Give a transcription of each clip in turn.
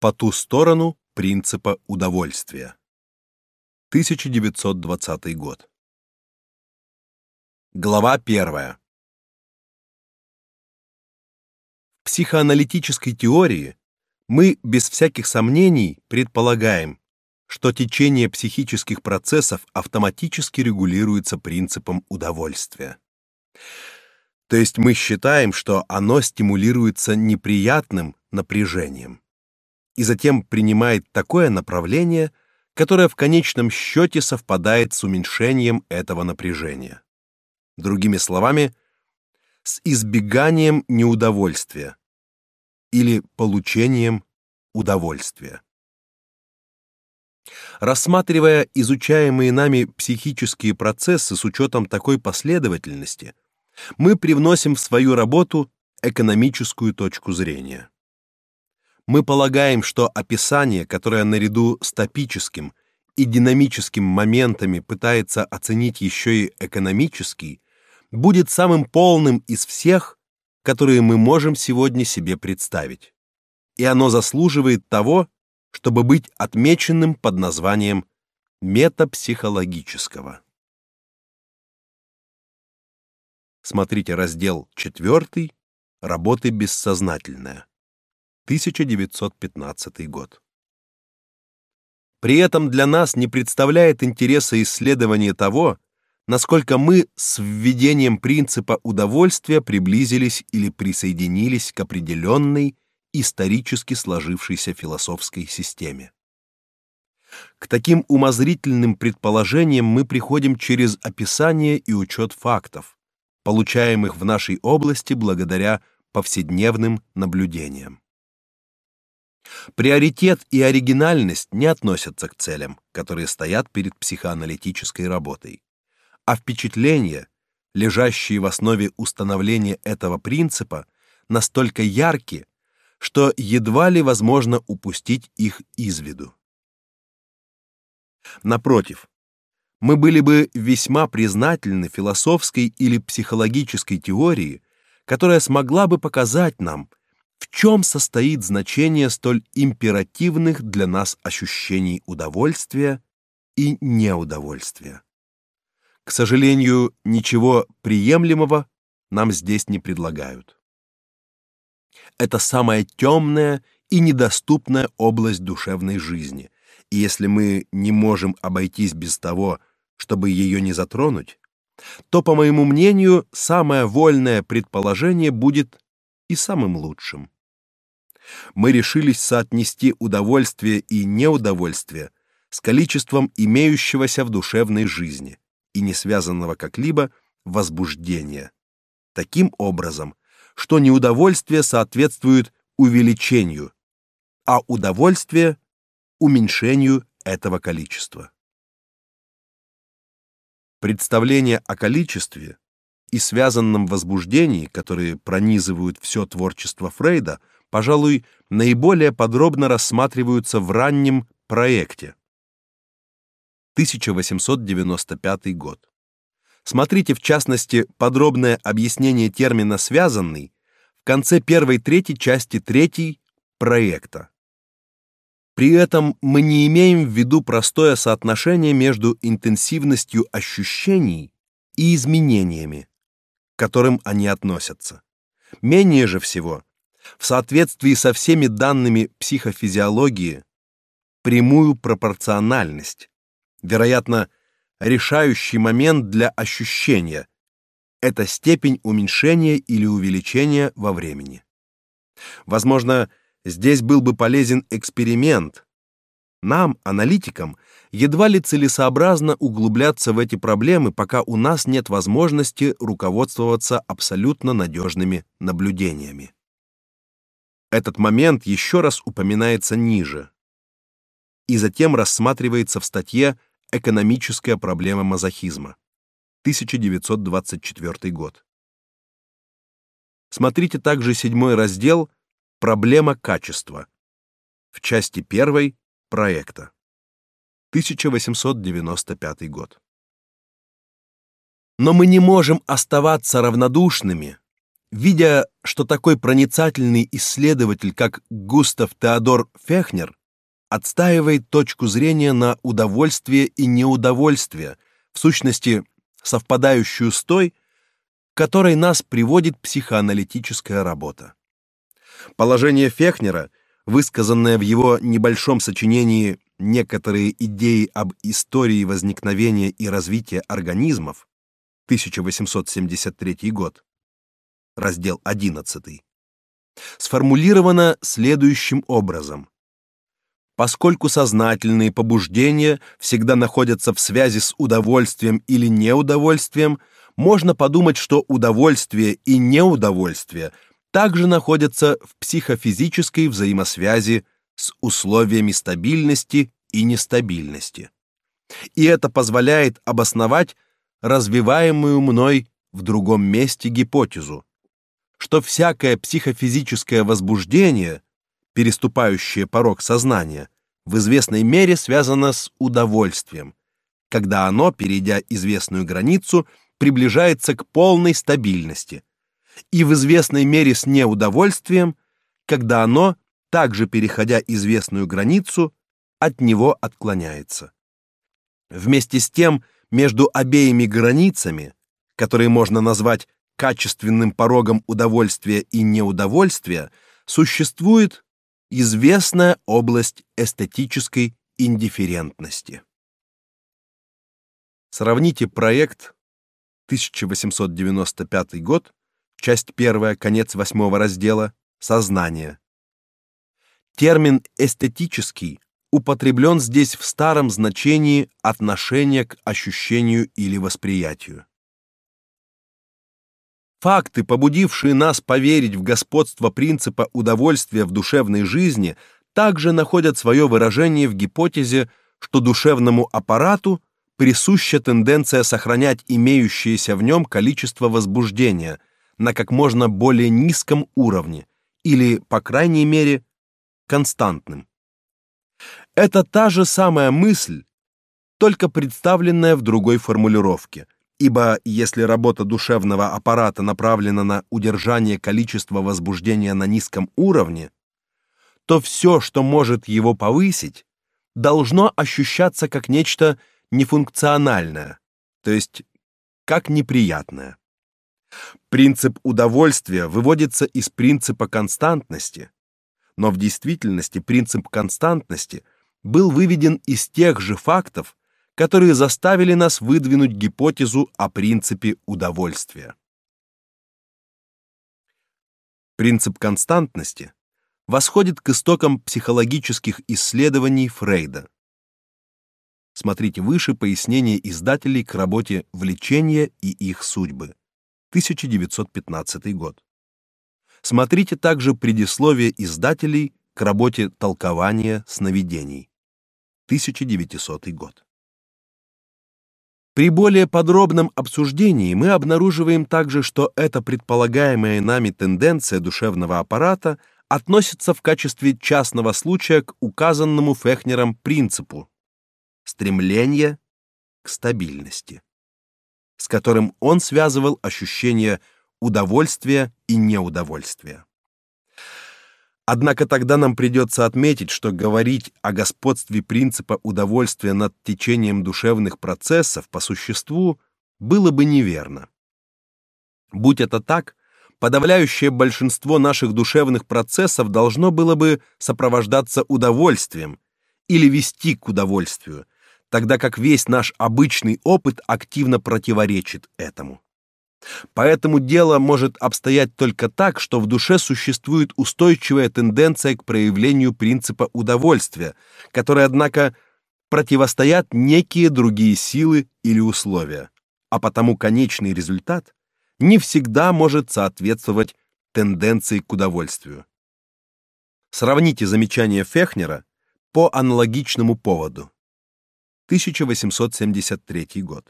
По ту сторону принципа удовольствия. 1920 год. Глава первая. В психоаналитической теории мы без всяких сомнений предполагаем, что течение психических процессов автоматически регулируется принципом удовольствия. То есть мы считаем, что оно стимулируется неприятным напряжением и затем принимает такое направление, которое в конечном счете совпадает с уменьшением этого напряжения. Другими словами, с избеганием неудовольствия или получением удовольствия. Рассматривая изучаемые нами психические процессы с учетом такой последовательности, мы привносим в свою работу экономическую точку зрения. Мы полагаем, что описание, которое наряду с топическим и динамическим моментами пытается оценить еще и экономический, будет самым полным из всех, которые мы можем сегодня себе представить. И оно заслуживает того, чтобы быть отмеченным под названием метапсихологического. Смотрите раздел 4 Работы бессознательное. 1915 год. При этом для нас не представляет интереса исследование того, насколько мы с введением принципа удовольствия приблизились или присоединились к определенной исторически сложившейся философской системе. К таким умозрительным предположениям мы приходим через описание и учет фактов, получаемых в нашей области благодаря повседневным наблюдениям. Приоритет и оригинальность не относятся к целям, которые стоят перед психоаналитической работой, а впечатления, лежащие в основе установления этого принципа, настолько ярки, что едва ли возможно упустить их из виду. Напротив, мы были бы весьма признательны философской или психологической теории, которая смогла бы показать нам, в чем состоит значение столь императивных для нас ощущений удовольствия и неудовольствия. К сожалению, ничего приемлемого нам здесь не предлагают. Это самая темная и недоступная область душевной жизни. И если мы не можем обойтись без того, чтобы ее не затронуть, то, по моему мнению, самое вольное предположение будет и самым лучшим. Мы решились соотнести удовольствие и неудовольствие с количеством имеющегося в душевной жизни и не связанного как-либо возбуждения. Таким образом, что неудовольствие соответствует увеличению, а удовольствие уменьшению этого количества. Представление о количестве и связанном возбуждении, которые пронизывают все творчество Фрейда, пожалуй, наиболее подробно рассматриваются в раннем проекте. 1895 год. Смотрите в частности подробное объяснение термина связанный в конце первой трети части третьей проекта. При этом мы не имеем в виду простое соотношение между интенсивностью ощущений и изменениями, которым они относятся. Менее же всего, в соответствии со всеми данными психофизиологии, прямую пропорциональность, вероятно, решающий момент для ощущения это степень уменьшения или увеличения во времени. Возможно, Здесь был бы полезен эксперимент. Нам, аналитикам, едва ли целесообразно углубляться в эти проблемы, пока у нас нет возможности руководствоваться абсолютно надежными наблюдениями. Этот момент еще раз упоминается ниже и затем рассматривается в статье Экономическая проблема мазохизма. 1924 год. Смотрите также седьмой раздел Проблема качества. В части первой проекта. 1895 год. Но мы не можем оставаться равнодушными Видя, что такой проницательный исследователь, как Густав Теодор Фехнер, отстаивает точку зрения на удовольствие и неудовольствие, в сущности, совпадающую с той, к которой нас приводит психоаналитическая работа. Положение Фехнера, высказанное в его небольшом сочинении Некоторые идеи об истории возникновения и развития организмов, 1873 год, раздел 11, сформулировано следующим образом: Поскольку сознательные побуждения всегда находятся в связи с удовольствием или неудовольствием, можно подумать, что удовольствие и неудовольствие также находятся в психофизической взаимосвязи с условиями стабильности и нестабильности. И это позволяет обосновать развиваемую мной в другом месте гипотезу, что всякое психофизическое возбуждение, переступающее порог сознания, в известной мере связано с удовольствием, когда оно, перейдя известную границу, приближается к полной стабильности, и в известной мере с неудовольствием, когда оно, также переходя известную границу, от него отклоняется. Вместе с тем, между обеими границами, которые можно назвать качественным порогом удовольствия и неудовольствия, существует известная область эстетической индифферентности. Сравните проект 1895 год, часть 1, конец 8 раздела Сознание. Термин эстетический употреблен здесь в старом значении отношения к ощущению или восприятию. Факты, побудившие нас поверить в господство принципа удовольствия в душевной жизни, также находят свое выражение в гипотезе, что душевному аппарату присуща тенденция сохранять имеющееся в нем количество возбуждения на как можно более низком уровне или, по крайней мере, константным. Это та же самая мысль, только представленная в другой формулировке. Ибо если работа душевного аппарата направлена на удержание количества возбуждения на низком уровне, то все, что может его повысить, должно ощущаться как нечто нефункциональное, то есть как неприятное. Принцип удовольствия выводится из принципа константности, но в действительности принцип константности был выведен из тех же фактов, которые заставили нас выдвинуть гипотезу о принципе удовольствия. Принцип константности восходит к истокам психологических исследований Фрейда. Смотрите выше пояснение издателей к работе «Влечение и их судьбы», 1915 год. Смотрите также предисловие издателей к работе «Толкование сновидений», 1900 год. При более подробном обсуждении мы обнаруживаем также, что эта предполагаемая нами тенденция душевного аппарата относится в качестве частного случая к указанному Фехнером принципу стремления к стабильности, с которым он связывал ощущение удовольствия и неудовольствия. Однако тогда нам придется отметить, что говорить о господстве принципа удовольствия над течением душевных процессов по существу было бы неверно. Будь это так, подавляющее большинство наших душевных процессов должно было бы сопровождаться удовольствием или вести к удовольствию, тогда как весь наш обычный опыт активно противоречит этому. Поэтому дело может обстоять только так, что в душе существует устойчивая тенденция к проявлению принципа удовольствия, которой, однако, противостоят некие другие силы или условия, а потому конечный результат не всегда может соответствовать тенденции к удовольствию. Сравните замечания Фехнера по аналогичному поводу. 1873 год.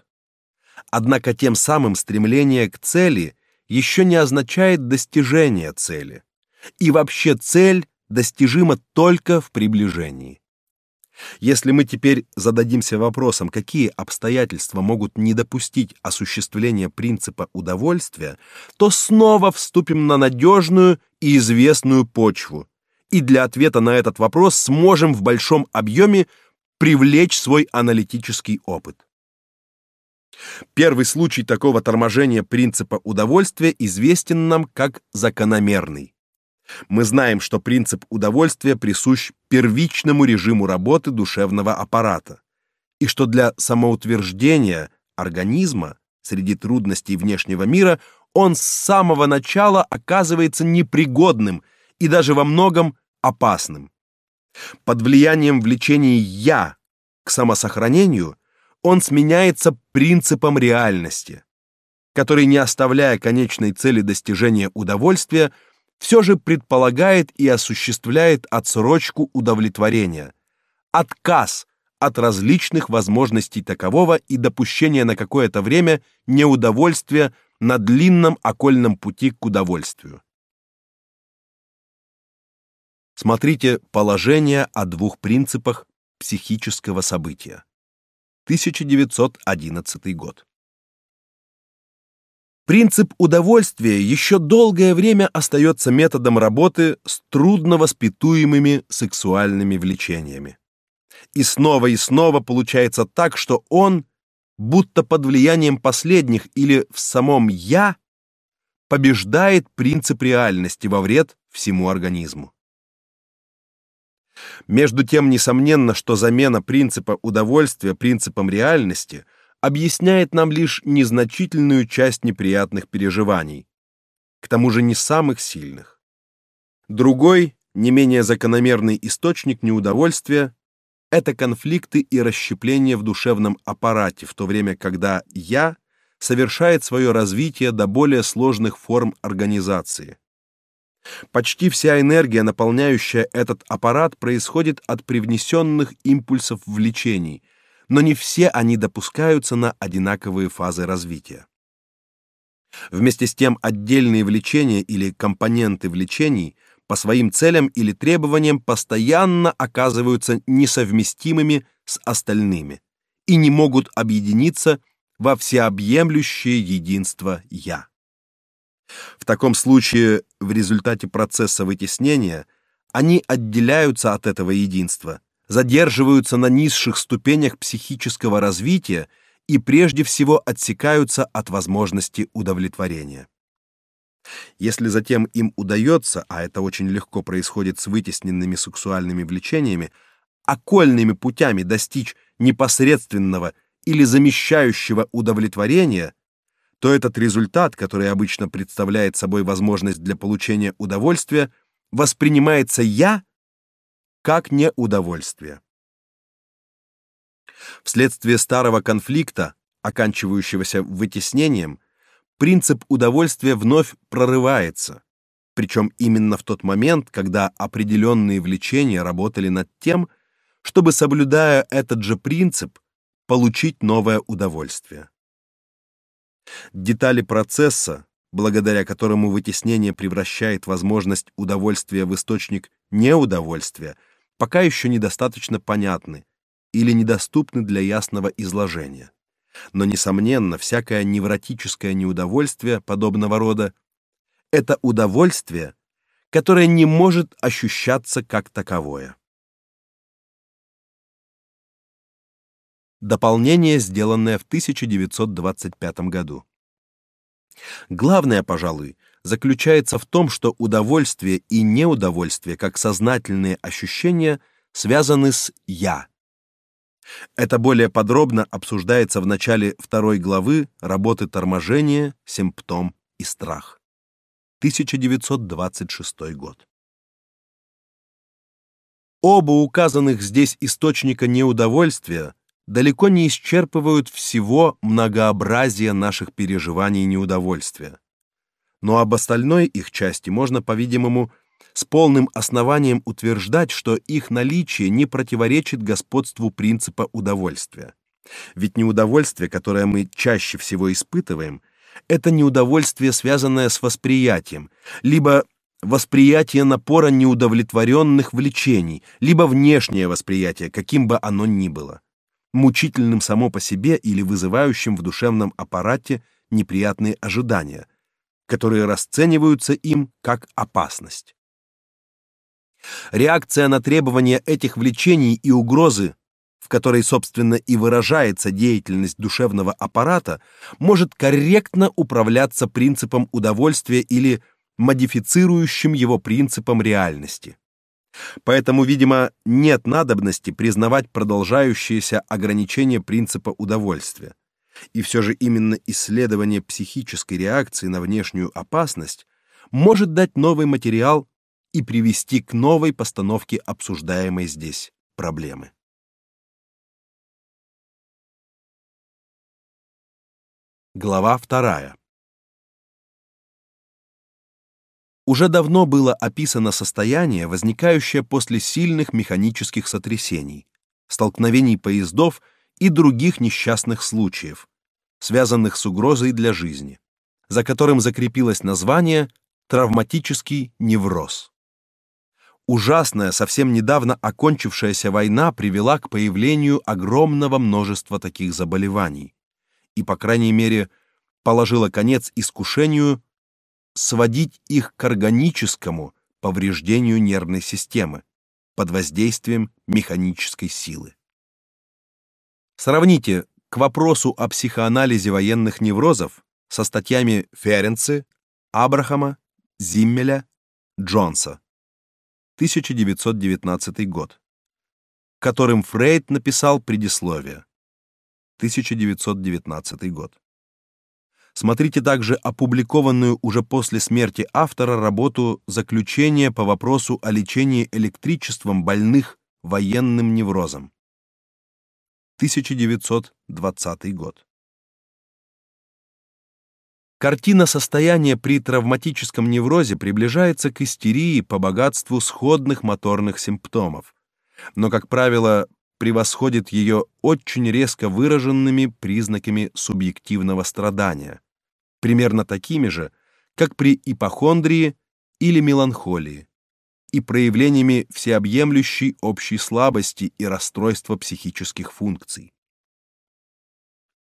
Однако тем самым стремление к цели еще не означает достижение цели. И вообще цель достижима только в приближении. Если мы теперь зададимся вопросом, какие обстоятельства могут не допустить осуществления принципа удовольствия, то снова вступим на надежную и известную почву, и для ответа на этот вопрос сможем в большом объеме привлечь свой аналитический опыт. Первый случай такого торможения принципа удовольствия известен нам как закономерный. Мы знаем, что принцип удовольствия присущ первичному режиму работы душевного аппарата, и что для самоутверждения организма среди трудностей внешнего мира он с самого начала оказывается непригодным и даже во многом опасным. Под влиянием влечения я к самосохранению он сменяется принципом реальности, который, не оставляя конечной цели достижения удовольствия, все же предполагает и осуществляет отсрочку удовлетворения, отказ от различных возможностей такового и допущение на какое-то время неудовольствия на длинном окольном пути к удовольствию. Смотрите положение о двух принципах психического события. 1911 год. Принцип удовольствия еще долгое время остается методом работы с трудновоспитуемыми сексуальными влечениями. И снова и снова получается так, что он, будто под влиянием последних или в самом «я», побеждает принцип реальности во вред всему организму. Между тем, несомненно, что замена принципа удовольствия принципом реальности объясняет нам лишь незначительную часть неприятных переживаний, к тому же не самых сильных. Другой, не менее закономерный источник неудовольствия это конфликты и расщепления в душевном аппарате, в то время когда я совершает свое развитие до более сложных форм организации. Почти вся энергия, наполняющая этот аппарат, происходит от привнесенных импульсов влечений, но не все они допускаются на одинаковые фазы развития. Вместе с тем отдельные влечения или компоненты влечений по своим целям или требованиям постоянно оказываются несовместимыми с остальными и не могут объединиться во всеобъемлющее единство я. В таком случае, в результате процесса вытеснения, они отделяются от этого единства, задерживаются на низших ступенях психического развития и прежде всего отсекаются от возможности удовлетворения. Если затем им удается, а это очень легко происходит с вытесненными сексуальными влечениями, окольными путями достичь непосредственного или замещающего удовлетворения, то этот результат, который обычно представляет собой возможность для получения удовольствия, воспринимается я как неудовольствие. Вследствие старого конфликта, оканчивающегося вытеснением, принцип удовольствия вновь прорывается, причем именно в тот момент, когда определенные влечения работали над тем, чтобы соблюдая этот же принцип, получить новое удовольствие. Детали процесса, благодаря которому вытеснение превращает возможность удовольствия в источник неудовольствия, пока еще недостаточно понятны или недоступны для ясного изложения. Но несомненно, всякое невротическое неудовольствие подобного рода это удовольствие, которое не может ощущаться как таковое. Дополнение, сделанное в 1925 году. Главное, пожалуй, заключается в том, что удовольствие и неудовольствие, как сознательные ощущения, связаны с я. Это более подробно обсуждается в начале второй главы работы торможение, симптом и страх. 1926 год. Оба указанных здесь источника неудовольствия далеко не исчерпывают всего многообразия наших переживаний и неудовольствия. Но об остальной их части можно, по-видимому, с полным основанием утверждать, что их наличие не противоречит господству принципа удовольствия. Ведь неудовольствие, которое мы чаще всего испытываем, это неудовольствие, связанное с восприятием, либо восприятие напора неудовлетворенных влечений, либо внешнее восприятие, каким бы оно ни было, мучительным само по себе или вызывающим в душевном аппарате неприятные ожидания, которые расцениваются им как опасность. Реакция на требования этих влечений и угрозы, в которой, собственно, и выражается деятельность душевного аппарата, может корректно управляться принципом удовольствия или модифицирующим его принципом реальности. Поэтому, видимо, нет надобности признавать продолжающееся ограничение принципа удовольствия. И все же именно исследование психической реакции на внешнюю опасность может дать новый материал и привести к новой постановке обсуждаемой здесь проблемы. Глава вторая. Уже давно было описано состояние, возникающее после сильных механических сотрясений, столкновений поездов и других несчастных случаев, связанных с угрозой для жизни, за которым закрепилось название травматический невроз. Ужасная, совсем недавно окончившаяся война привела к появлению огромного множества таких заболеваний и, по крайней мере, положила конец искушению сводить их к органическому повреждению нервной системы под воздействием механической силы. Сравните к вопросу о психоанализе военных неврозов со статьями Ференцы, Абрахама, Зиммеля, Джонса. 1919 год. Которым Фрейд написал предисловие. 1919 год. Смотрите также опубликованную уже после смерти автора работу «Заключение по вопросу о лечении электричеством больных военным неврозом». 1920 год. Картина состояния при травматическом неврозе приближается к истерии по богатству сходных моторных симптомов, но, как правило, превосходит ее очень резко выраженными признаками субъективного страдания, примерно такими же, как при ипохондрии или меланхолии, и проявлениями всеобъемлющей общей слабости и расстройства психических функций.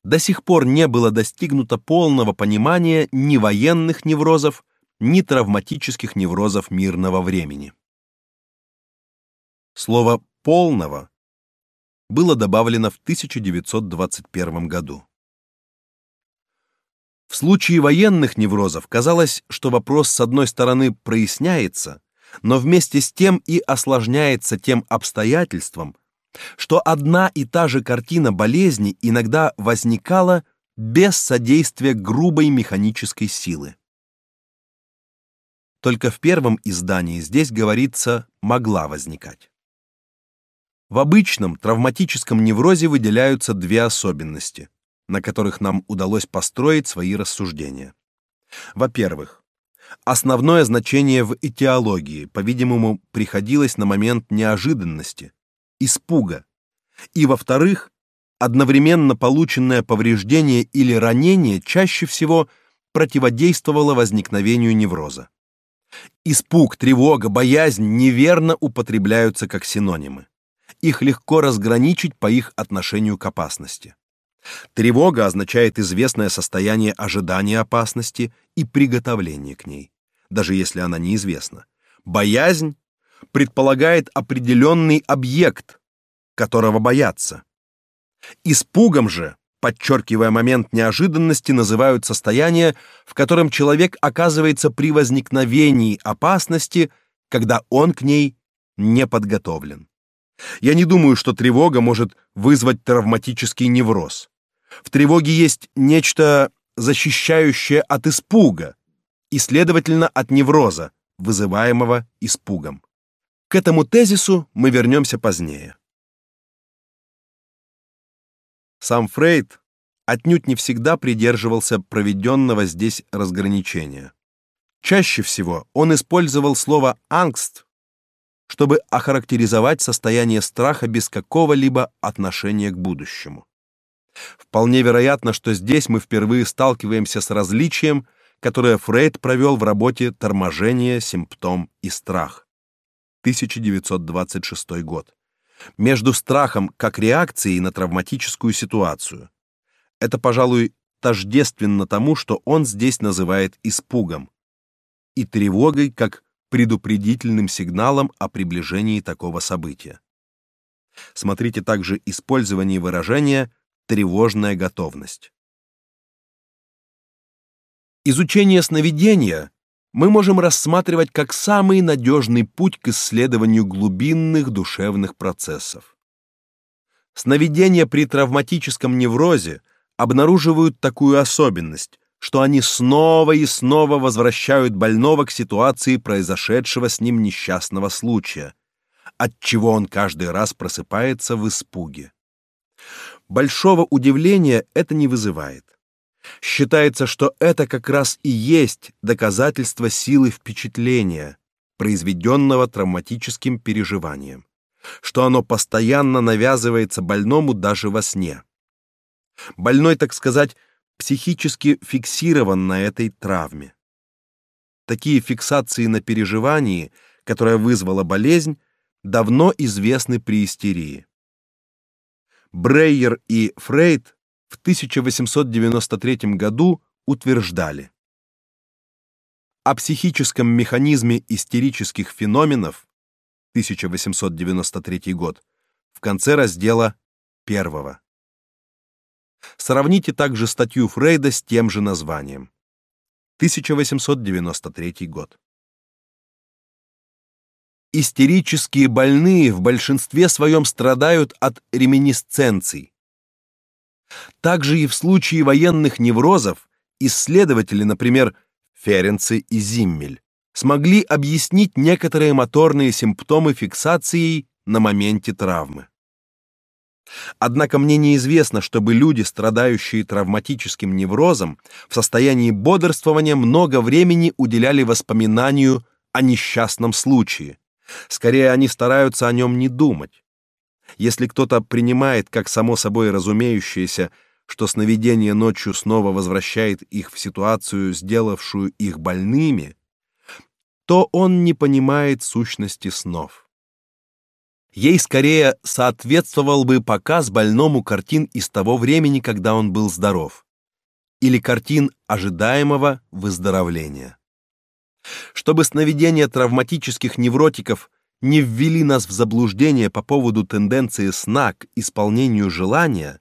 До сих пор не было достигнуто полного понимания ни военных неврозов, ни травматических неврозов мирного времени. Слово полного было добавлено в 1921 году. В случае военных неврозов казалось, что вопрос с одной стороны проясняется, но вместе с тем и осложняется тем обстоятельством, что одна и та же картина болезни иногда возникала без содействия грубой механической силы. Только в первом издании здесь говорится могла возникать. В обычном травматическом неврозе выделяются две особенности, на которых нам удалось построить свои рассуждения. Во-первых, основное значение в этиологии, по-видимому, приходилось на момент неожиданности, испуга. И во-вторых, одновременно полученное повреждение или ранение чаще всего противодействовало возникновению невроза. Испуг, тревога, боязнь неверно употребляются как синонимы их легко разграничить по их отношению к опасности. Тревога означает известное состояние ожидания опасности и приготовления к ней, даже если она неизвестна. Боязнь предполагает определенный объект, которого бояться. Испугом же, подчеркивая момент неожиданности, называют состояние, в котором человек оказывается при возникновении опасности, когда он к ней не подготовлен. Я не думаю, что тревога может вызвать травматический невроз. В тревоге есть нечто защищающее от испуга и, следовательно, от невроза, вызываемого испугом. К этому тезису мы вернемся позднее. Сам Фрейд отнюдь не всегда придерживался проведенного здесь разграничения. Чаще всего он использовал слово «ангст» чтобы охарактеризовать состояние страха без какого-либо отношения к будущему. Вполне вероятно, что здесь мы впервые сталкиваемся с различием, которое Фрейд провел в работе «Торможение, симптом и страх» 1926 год. Между страхом как реакцией на травматическую ситуацию. Это, пожалуй, тождественно тому, что он здесь называет испугом, и тревогой как предупредительным сигналом о приближении такого события. Смотрите также использование выражения тревожная готовность. Изучение сновидения мы можем рассматривать как самый надежный путь к исследованию глубинных душевных процессов. Сновидения при травматическом неврозе обнаруживают такую особенность, что они снова и снова возвращают больного к ситуации произошедшего с ним несчастного случая, от чего он каждый раз просыпается в испуге. Большого удивления это не вызывает. Считается, что это как раз и есть доказательство силы впечатления, произведенного травматическим переживанием, что оно постоянно навязывается больному даже во сне. Больной, так сказать, психически фиксирован на этой травме. Такие фиксации на переживании, которое вызвало болезнь, давно известны при истерии. Брейер и Фрейд в 1893 году утверждали: о психическом механизме истерических феноменов 1893 год в конце раздела первого. Сравните также статью Фрейда с тем же названием. 1893 год. Истерические больные в большинстве своем страдают от реминисценций, также и в случае военных неврозов исследователи, например, Ференци и Зиммель, смогли объяснить некоторые моторные симптомы фиксацией на моменте травмы. Однако мне неизвестно, чтобы люди, страдающие травматическим неврозом, в состоянии бодрствования много времени уделяли воспоминанию о несчастном случае. Скорее, они стараются о нем не думать. Если кто-то принимает как само собой разумеющееся, что сновидение ночью снова возвращает их в ситуацию, сделавшую их больными, то он не понимает сущности снов. Ей скорее соответствовал бы показ больному картин из того времени, когда он был здоров, или картин ожидаемого выздоровления. Чтобы сновидения травматических невротиков не ввели нас в заблуждение по поводу тенденции сна к исполнению желания,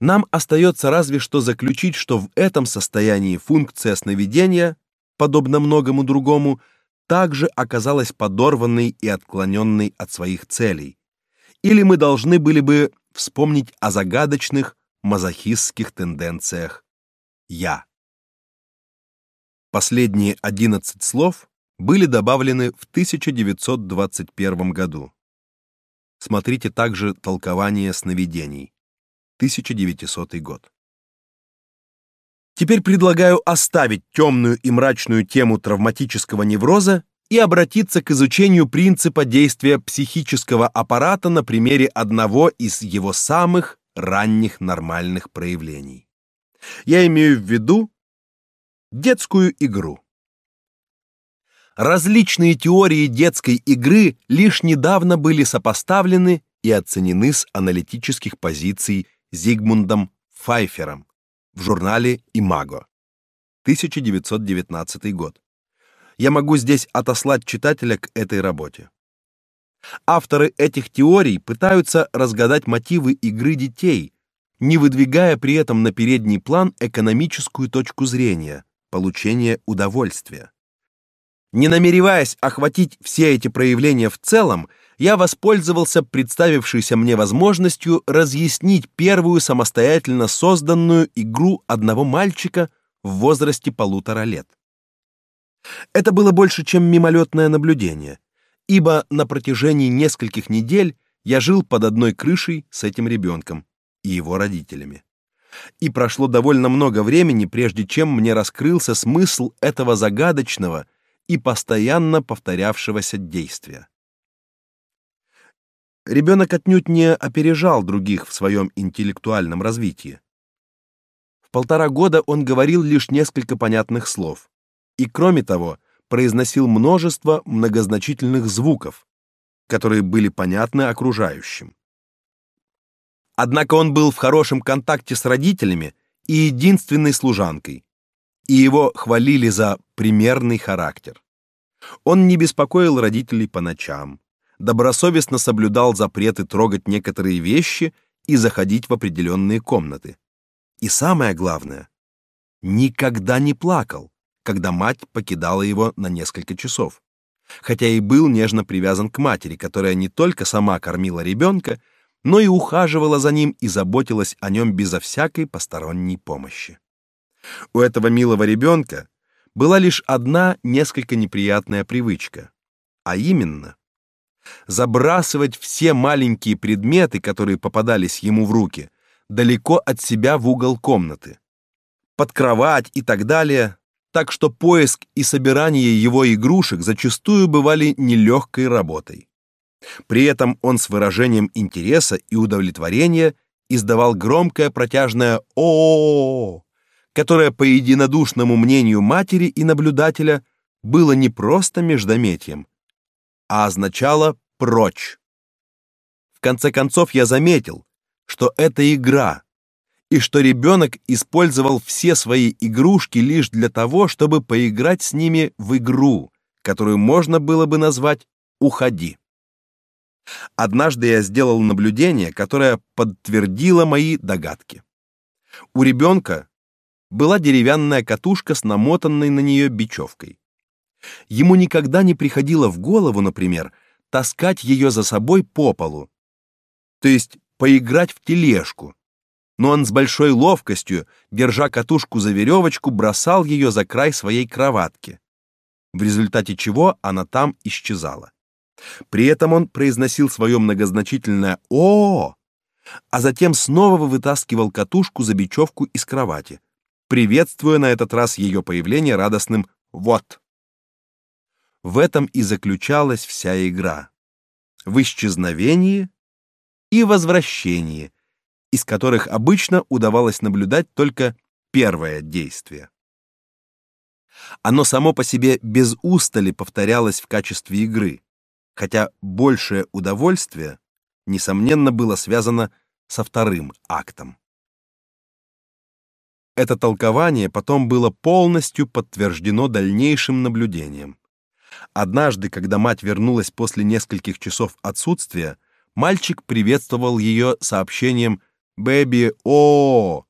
нам остается разве что заключить, что в этом состоянии функция сновидения, подобно многому другому, также оказалась подорванной и отклоненной от своих целей. Или мы должны были бы вспомнить о загадочных мазохистских тенденциях я. Последние 11 слов были добавлены в 1921 году. Смотрите также толкование сновидений. 1900 год. Теперь предлагаю оставить темную и мрачную тему травматического невроза и обратиться к изучению принципа действия психического аппарата на примере одного из его самых ранних нормальных проявлений. Я имею в виду детскую игру. Различные теории детской игры лишь недавно были сопоставлены и оценены с аналитических позиций Зигмундом Файфером в журнале Имаго. 1919 год. Я могу здесь отослать читателя к этой работе. Авторы этих теорий пытаются разгадать мотивы игры детей, не выдвигая при этом на передний план экономическую точку зрения получения удовольствия. Не намереваясь охватить все эти проявления в целом, я воспользовался представившейся мне возможностью разъяснить первую самостоятельно созданную игру одного мальчика в возрасте полутора лет. Это было больше, чем мимолетное наблюдение, ибо на протяжении нескольких недель я жил под одной крышей с этим ребенком и его родителями. И прошло довольно много времени, прежде чем мне раскрылся смысл этого загадочного и постоянно повторявшегося действия. Ребенок отнюдь не опережал других в своем интеллектуальном развитии. В полтора года он говорил лишь несколько понятных слов. И кроме того, произносил множество многозначительных звуков, которые были понятны окружающим. Однако он был в хорошем контакте с родителями и единственной служанкой, и его хвалили за примерный характер. Он не беспокоил родителей по ночам, добросовестно соблюдал запреты трогать некоторые вещи и заходить в определенные комнаты. И самое главное, никогда не плакал, когда мать покидала его на несколько часов. Хотя и был нежно привязан к матери, которая не только сама кормила ребенка, но и ухаживала за ним и заботилась о нем безо всякой посторонней помощи. У этого милого ребенка была лишь одна несколько неприятная привычка, а именно забрасывать все маленькие предметы, которые попадались ему в руки, далеко от себя в угол комнаты, под кровать и так далее, так что поиск и собирание его игрушек зачастую бывали нелегкой работой. При этом он с выражением интереса и удовлетворения издавал громкое протяжное о, которое по единодушному мнению матери и наблюдателя было не просто междометием, а означало прочь. В конце концов я заметил, что это игра, и что ребенок использовал все свои игрушки лишь для того, чтобы поиграть с ними в игру, которую можно было бы назвать «Уходи». Однажды я сделал наблюдение, которое подтвердило мои догадки. У ребенка была деревянная катушка с намотанной на нее бечевкой. Ему никогда не приходило в голову, например, таскать ее за собой по полу, то есть поиграть в тележку. Но он с большой ловкостью, держа катушку за веревочку, бросал ее за край своей кроватки, в результате чего она там исчезала. При этом он произносил свое многозначительное «О!», а затем снова вытаскивал катушку за бечевку из кровати, приветствуя на этот раз ее появление радостным «Вот!». В этом и заключалась вся игра. В исчезновении и возвращении, из которых обычно удавалось наблюдать только первое действие. Оно само по себе без устали повторялось в качестве игры, хотя большее удовольствие, несомненно, было связано со вторым актом. Это толкование потом было полностью подтверждено дальнейшим наблюдением. Однажды, когда мать вернулась после нескольких часов отсутствия, мальчик приветствовал ее сообщением «Бэби, о!»,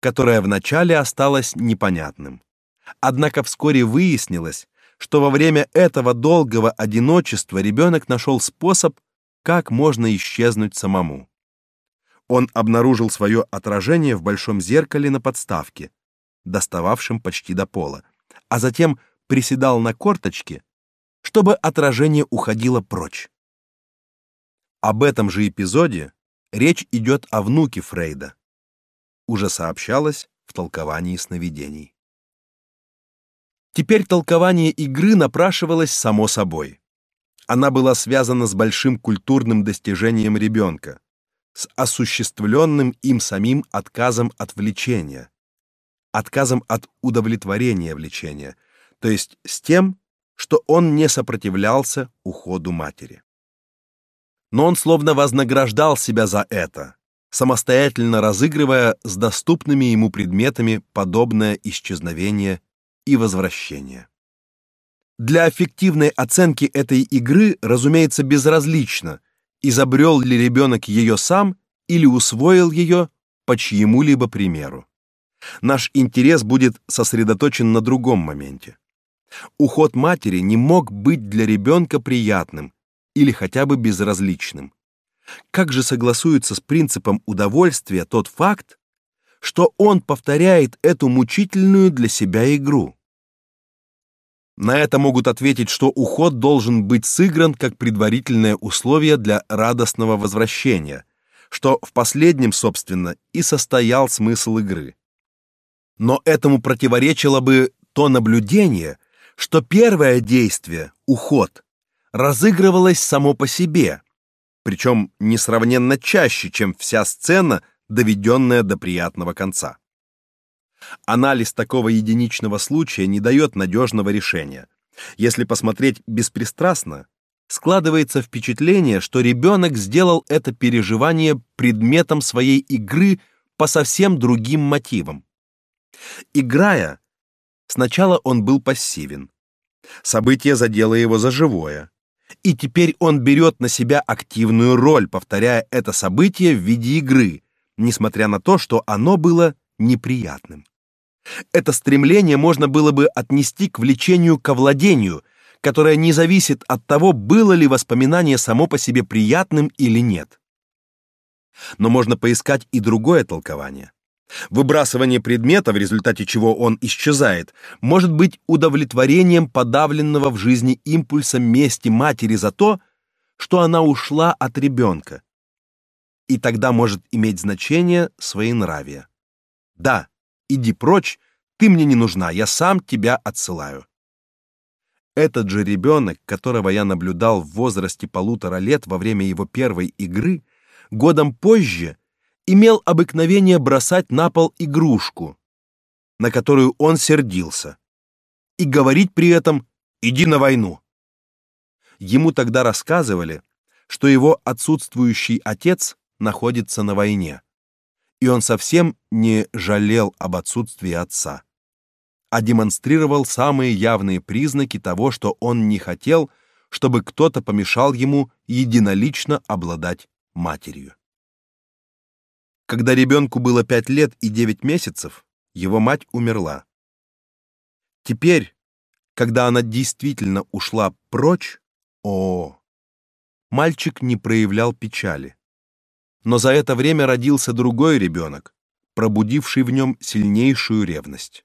которое вначале осталось непонятным. Однако вскоре выяснилось, что во время этого долгого одиночества ребенок нашел способ, как можно исчезнуть самому. Он обнаружил свое отражение в большом зеркале на подставке, достававшем почти до пола, а затем приседал на корточки, чтобы отражение уходило прочь. Об этом же эпизоде речь идет о внуке Фрейда. Уже сообщалось в толковании сновидений. Теперь толкование игры напрашивалось само собой. Она была связана с большим культурным достижением ребенка, с осуществленным им самим отказом от влечения, отказом от удовлетворения влечения, то есть с тем, что он не сопротивлялся уходу матери. Но он словно вознаграждал себя за это, самостоятельно разыгрывая с доступными ему предметами подобное исчезновение и возвращения. Для эффективной оценки этой игры, разумеется, безразлично, изобрел ли ребенок ее сам или усвоил ее по чьему-либо примеру. Наш интерес будет сосредоточен на другом моменте. Уход матери не мог быть для ребенка приятным или хотя бы безразличным. Как же согласуется с принципом удовольствия тот факт, что он повторяет эту мучительную для себя игру. На это могут ответить, что уход должен быть сыгран как предварительное условие для радостного возвращения, что в последнем, собственно, и состоял смысл игры. Но этому противоречило бы то наблюдение, что первое действие, уход, разыгрывалось само по себе, причем несравненно чаще, чем вся сцена, доведенная до приятного конца. Анализ такого единичного случая не дает надежного решения. Если посмотреть беспристрастно, складывается впечатление, что ребенок сделал это переживание предметом своей игры по совсем другим мотивам. Играя, сначала он был пассивен. Событие задело его за живое. И теперь он берет на себя активную роль, повторяя это событие в виде игры, несмотря на то, что оно было неприятным. Это стремление можно было бы отнести к влечению к овладению, которое не зависит от того, было ли воспоминание само по себе приятным или нет. Но можно поискать и другое толкование. Выбрасывание предмета, в результате чего он исчезает, может быть удовлетворением подавленного в жизни импульса мести матери за то, что она ушла от ребенка. И тогда может иметь значение своенравие. Да, иди прочь, ты мне не нужна, я сам тебя отсылаю. Этот же ребенок, которого я наблюдал в возрасте полутора лет во время его первой игры, годом позже имел обыкновение бросать на пол игрушку, на которую он сердился, и говорить при этом «иди на войну». Ему тогда рассказывали, что его отсутствующий отец находится на войне, и он совсем не жалел об отсутствии отца, а демонстрировал самые явные признаки того, что он не хотел, чтобы кто-то помешал ему единолично обладать матерью. Когда ребенку было пять лет и девять месяцев, его мать умерла. Теперь, когда она действительно ушла прочь, о, мальчик не проявлял печали. Но за это время родился другой ребенок, пробудивший в нем сильнейшую ревность.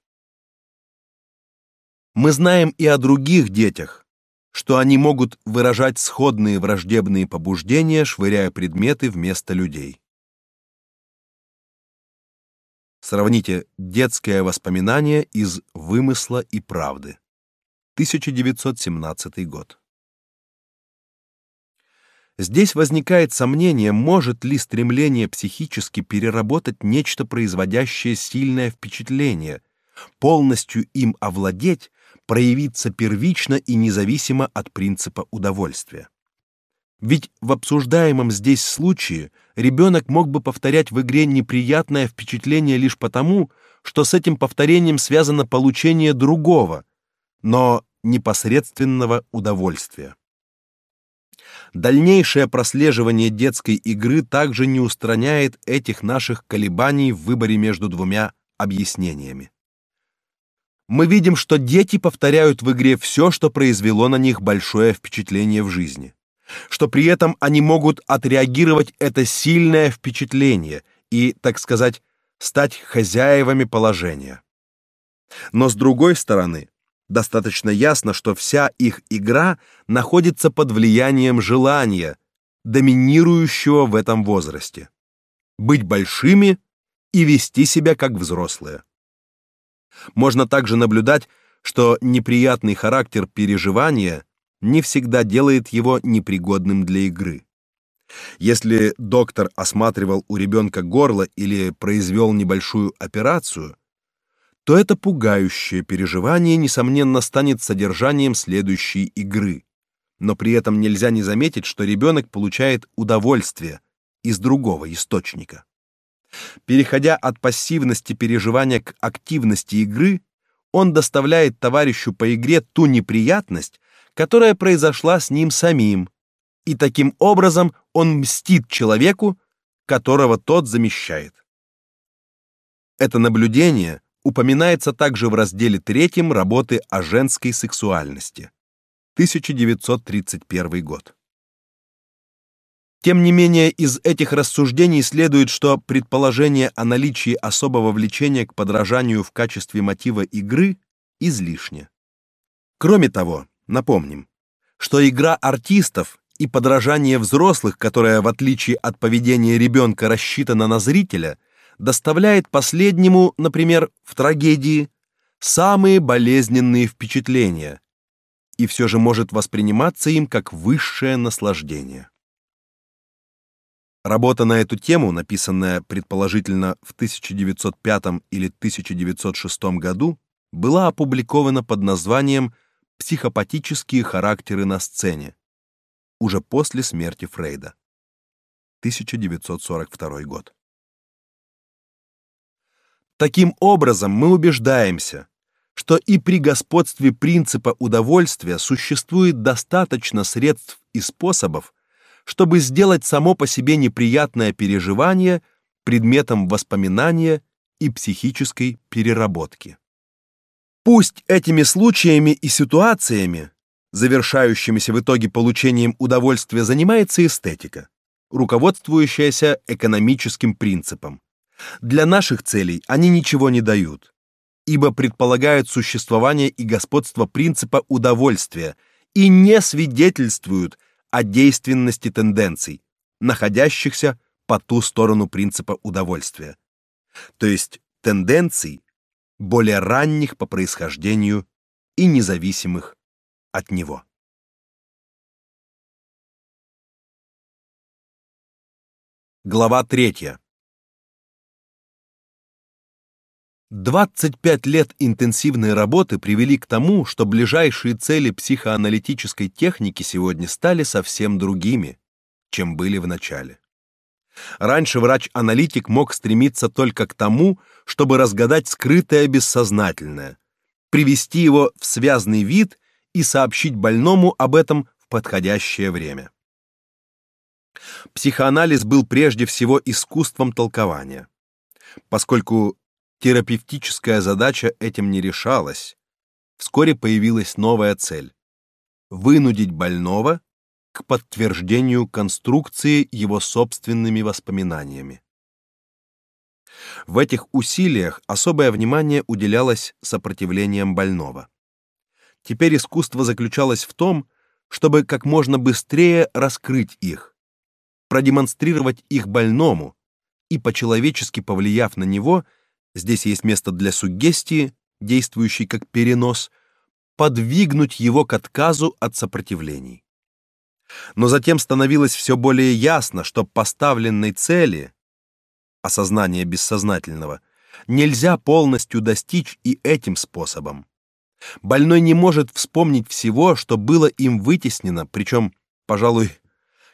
Мы знаем и о других детях, что они могут выражать сходные враждебные побуждения, швыряя предметы вместо людей. Сравните детское воспоминание из Вымысла и правды. 1917 год. Здесь возникает сомнение, может ли стремление психически переработать нечто производящее сильное впечатление, полностью им овладеть, проявиться первично и независимо от принципа удовольствия. Ведь в обсуждаемом здесь случае ребенок мог бы повторять в игре неприятное впечатление лишь потому, что с этим повторением связано получение другого, но непосредственного удовольствия. Дальнейшее прослеживание детской игры также не устраняет этих наших колебаний в выборе между двумя объяснениями. Мы видим, что дети повторяют в игре все, что произвело на них большое впечатление в жизни что при этом они могут отреагировать это сильное впечатление и, так сказать, стать хозяевами положения. Но с другой стороны, достаточно ясно, что вся их игра находится под влиянием желания, доминирующего в этом возрасте быть большими и вести себя как взрослые. Можно также наблюдать, что неприятный характер переживания не всегда делает его непригодным для игры. Если доктор осматривал у ребенка горло или произвел небольшую операцию, то это пугающее переживание несомненно станет содержанием следующей игры. Но при этом нельзя не заметить, что ребенок получает удовольствие из другого источника. Переходя от пассивности переживания к активности игры, он доставляет товарищу по игре ту неприятность, которая произошла с ним самим, и таким образом он мстит человеку, которого тот замещает. Это наблюдение упоминается также в разделе третьем работы о женской сексуальности. 1931 год. Тем не менее, из этих рассуждений следует, что предположение о наличии особого влечения к подражанию в качестве мотива игры излишне. Кроме того, Напомним, что игра артистов и подражание взрослых, которая в отличие от поведения ребенка рассчитана на зрителя, доставляет последнему, например, в трагедии самые болезненные впечатления и все же может восприниматься им как высшее наслаждение. Работа на эту тему, написанная предположительно в 1905 или 1906 году, была опубликована под названием «Психопатические характеры на сцене» уже после смерти Фрейда. 1942 год. Таким образом, мы убеждаемся, что и при господстве принципа удовольствия существует достаточно средств и способов, чтобы сделать само по себе неприятное переживание предметом воспоминания и психической переработки. Пусть этими случаями и ситуациями, завершающимися в итоге получением удовольствия, занимается эстетика, руководствующаяся экономическим принципом. Для наших целей они ничего не дают, ибо предполагают существование и господство принципа удовольствия и не свидетельствуют о действенности тенденций, находящихся по ту сторону принципа удовольствия, то есть тенденций более ранних по происхождению и независимых от него. Глава 3. 25 лет интенсивной работы привели к тому, что ближайшие цели психоаналитической техники сегодня стали совсем другими, чем были в начале. Раньше врач-аналитик мог стремиться только к тому, чтобы разгадать скрытое бессознательное, привести его в связный вид и сообщить больному об этом в подходящее время. Психоанализ был прежде всего искусством толкования. Поскольку терапевтическая задача этим не решалась. Вскоре появилась новая цель вынудить больного к подтверждению конструкции его собственными воспоминаниями. В этих усилиях особое внимание уделялось сопротивлениям больного. Теперь искусство заключалось в том, чтобы как можно быстрее раскрыть их, продемонстрировать их больному и по-человечески повлияв на него, Здесь есть место для суггестии, действующей как перенос, подвигнуть его к отказу от сопротивлений. Но затем становилось все более ясно, что поставленной цели осознания бессознательного нельзя полностью достичь и этим способом. Больной не может вспомнить всего, что было им вытеснено, причем, пожалуй,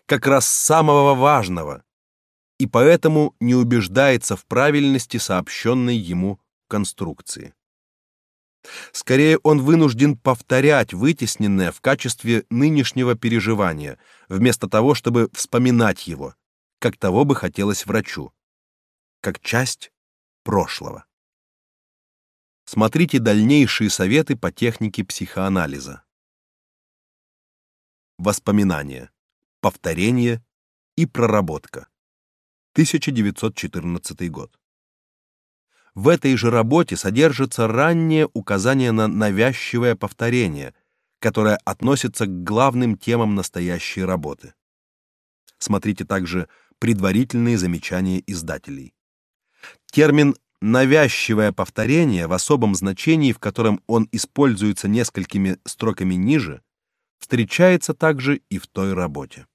как раз самого важного, и поэтому не убеждается в правильности сообщенной ему конструкции. Скорее он вынужден повторять вытесненное в качестве нынешнего переживания, вместо того, чтобы вспоминать его, как того бы хотелось врачу, как часть прошлого. Смотрите дальнейшие советы по технике психоанализа. Воспоминания, повторение и проработка. 1914 год. В этой же работе содержится раннее указание на навязчивое повторение, которое относится к главным темам настоящей работы. Смотрите также предварительные замечания издателей. Термин навязчивое повторение в особом значении, в котором он используется несколькими строками ниже, встречается также и в той работе.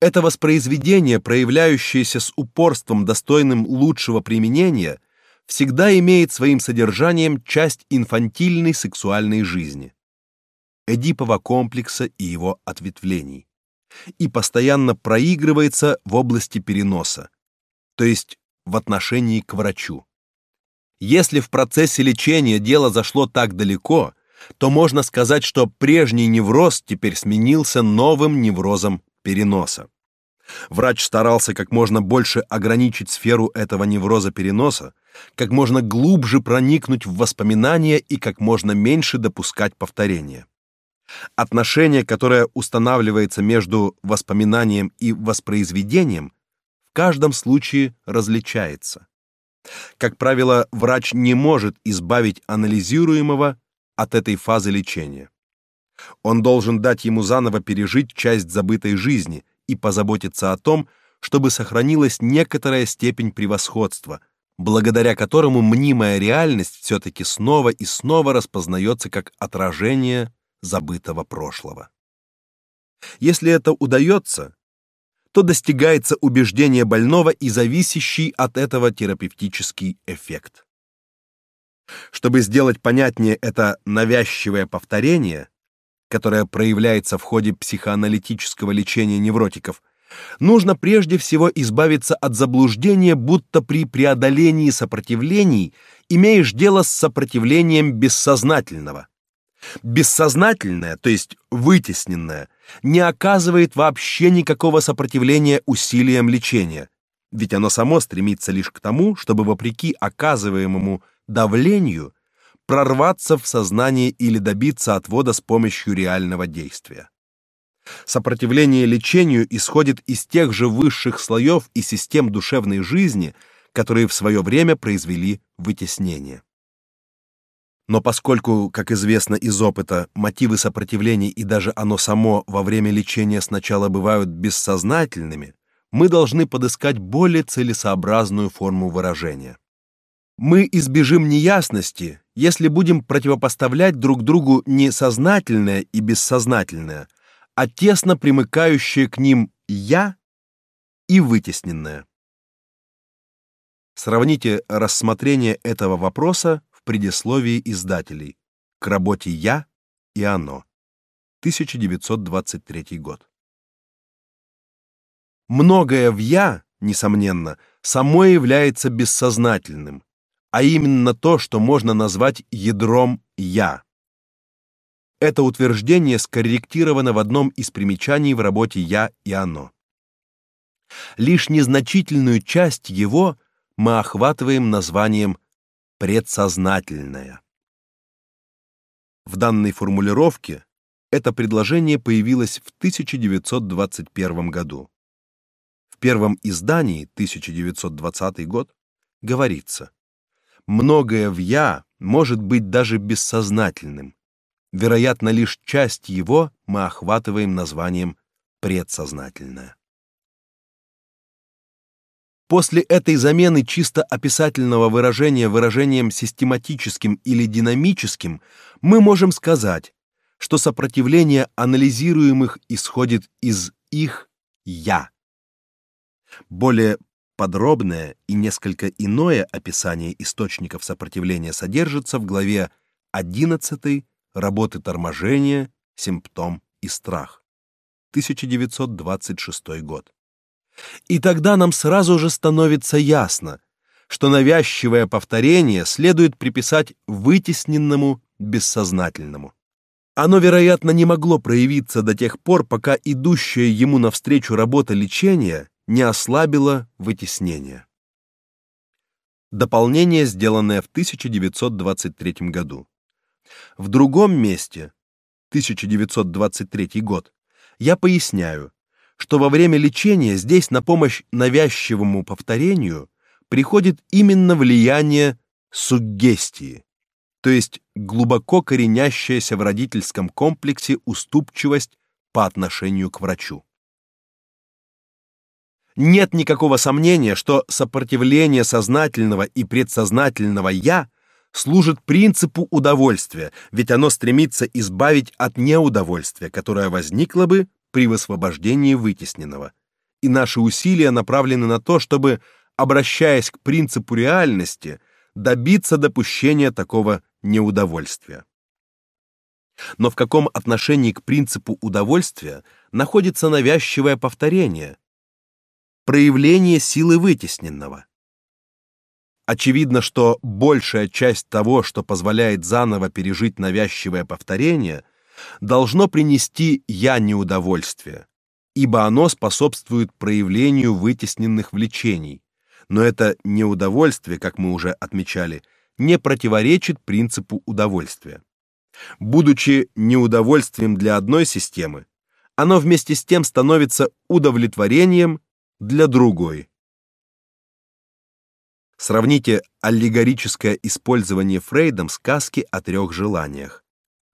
Это воспроизведение, проявляющееся с упорством, достойным лучшего применения, всегда имеет своим содержанием часть инфантильной сексуальной жизни, Эдипова комплекса и его ответвлений, и постоянно проигрывается в области переноса, то есть в отношении к врачу. Если в процессе лечения дело зашло так далеко, то можно сказать, что прежний невроз теперь сменился новым неврозом переноса. Врач старался как можно больше ограничить сферу этого невроза переноса, как можно глубже проникнуть в воспоминания и как можно меньше допускать повторения. Отношение, которое устанавливается между воспоминанием и воспроизведением, в каждом случае различается. Как правило, врач не может избавить анализируемого от этой фазы лечения. Он должен дать ему заново пережить часть забытой жизни и позаботиться о том, чтобы сохранилась некоторая степень превосходства, благодаря которому мнимая реальность все таки снова и снова распознается как отражение забытого прошлого. Если это удается, что достигается убеждение больного и зависящий от этого терапевтический эффект. Чтобы сделать понятнее это навязчивое повторение, которое проявляется в ходе психоаналитического лечения невротиков, нужно прежде всего избавиться от заблуждения, будто при преодолении сопротивлений имеешь дело с сопротивлением бессознательного. Бессознательное, то есть вытесненное, не оказывает вообще никакого сопротивления усилиям лечения, ведь оно само стремится лишь к тому, чтобы вопреки оказываемому давлению прорваться в сознание или добиться отвода с помощью реального действия. Сопротивление лечению исходит из тех же высших слоев и систем душевной жизни, которые в свое время произвели вытеснение. Но поскольку, как известно из опыта, мотивы сопротивления и даже оно само во время лечения сначала бывают бессознательными, мы должны подыскать более целесообразную форму выражения. Мы избежим неясности, если будем противопоставлять друг другу не сознательное и бессознательное, а тесно примыкающее к ним я и вытесненное. Сравните рассмотрение этого вопроса в предисловии издателей к работе Я и оно. 1923 год. Многое в я, несомненно, само является бессознательным, а именно то, что можно назвать ядром я. Это утверждение скорректировано в одном из примечаний в работе Я и оно. Лишь незначительную часть его мы охватываем названием предсознательное. В данной формулировке это предложение появилось в 1921 году. В первом издании 1920 год говорится: многое в я может быть даже бессознательным, Вероятно, лишь часть его мы охватываем названием предсознательное. После этой замены чисто описательного выражения выражением систематическим или динамическим мы можем сказать, что сопротивление анализируемых исходит из их я. Более подробное и несколько иное описание источников сопротивления содержится в главе 11 Работы торможения, симптом и страх. 1926 год. И тогда нам сразу же становится ясно, что навязчивое повторение следует приписать вытесненному бессознательному. Оно, вероятно, не могло проявиться до тех пор, пока идущая ему навстречу работа лечения не ослабила вытеснение. Дополнение, сделанное в 1923 году. В другом месте, 1923 год, я поясняю, что во время лечения здесь на помощь навязчивому повторению приходит именно влияние суггестии, то есть глубоко коренящаяся в родительском комплексе уступчивость по отношению к врачу. Нет никакого сомнения, что сопротивление сознательного и предсознательного я служит принципу удовольствия, ведь оно стремится избавить от неудовольствия, которое возникло бы при высвобождении вытесненного. И наши усилия направлены на то, чтобы, обращаясь к принципу реальности, добиться допущения такого неудовольствия. Но в каком отношении к принципу удовольствия находится навязчивое повторение, проявление силы вытесненного? Очевидно, что большая часть того, что позволяет заново пережить навязчивое повторение, должно принести я неудовольствие, ибо оно способствует проявлению вытесненных влечений. Но это неудовольствие, как мы уже отмечали, не противоречит принципу удовольствия. Будучи неудовольствием для одной системы, оно вместе с тем становится удовлетворением для другой. Сравните аллегорическое использование Фрейдом сказки о трех желаниях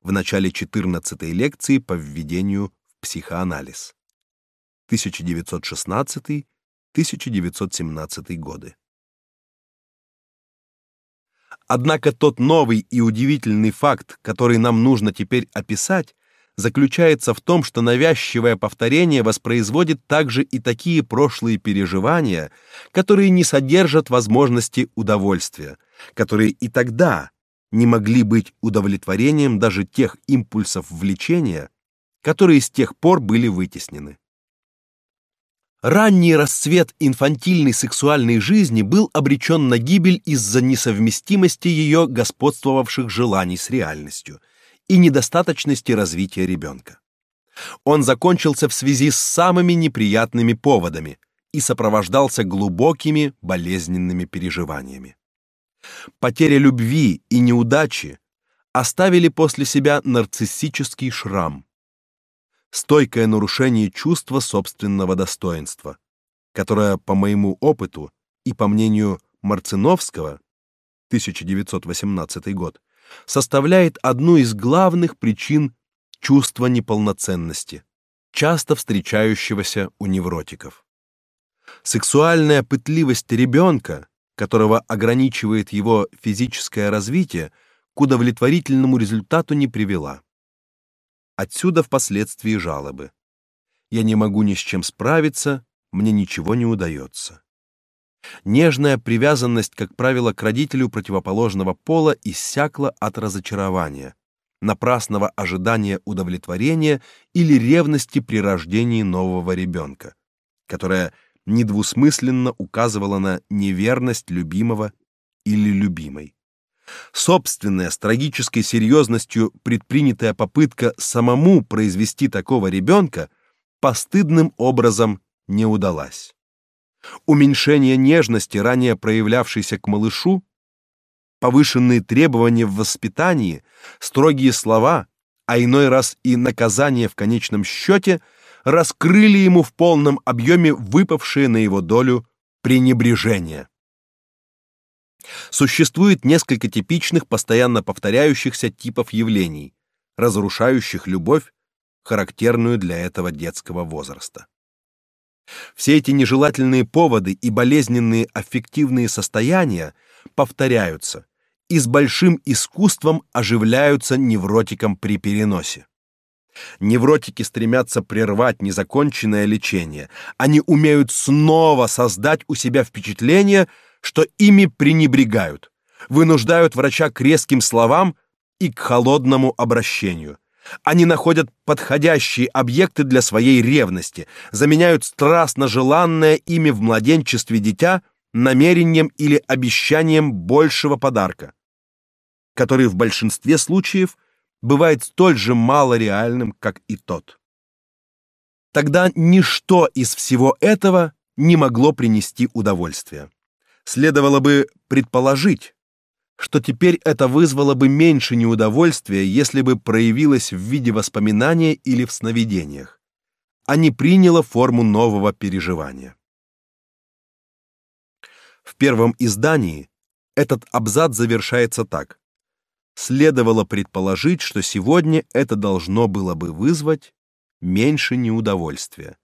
в начале 14-й лекции по введению в психоанализ. 1916-1917 годы. Однако тот новый и удивительный факт, который нам нужно теперь описать, заключается в том, что навязчивое повторение воспроизводит также и такие прошлые переживания, которые не содержат возможности удовольствия, которые и тогда не могли быть удовлетворением даже тех импульсов влечения, которые с тех пор были вытеснены. Ранний расцвет инфантильной сексуальной жизни был обречен на гибель из-за несовместимости ее господствовавших желаний с реальностью и недостаточности развития ребенка. Он закончился в связи с самыми неприятными поводами и сопровождался глубокими болезненными переживаниями. Потеря любви и неудачи оставили после себя нарциссический шрам, стойкое нарушение чувства собственного достоинства, которое, по моему опыту и по мнению Марциновского, 1918 год, составляет одну из главных причин чувства неполноценности, часто встречающегося у невротиков. Сексуальная пытливость ребенка, которого ограничивает его физическое развитие, к удовлетворительному результату не привела. Отсюда впоследствии жалобы. Я не могу ни с чем справиться, мне ничего не удается. Нежная привязанность, как правило, к родителю противоположного пола иссякла от разочарования, напрасного ожидания удовлетворения или ревности при рождении нового ребенка, которая недвусмысленно указывала на неверность любимого или любимой. Собственная с трагической серьезностью предпринятая попытка самому произвести такого ребенка постыдным образом не удалась. Уменьшение нежности, ранее проявлявшейся к малышу, повышенные требования в воспитании, строгие слова, а иной раз и наказание в конечном счете раскрыли ему в полном объеме выпавшее на его долю пренебрежение. Существует несколько типичных, постоянно повторяющихся типов явлений, разрушающих любовь, характерную для этого детского возраста. Все эти нежелательные поводы и болезненные аффективные состояния повторяются и с большим искусством оживляются невротиком при переносе. Невротики стремятся прервать незаконченное лечение. Они умеют снова создать у себя впечатление, что ими пренебрегают, вынуждают врача к резким словам и к холодному обращению. Они находят подходящие объекты для своей ревности, заменяют страстно желанное ими в младенчестве дитя намерением или обещанием большего подарка, который в большинстве случаев бывает столь же мало реальным, как и тот. Тогда ничто из всего этого не могло принести удовольствия следовало бы предположить, что теперь это вызвало бы меньше неудовольствия, если бы проявилось в виде воспоминания или в сновидениях, а не приняло форму нового переживания. В первом издании этот абзац завершается так: следовало предположить, что сегодня это должно было бы вызвать меньше неудовольствия,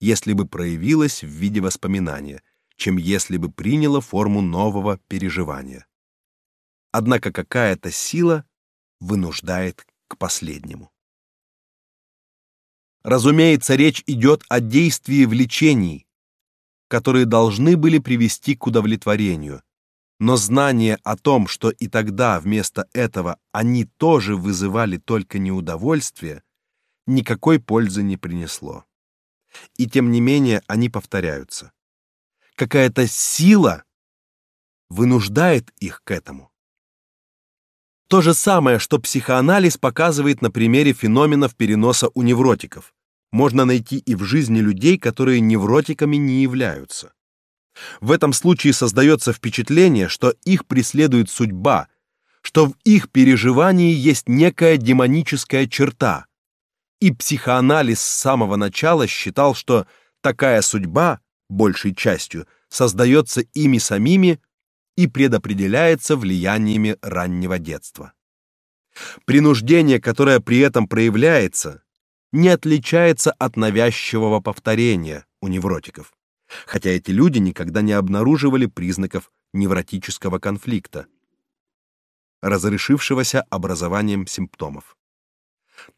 если бы проявилось в виде воспоминания, чем если бы приняло форму нового переживания. Однако какая-то сила вынуждает к последнему. Разумеется, речь идет о действии влечений, которые должны были привести к удовлетворению, но знание о том, что и тогда вместо этого они тоже вызывали только неудовольствие, никакой пользы не принесло. И тем не менее они повторяются какая-то сила вынуждает их к этому. То же самое, что психоанализ показывает на примере феноменов переноса у невротиков, можно найти и в жизни людей, которые невротиками не являются. В этом случае создается впечатление, что их преследует судьба, что в их переживании есть некая демоническая черта. И психоанализ с самого начала считал, что такая судьба большей частью создается ими самими и предопределяется влияниями раннего детства. Принуждение, которое при этом проявляется, не отличается от навязчивого повторения у невротиков, хотя эти люди никогда не обнаруживали признаков невротического конфликта, разрешившегося образованием симптомов.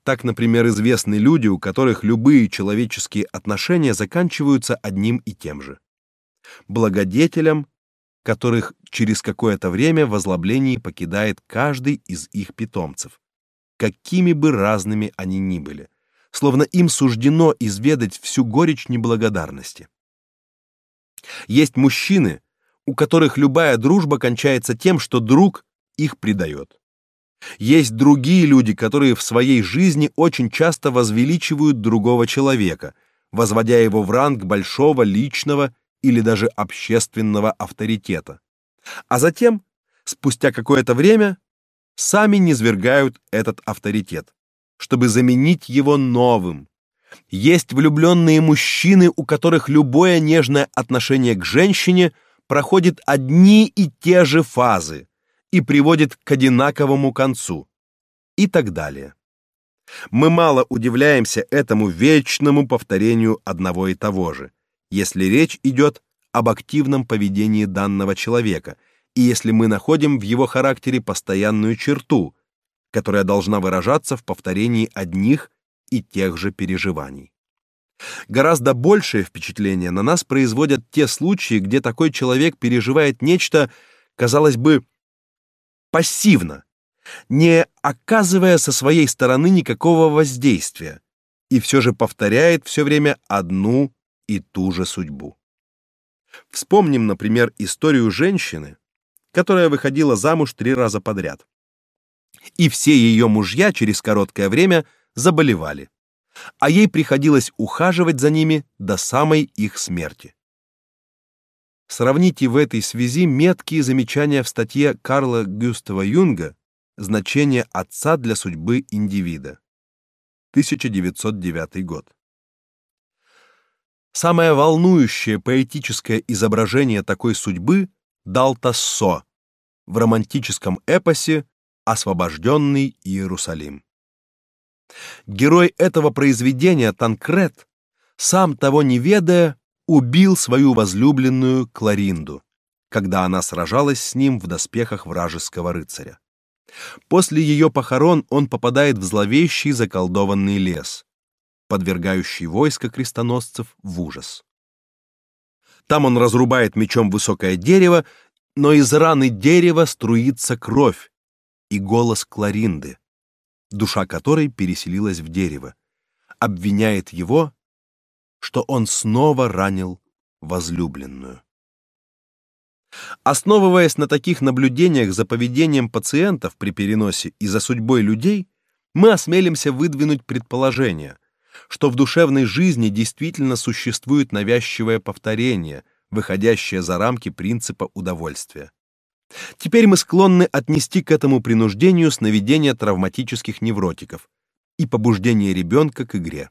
Так, например, известны люди, у которых любые человеческие отношения заканчиваются одним и тем же. Благодетелям, которых через какое-то время в озлоблении покидает каждый из их питомцев, какими бы разными они ни были, словно им суждено изведать всю горечь неблагодарности. Есть мужчины, у которых любая дружба кончается тем, что друг их предает. Есть другие люди, которые в своей жизни очень часто возвеличивают другого человека, возводя его в ранг большого личного или даже общественного авторитета. А затем, спустя какое-то время, сами низвергают этот авторитет, чтобы заменить его новым. Есть влюбленные мужчины, у которых любое нежное отношение к женщине проходит одни и те же фазы и приводит к одинаковому концу и так далее. Мы мало удивляемся этому вечному повторению одного и того же, если речь идет об активном поведении данного человека, и если мы находим в его характере постоянную черту, которая должна выражаться в повторении одних и тех же переживаний. Гораздо большее впечатление на нас производят те случаи, где такой человек переживает нечто, казалось бы, пассивно, не оказывая со своей стороны никакого воздействия, и все же повторяет все время одну и ту же судьбу. Вспомним, например, историю женщины, которая выходила замуж три раза подряд. И все ее мужья через короткое время заболевали, а ей приходилось ухаживать за ними до самой их смерти. Сравните в этой связи меткие замечания в статье Карла Гюстава Юнга «Значение отца для судьбы индивида». 1909 год. Самое волнующее поэтическое изображение такой судьбы дал Тассо в романтическом эпосе «Освобожденный Иерусалим». Герой этого произведения Танкрет, сам того не ведая, убил свою возлюбленную Кларинду, когда она сражалась с ним в доспехах вражеского рыцаря. После ее похорон он попадает в зловещий заколдованный лес, подвергающий войско крестоносцев в ужас. Там он разрубает мечом высокое дерево, но из раны дерева струится кровь и голос Кларинды, душа которой переселилась в дерево, обвиняет его что он снова ранил возлюбленную. Основываясь на таких наблюдениях за поведением пациентов при переносе и за судьбой людей, мы осмелимся выдвинуть предположение, что в душевной жизни действительно существует навязчивое повторение, выходящее за рамки принципа удовольствия. Теперь мы склонны отнести к этому принуждению сновидения травматических невротиков и побуждение ребенка к игре.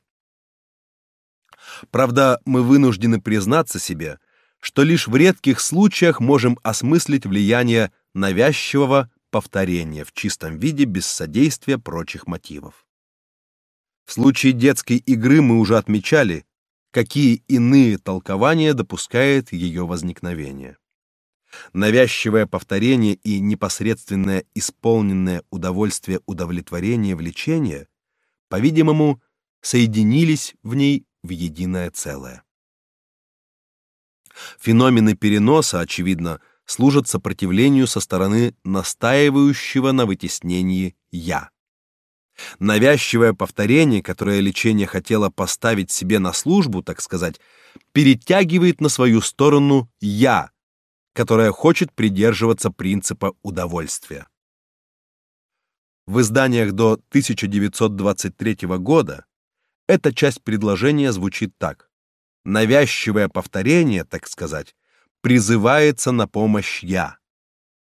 Правда, мы вынуждены признаться себе, что лишь в редких случаях можем осмыслить влияние навязчивого повторения в чистом виде без содействия прочих мотивов. В случае детской игры мы уже отмечали, какие иные толкования допускает ее возникновение. Навязчивое повторение и непосредственное исполненное удовольствие удовлетворения влечения, по-видимому, соединились в ней в единое целое. Феномены переноса, очевидно, служат сопротивлению со стороны настаивающего на вытеснении я. Навязчивое повторение, которое лечение хотело поставить себе на службу, так сказать, перетягивает на свою сторону я, которое хочет придерживаться принципа удовольствия. В изданиях до 1923 года эта часть предложения звучит так: навязчивое повторение, так сказать, призывается на помощь я,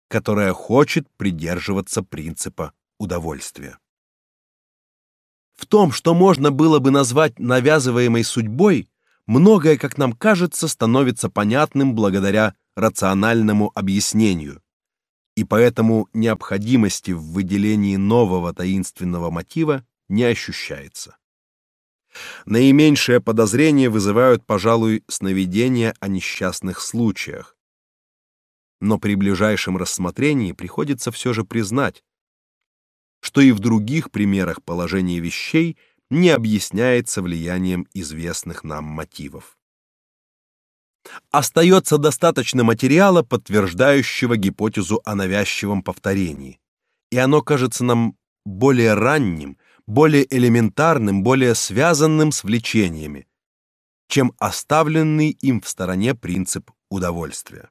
которая хочет придерживаться принципа удовольствия. В том, что можно было бы назвать навязываемой судьбой, многое, как нам кажется, становится понятным благодаря рациональному объяснению. И поэтому необходимости в выделении нового таинственного мотива не ощущается. Наименьшее подозрение вызывают, пожалуй, сновидения о несчастных случаях. Но при ближайшем рассмотрении приходится все же признать, что и в других примерах положение вещей не объясняется влиянием известных нам мотивов. Остается достаточно материала, подтверждающего гипотезу о навязчивом повторении, и оно кажется нам более ранним, более элементарным, более связанным с влечениями, чем оставленный им в стороне принцип удовольствия.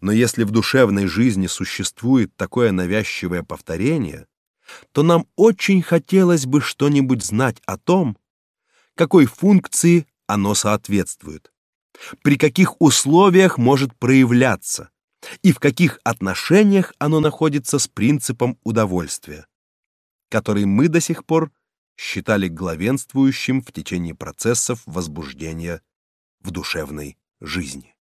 Но если в душевной жизни существует такое навязчивое повторение, то нам очень хотелось бы что-нибудь знать о том, какой функции оно соответствует, при каких условиях может проявляться и в каких отношениях оно находится с принципом удовольствия, который мы до сих пор считали главенствующим в течение процессов возбуждения в душевной жизни.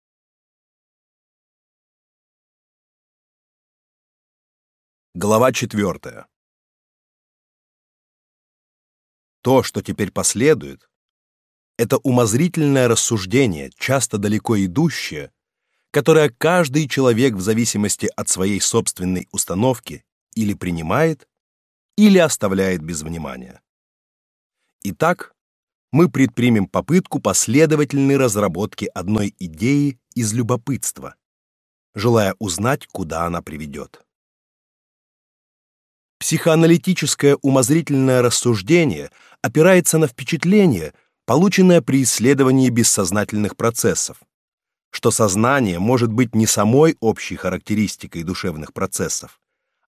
Глава 4. То, что теперь последует, это умозрительное рассуждение, часто далеко идущее, которое каждый человек в зависимости от своей собственной установки или принимает, или оставляет без внимания. Итак, мы предпримем попытку последовательной разработки одной идеи из любопытства, желая узнать, куда она приведет. Психоаналитическое умозрительное рассуждение опирается на впечатление, полученное при исследовании бессознательных процессов, что сознание может быть не самой общей характеристикой душевных процессов,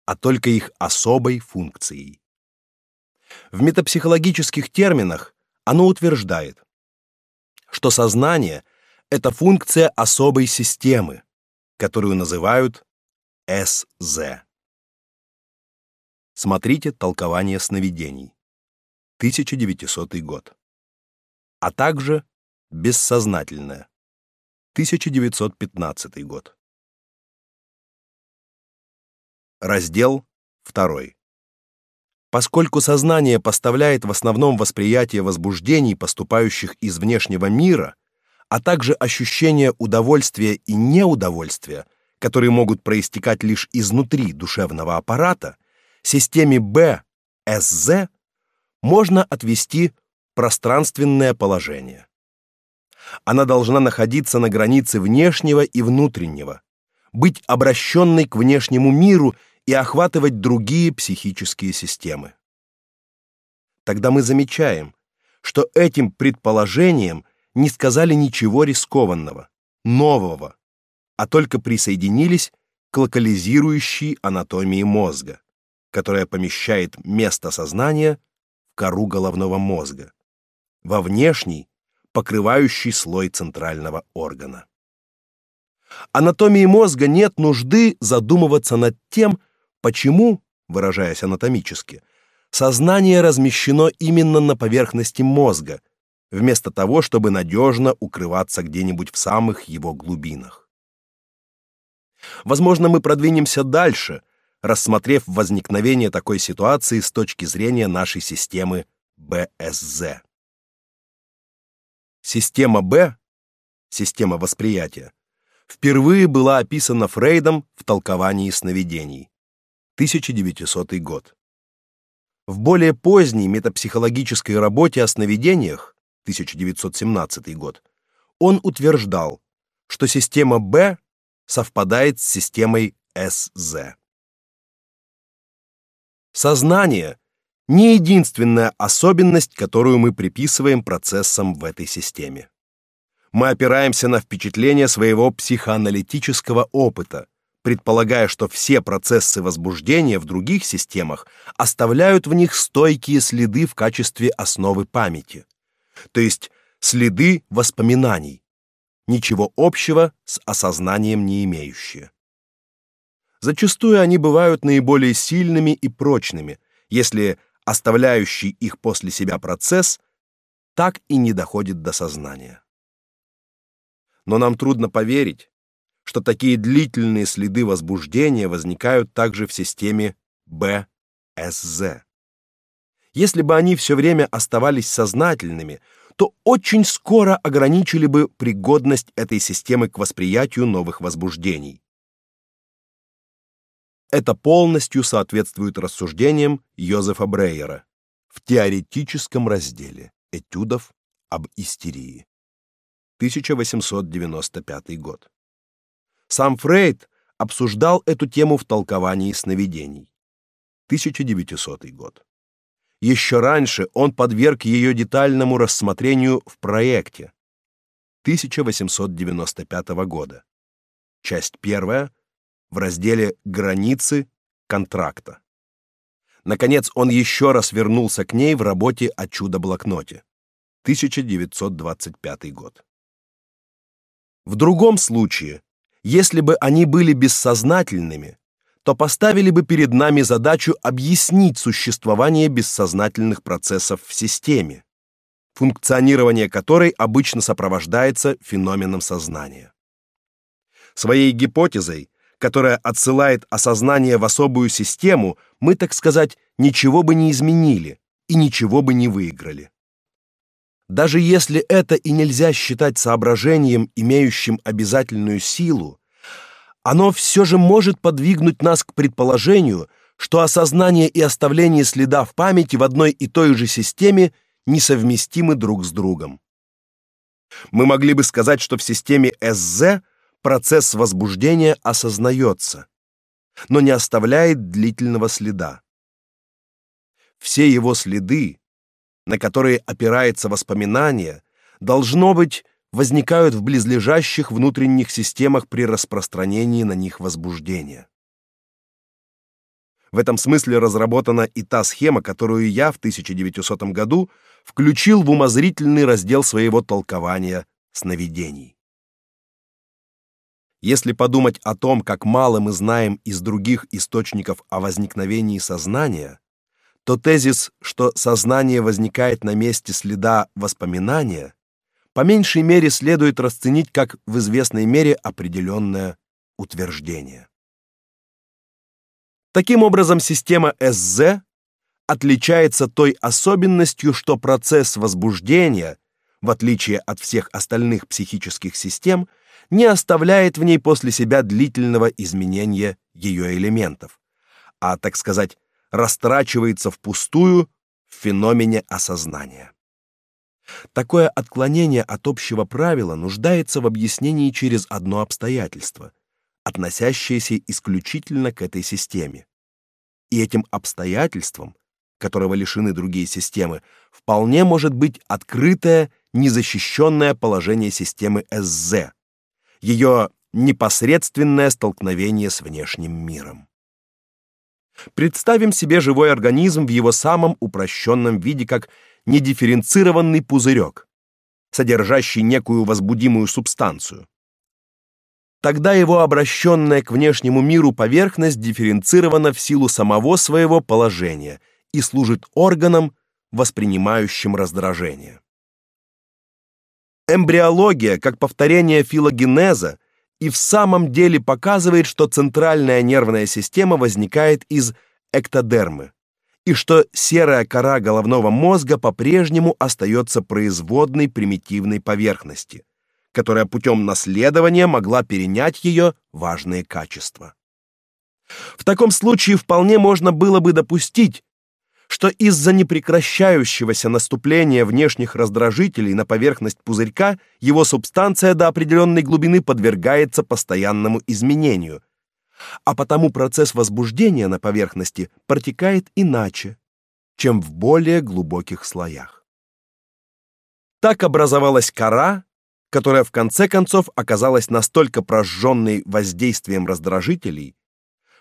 а только их особой функцией. В метапсихологических терминах оно утверждает, что сознание это функция особой системы, которую называют СЗ. Смотрите толкование сновидений. 1900 год. А также бессознательное. 1915 год. Раздел 2. Поскольку сознание поставляет в основном восприятие возбуждений, поступающих из внешнего мира, а также ощущение удовольствия и неудовольствия, которые могут проистекать лишь изнутри душевного аппарата, системе Б, СЗ можно отвести пространственное положение. Она должна находиться на границе внешнего и внутреннего, быть обращенной к внешнему миру и охватывать другие психические системы. Тогда мы замечаем, что этим предположением не сказали ничего рискованного, нового, а только присоединились к локализирующей анатомии мозга которая помещает место сознания в кору головного мозга, во внешний, покрывающий слой центрального органа. Анатомии мозга нет нужды задумываться над тем, почему, выражаясь анатомически, сознание размещено именно на поверхности мозга, вместо того, чтобы надежно укрываться где-нибудь в самых его глубинах. Возможно, мы продвинемся дальше, рассмотрев возникновение такой ситуации с точки зрения нашей системы БСЗ. Система Б, система восприятия, впервые была описана Фрейдом в толковании сновидений. 1900 год. В более поздней метапсихологической работе о сновидениях 1917 год он утверждал, что система Б совпадает с системой СЗ. Сознание не единственная особенность, которую мы приписываем процессам в этой системе. Мы опираемся на впечатления своего психоаналитического опыта, предполагая, что все процессы возбуждения в других системах оставляют в них стойкие следы в качестве основы памяти, то есть следы воспоминаний, ничего общего с осознанием не имеющие. Зачастую они бывают наиболее сильными и прочными, если оставляющий их после себя процесс так и не доходит до сознания. Но нам трудно поверить, что такие длительные следы возбуждения возникают также в системе БСЗ. Если бы они все время оставались сознательными, то очень скоро ограничили бы пригодность этой системы к восприятию новых возбуждений. Это полностью соответствует рассуждениям Йозефа Брейера в теоретическом разделе этюдов об истерии. 1895 год. Сам Фрейд обсуждал эту тему в толковании сновидений. 1900 год. Еще раньше он подверг ее детальному рассмотрению в проекте 1895 года. Часть первая в разделе Границы контракта. Наконец он еще раз вернулся к ней в работе о чудо-блокноте. 1925 год. В другом случае, если бы они были бессознательными, то поставили бы перед нами задачу объяснить существование бессознательных процессов в системе, функционирование которой обычно сопровождается феноменом сознания. Своей гипотезой, которая отсылает осознание в особую систему, мы, так сказать, ничего бы не изменили и ничего бы не выиграли. Даже если это и нельзя считать соображением, имеющим обязательную силу, оно все же может подвигнуть нас к предположению, что осознание и оставление следа в памяти в одной и той же системе несовместимы друг с другом. Мы могли бы сказать, что в системе СЗ процесс возбуждения осознается, но не оставляет длительного следа. Все его следы, на которые опирается воспоминание, должно быть возникают в близлежащих внутренних системах при распространении на них возбуждения. В этом смысле разработана и та схема, которую я в 1900 году включил в умозрительный раздел своего толкования сновидений. Если подумать о том, как мало мы знаем из других источников о возникновении сознания, то тезис, что сознание возникает на месте следа воспоминания, по меньшей мере следует расценить как в известной мере определенное утверждение. Таким образом, система СЗ отличается той особенностью, что процесс возбуждения, в отличие от всех остальных психических систем, не оставляет в ней после себя длительного изменения ее элементов, а, так сказать, растрачивается впустую в феномене осознания. Такое отклонение от общего правила нуждается в объяснении через одно обстоятельство, относящееся исключительно к этой системе. И этим обстоятельством, которого лишены другие системы, вполне может быть открытое, незащищенное положение системы СЗ, ее непосредственное столкновение с внешним миром. Представим себе живой организм в его самом упрощенном виде как недифференцированный пузырек, содержащий некую возбудимую субстанцию. Тогда его обращенная к внешнему миру поверхность дифференцирована в силу самого своего положения и служит органом, воспринимающим раздражение. Эмбриология, как повторение филогенеза, и в самом деле показывает, что центральная нервная система возникает из эктодермы, и что серая кора головного мозга по-прежнему остается производной примитивной поверхности, которая путем наследования могла перенять ее важные качества. В таком случае вполне можно было бы допустить, что из-за непрекращающегося наступления внешних раздражителей на поверхность пузырька его субстанция до определенной глубины подвергается постоянному изменению, а потому процесс возбуждения на поверхности протекает иначе, чем в более глубоких слоях. Так образовалась кора, которая в конце концов оказалась настолько прожженной воздействием раздражителей,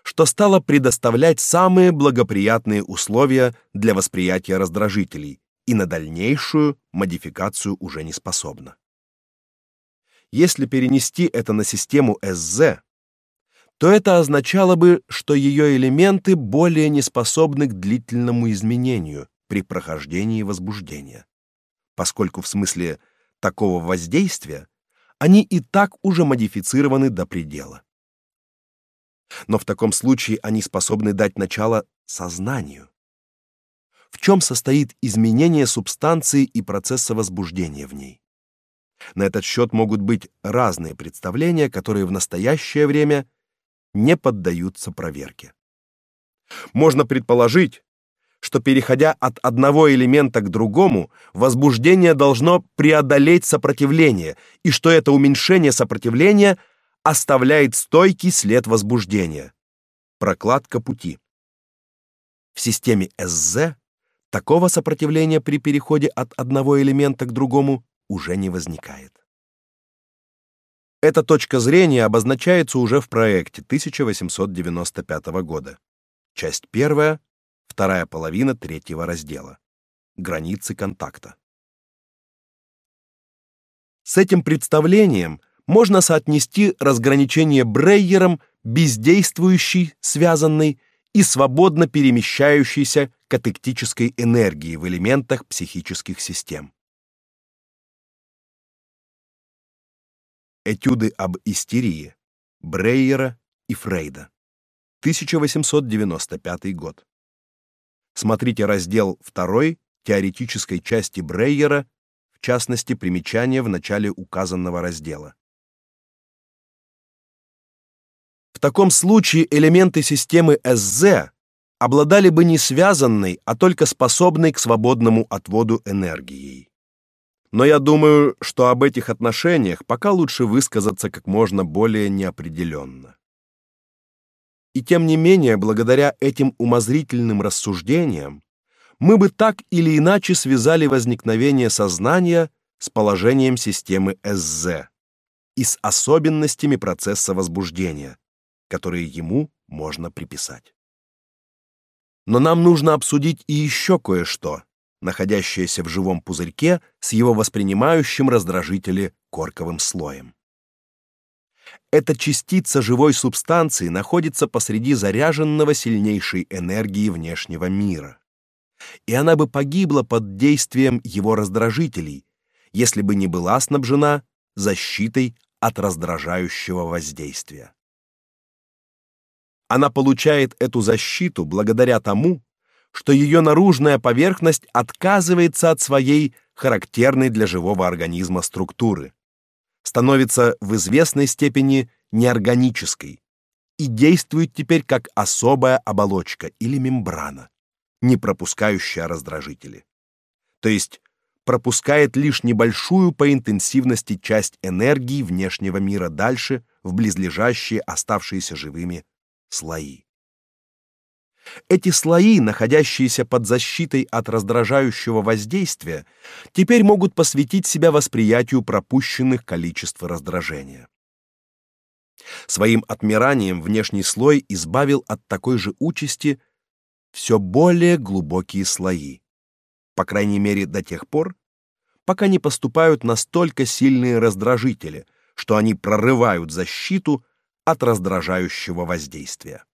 что стала предоставлять самые благоприятные условия для восприятия раздражителей и на дальнейшую модификацию уже не способна. Если перенести это на систему СЗ, то это означало бы, что ее элементы более не способны к длительному изменению при прохождении возбуждения, поскольку в смысле такого воздействия они и так уже модифицированы до предела. Но в таком случае они способны дать начало сознанию. В чем состоит изменение субстанции и процесса возбуждения в ней? На этот счет могут быть разные представления, которые в настоящее время не поддаются проверке. Можно предположить, что переходя от одного элемента к другому, возбуждение должно преодолеть сопротивление, и что это уменьшение сопротивления оставляет стойкий след возбуждения. Прокладка пути. В системе СЗ такого сопротивления при переходе от одного элемента к другому уже не возникает. Эта точка зрения обозначается уже в проекте 1895 года. Часть первая, вторая половина третьего раздела. Границы контакта. С этим представлением можно соотнести разграничение Брейером бездействующей, связанной и свободно перемещающейся катектической энергии в элементах психических систем. Этюды об истерии Брейера и Фрейда. 1895 год. Смотрите раздел 2 теоретической части Брейера, в частности, примечания в начале указанного раздела. В таком случае элементы системы СЗ обладали бы не связанной, а только способной к свободному отводу энергией. Но я думаю, что об этих отношениях пока лучше высказаться как можно более неопределенно. И тем не менее, благодаря этим умозрительным рассуждениям, мы бы так или иначе связали возникновение сознания с положением системы СЗ и с особенностями процесса возбуждения, которые ему можно приписать. Но нам нужно обсудить и еще кое-что, находящееся в живом пузырьке с его воспринимающим раздражители корковым слоем. Эта частица живой субстанции находится посреди заряженного сильнейшей энергии внешнего мира. И она бы погибла под действием его раздражителей, если бы не была снабжена защитой от раздражающего воздействия. Она получает эту защиту благодаря тому, что ее наружная поверхность отказывается от своей характерной для живого организма структуры, становится в известной степени неорганической и действует теперь как особая оболочка или мембрана, не пропускающая раздражители. То есть пропускает лишь небольшую по интенсивности часть энергии внешнего мира дальше в близлежащие оставшиеся живыми слои. Эти слои, находящиеся под защитой от раздражающего воздействия, теперь могут посвятить себя восприятию пропущенных количеств раздражения. Своим отмиранием внешний слой избавил от такой же участи все более глубокие слои, по крайней мере до тех пор, пока не поступают настолько сильные раздражители, что они прорывают защиту от раздражающего воздействия.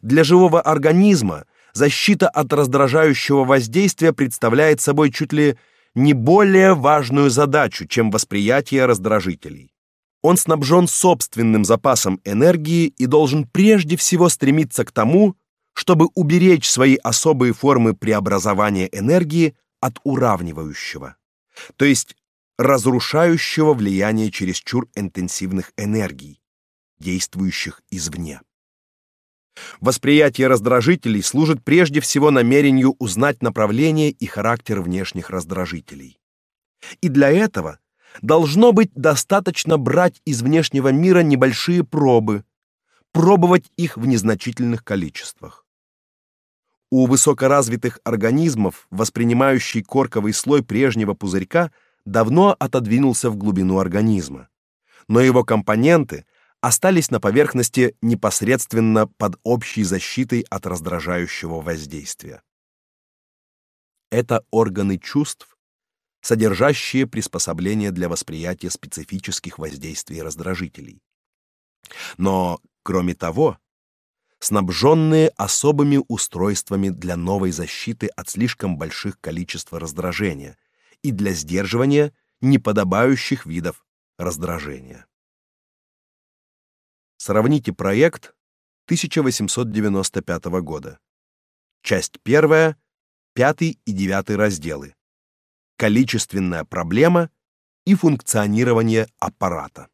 Для живого организма защита от раздражающего воздействия представляет собой чуть ли не более важную задачу, чем восприятие раздражителей. Он снабжен собственным запасом энергии и должен прежде всего стремиться к тому, чтобы уберечь свои особые формы преобразования энергии от уравнивающего, то есть разрушающего влияния чересчур интенсивных энергий, действующих извне. Восприятие раздражителей служит прежде всего намерению узнать направление и характер внешних раздражителей. И для этого должно быть достаточно брать из внешнего мира небольшие пробы, пробовать их в незначительных количествах. У высокоразвитых организмов, воспринимающий корковый слой прежнего пузырька, давно отодвинулся в глубину организма, но его компоненты остались на поверхности непосредственно под общей защитой от раздражающего воздействия. Это органы чувств, содержащие приспособления для восприятия специфических воздействий раздражителей. Но, кроме того, снабженные особыми устройствами для новой защиты от слишком больших количеств раздражения и для сдерживания неподобающих видов раздражения. Сравните проект 1895 года. Часть первая, пятый и девятый разделы. Количественная проблема и функционирование аппарата.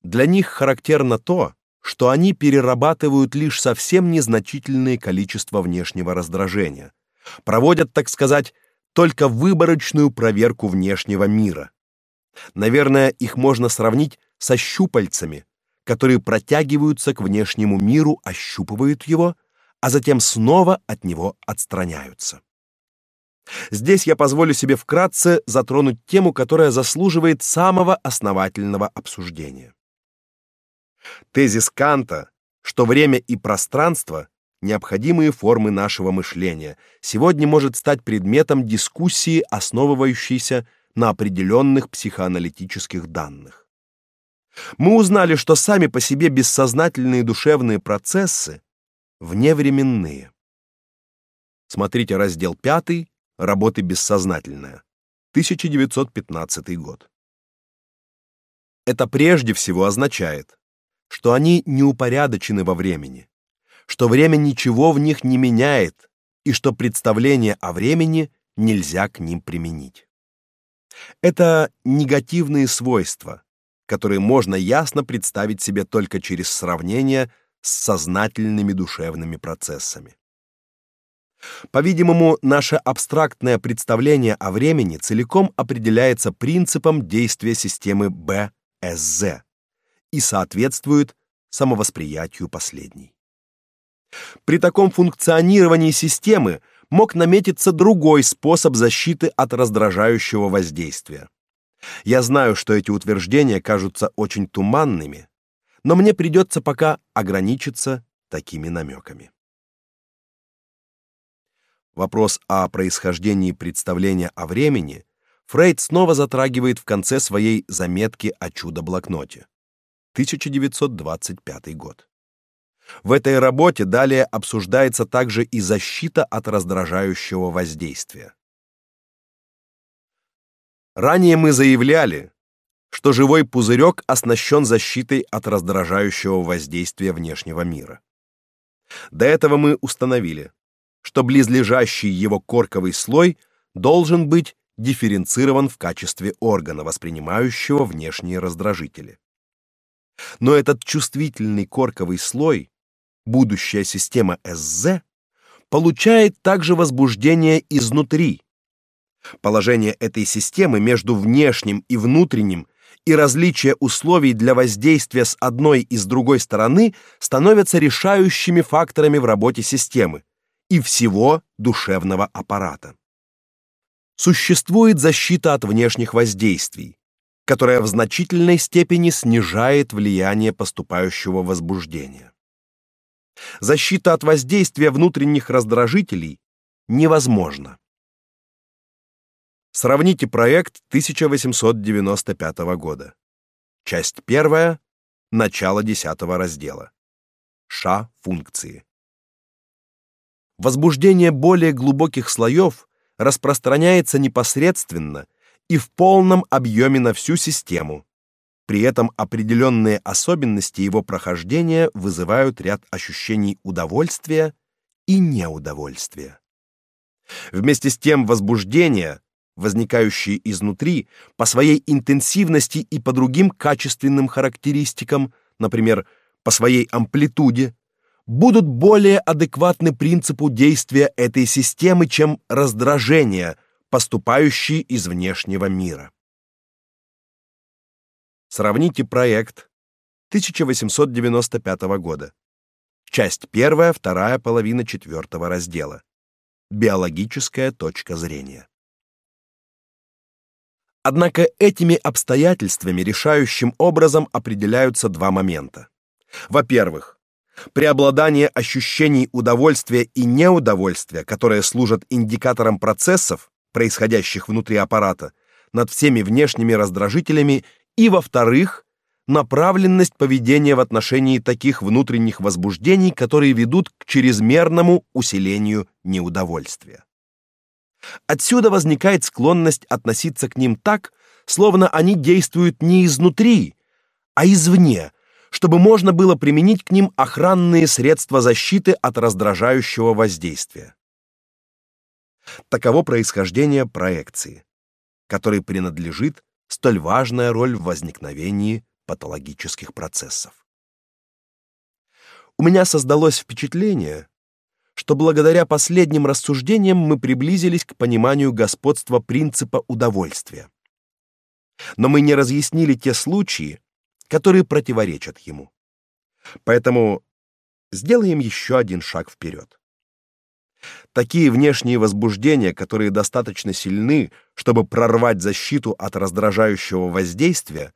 Для них характерно то, что они перерабатывают лишь совсем незначительное количество внешнего раздражения, проводят, так сказать, только выборочную проверку внешнего мира. Наверное, их можно сравнить со щупальцами, которые протягиваются к внешнему миру, ощупывают его, а затем снова от него отстраняются. Здесь я позволю себе вкратце затронуть тему, которая заслуживает самого основательного обсуждения. Тезис Канта, что время и пространство необходимые формы нашего мышления, сегодня может стать предметом дискуссии, основывающейся на определенных психоаналитических данных. Мы узнали, что сами по себе бессознательные душевные процессы вневременные. Смотрите раздел 5 Работы бессознательное. 1915 год. Это прежде всего означает, что они не упорядочены во времени, что время ничего в них не меняет и что представление о времени нельзя к ним применить. Это негативные свойства, которые можно ясно представить себе только через сравнение с сознательными душевными процессами. По-видимому, наше абстрактное представление о времени целиком определяется принципом действия системы БСЗ и соответствует самовосприятию последней. При таком функционировании системы мог наметиться другой способ защиты от раздражающего воздействия. Я знаю, что эти утверждения кажутся очень туманными, но мне придется пока ограничиться такими намеками. Вопрос о происхождении представления о времени Фрейд снова затрагивает в конце своей заметки о чудо-блокноте. 1925 год. В этой работе далее обсуждается также и защита от раздражающего воздействия. Ранее мы заявляли, что живой пузырек оснащен защитой от раздражающего воздействия внешнего мира. До этого мы установили, что близлежащий его корковый слой должен быть дифференцирован в качестве органа, воспринимающего внешние раздражители. Но этот чувствительный корковый слой будущая система СЗ получает также возбуждение изнутри. Положение этой системы между внешним и внутренним и различие условий для воздействия с одной и с другой стороны становятся решающими факторами в работе системы и всего душевного аппарата. Существует защита от внешних воздействий, которая в значительной степени снижает влияние поступающего возбуждения. Защита от воздействия внутренних раздражителей невозможна. Сравните проект 1895 года. Часть первая, начало 10 раздела. Ша функции. Возбуждение более глубоких слоев распространяется непосредственно и в полном объеме на всю систему, при этом определенные особенности его прохождения вызывают ряд ощущений удовольствия и неудовольствия. Вместе с тем возбуждение, возникающее изнутри, по своей интенсивности и по другим качественным характеристикам, например, по своей амплитуде, будут более адекватны принципу действия этой системы, чем раздражение, поступающее из внешнего мира. Сравните проект 1895 года. Часть первая, вторая половина четвертого раздела. Биологическая точка зрения. Однако этими обстоятельствами решающим образом определяются два момента. Во-первых, преобладание ощущений удовольствия и неудовольствия, которые служат индикатором процессов, происходящих внутри аппарата, над всеми внешними раздражителями и, во-вторых, направленность поведения в отношении таких внутренних возбуждений, которые ведут к чрезмерному усилению неудовольствия. Отсюда возникает склонность относиться к ним так, словно они действуют не изнутри, а извне, чтобы можно было применить к ним охранные средства защиты от раздражающего воздействия. Таково происхождение проекции, которой принадлежит столь важная роль в возникновении патологических процессов. У меня создалось впечатление, что благодаря последним рассуждениям мы приблизились к пониманию господства принципа удовольствия. Но мы не разъяснили те случаи, которые противоречат ему. Поэтому сделаем еще один шаг вперед. Такие внешние возбуждения, которые достаточно сильны, чтобы прорвать защиту от раздражающего воздействия,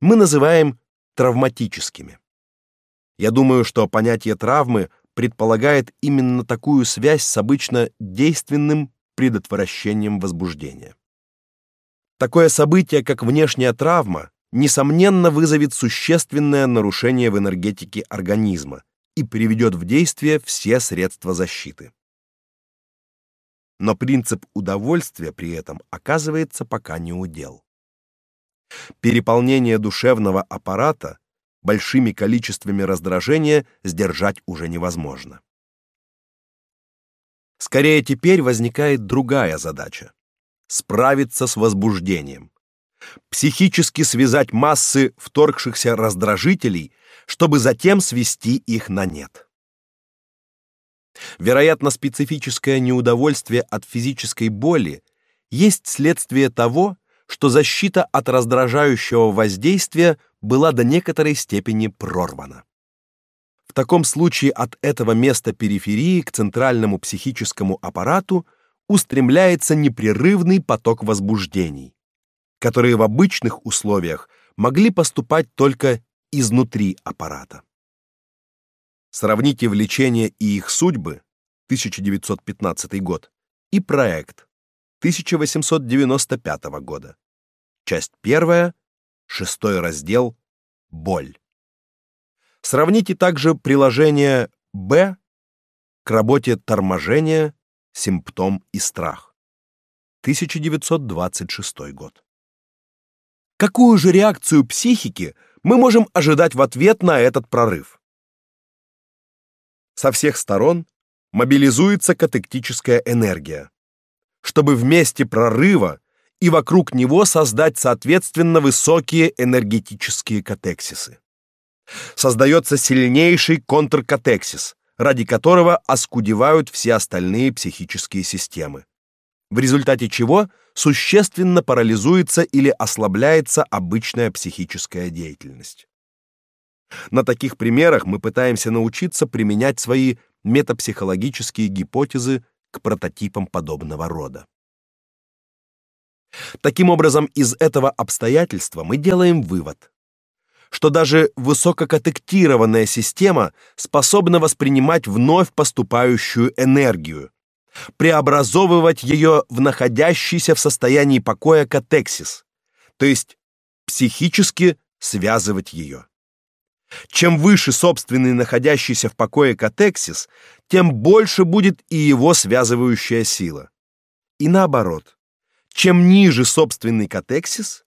мы называем травматическими. Я думаю, что понятие травмы предполагает именно такую связь с обычно действенным предотвращением возбуждения. Такое событие, как внешняя травма, несомненно вызовет существенное нарушение в энергетике организма и приведет в действие все средства защиты. Но принцип удовольствия при этом оказывается пока не удел. Переполнение душевного аппарата большими количествами раздражения сдержать уже невозможно. Скорее теперь возникает другая задача справиться с возбуждением. Психически связать массы вторгшихся раздражителей, чтобы затем свести их на нет. Вероятно, специфическое неудовольствие от физической боли есть следствие того, что защита от раздражающего воздействия была до некоторой степени прорвана. В таком случае от этого места периферии к центральному психическому аппарату устремляется непрерывный поток возбуждений, которые в обычных условиях могли поступать только изнутри аппарата. Сравните влечение и их судьбы 1915 год и проект 1895 года. Часть первая, шестой раздел Боль. Сравните также приложение Б к работе торможения, симптом и страх. 1926 год. Какую же реакцию психики мы можем ожидать в ответ на этот прорыв? Со всех сторон мобилизуется катектическая энергия, чтобы в месте прорыва и вокруг него создать соответственно высокие энергетические катексисы. Создается сильнейший контркатексис, ради которого оскудевают все остальные психические системы. В результате чего существенно парализуется или ослабляется обычная психическая деятельность. На таких примерах мы пытаемся научиться применять свои метапсихологические гипотезы к прототипам подобного рода. Таким образом, из этого обстоятельства мы делаем вывод, что даже высококотектированная система способна воспринимать вновь поступающую энергию, преобразовывать ее в находящийся в состоянии покоя катексис, то есть психически связывать ее. Чем выше собственный находящийся в покое катексис, тем больше будет и его связывающая сила. И наоборот, чем ниже собственный катексис,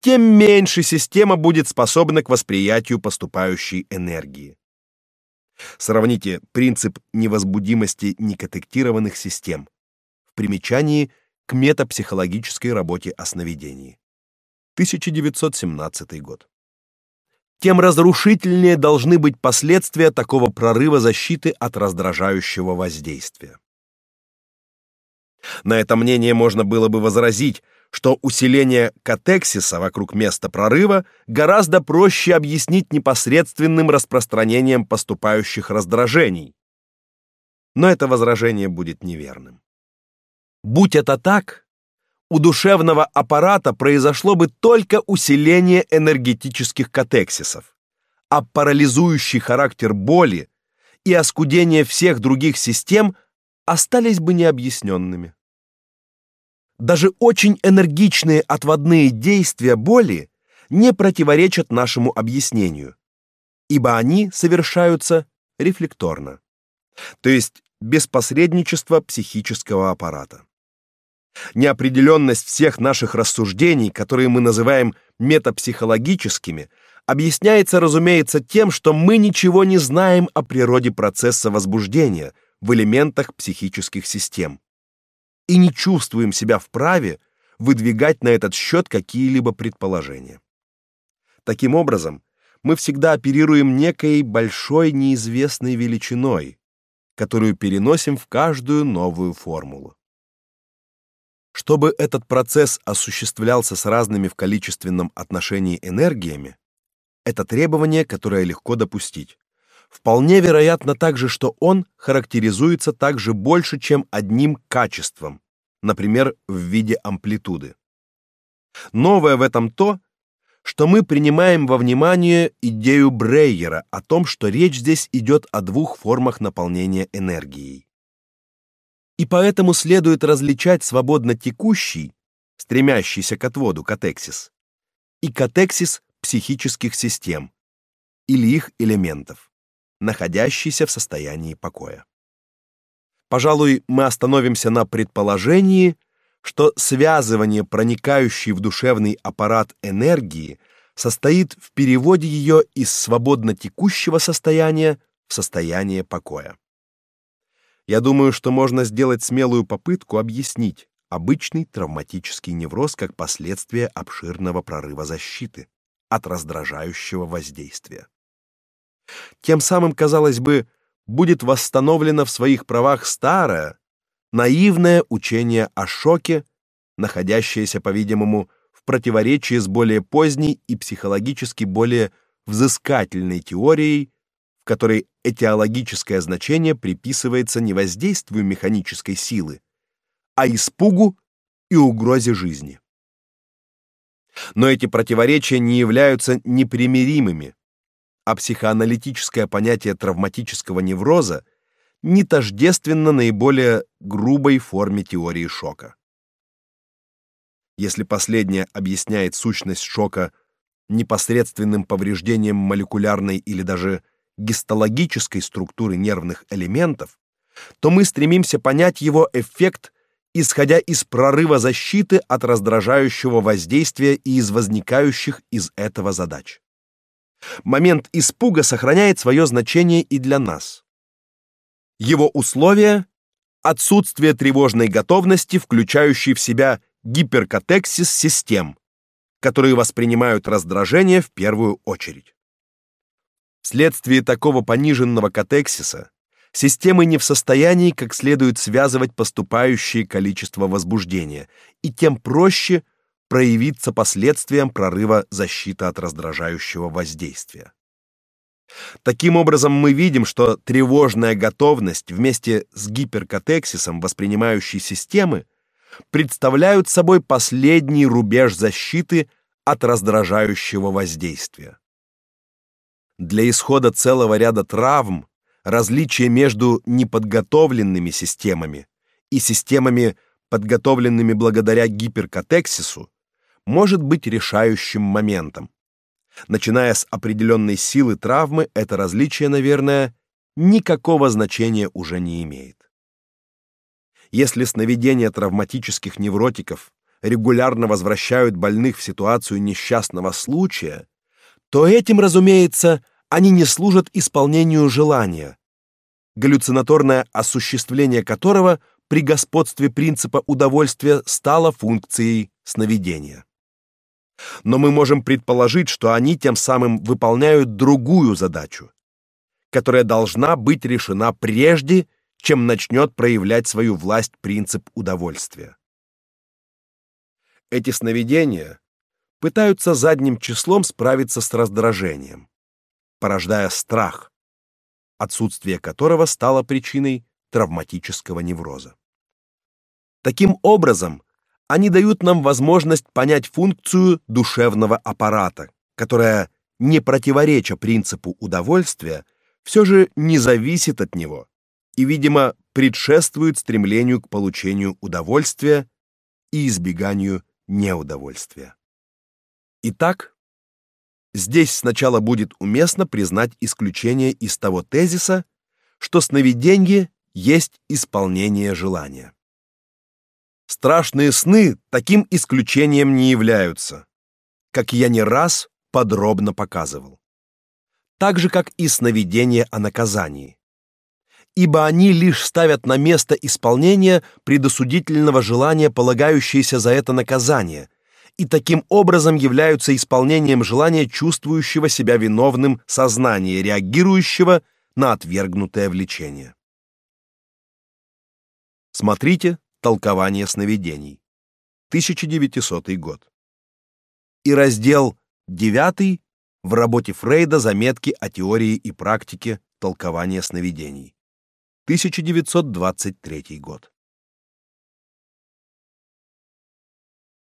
тем меньше система будет способна к восприятию поступающей энергии. Сравните принцип невозбудимости некатектированных систем в примечании к метапсихологической работе о сновидении. 1917 год. Тем разрушительнее должны быть последствия такого прорыва защиты от раздражающего воздействия. На это мнение можно было бы возразить, что усиление катексиса вокруг места прорыва гораздо проще объяснить непосредственным распространением поступающих раздражений. Но это возражение будет неверным. Будь это так, у душевного аппарата произошло бы только усиление энергетических катексисов, а парализующий характер боли и оскудение всех других систем остались бы необъясненными. Даже очень энергичные отводные действия боли не противоречат нашему объяснению, ибо они совершаются рефлекторно, то есть без посредничества психического аппарата. Неопределенность всех наших рассуждений, которые мы называем метапсихологическими, объясняется, разумеется, тем, что мы ничего не знаем о природе процесса возбуждения – в элементах психических систем и не чувствуем себя вправе выдвигать на этот счет какие-либо предположения. Таким образом, мы всегда оперируем некой большой неизвестной величиной, которую переносим в каждую новую формулу. Чтобы этот процесс осуществлялся с разными в количественном отношении энергиями, это требование, которое легко допустить. Вполне вероятно также, что он характеризуется также больше, чем одним качеством, например, в виде амплитуды. Новое в этом то, что мы принимаем во внимание идею Брейера о том, что речь здесь идет о двух формах наполнения энергией. И поэтому следует различать свободно текущий, стремящийся к отводу катексис, и катексис психических систем или их элементов, находящийся в состоянии покоя. Пожалуй, мы остановимся на предположении, что связывание проникающей в душевный аппарат энергии состоит в переводе ее из свободно текущего состояния в состояние покоя. Я думаю, что можно сделать смелую попытку объяснить обычный травматический невроз как последствие обширного прорыва защиты от раздражающего воздействия. Тем самым, казалось бы, будет восстановлено в своих правах старое, наивное учение о шоке, находящееся, по-видимому, в противоречии с более поздней и психологически более взыскательной теорией, в которой этиологическое значение приписывается не воздействию механической силы, а испугу и угрозе жизни. Но эти противоречия не являются непримиримыми, а психоаналитическое понятие травматического невроза не тождественно наиболее грубой форме теории шока. Если последняя объясняет сущность шока непосредственным повреждением молекулярной или даже гистологической структуры нервных элементов, то мы стремимся понять его эффект, исходя из прорыва защиты от раздражающего воздействия и из возникающих из этого задач. Момент испуга сохраняет свое значение и для нас. Его условия отсутствие тревожной готовности, включающей в себя гиперкатексис систем, которые воспринимают раздражение в первую очередь. Вследствие такого пониженного катексиса системы не в состоянии как следует связывать поступающее количество возбуждения, и тем проще проявиться последствиям прорыва защиты от раздражающего воздействия. Таким образом, мы видим, что тревожная готовность вместе с гиперкатексисом воспринимающей системы представляют собой последний рубеж защиты от раздражающего воздействия. Для исхода целого ряда травм различие между неподготовленными системами и системами, подготовленными благодаря гиперкатексису, может быть решающим моментом. Начиная с определенной силы травмы, это различие, наверное, никакого значения уже не имеет. Если сновидения травматических невротиков регулярно возвращают больных в ситуацию несчастного случая, то этим, разумеется, они не служат исполнению желания, галлюцинаторное осуществление которого при господстве принципа удовольствия стало функцией сновидения но мы можем предположить, что они тем самым выполняют другую задачу, которая должна быть решена прежде, чем начнет проявлять свою власть принцип удовольствия. Эти сновидения пытаются задним числом справиться с раздражением, порождая страх, отсутствие которого стало причиной травматического невроза. Таким образом, они дают нам возможность понять функцию душевного аппарата, которая, не противореча принципу удовольствия, все же не зависит от него и, видимо, предшествует стремлению к получению удовольствия и избеганию неудовольствия. Итак, здесь сначала будет уместно признать исключение из того тезиса, что сновидение есть исполнение желания. Страшные сны таким исключением не являются, как я не раз подробно показывал. Так же как и сновидения о наказании. Ибо они лишь ставят на место исполнения предосудительного желания, полагающееся за это наказание, и таким образом являются исполнением желания чувствующего себя виновным сознания, реагирующего на отвергнутое влечение. Смотрите Толкование сновидений. 1900 год. И раздел 9 в работе Фрейда Заметки о теории и практике толкования сновидений. 1923 год.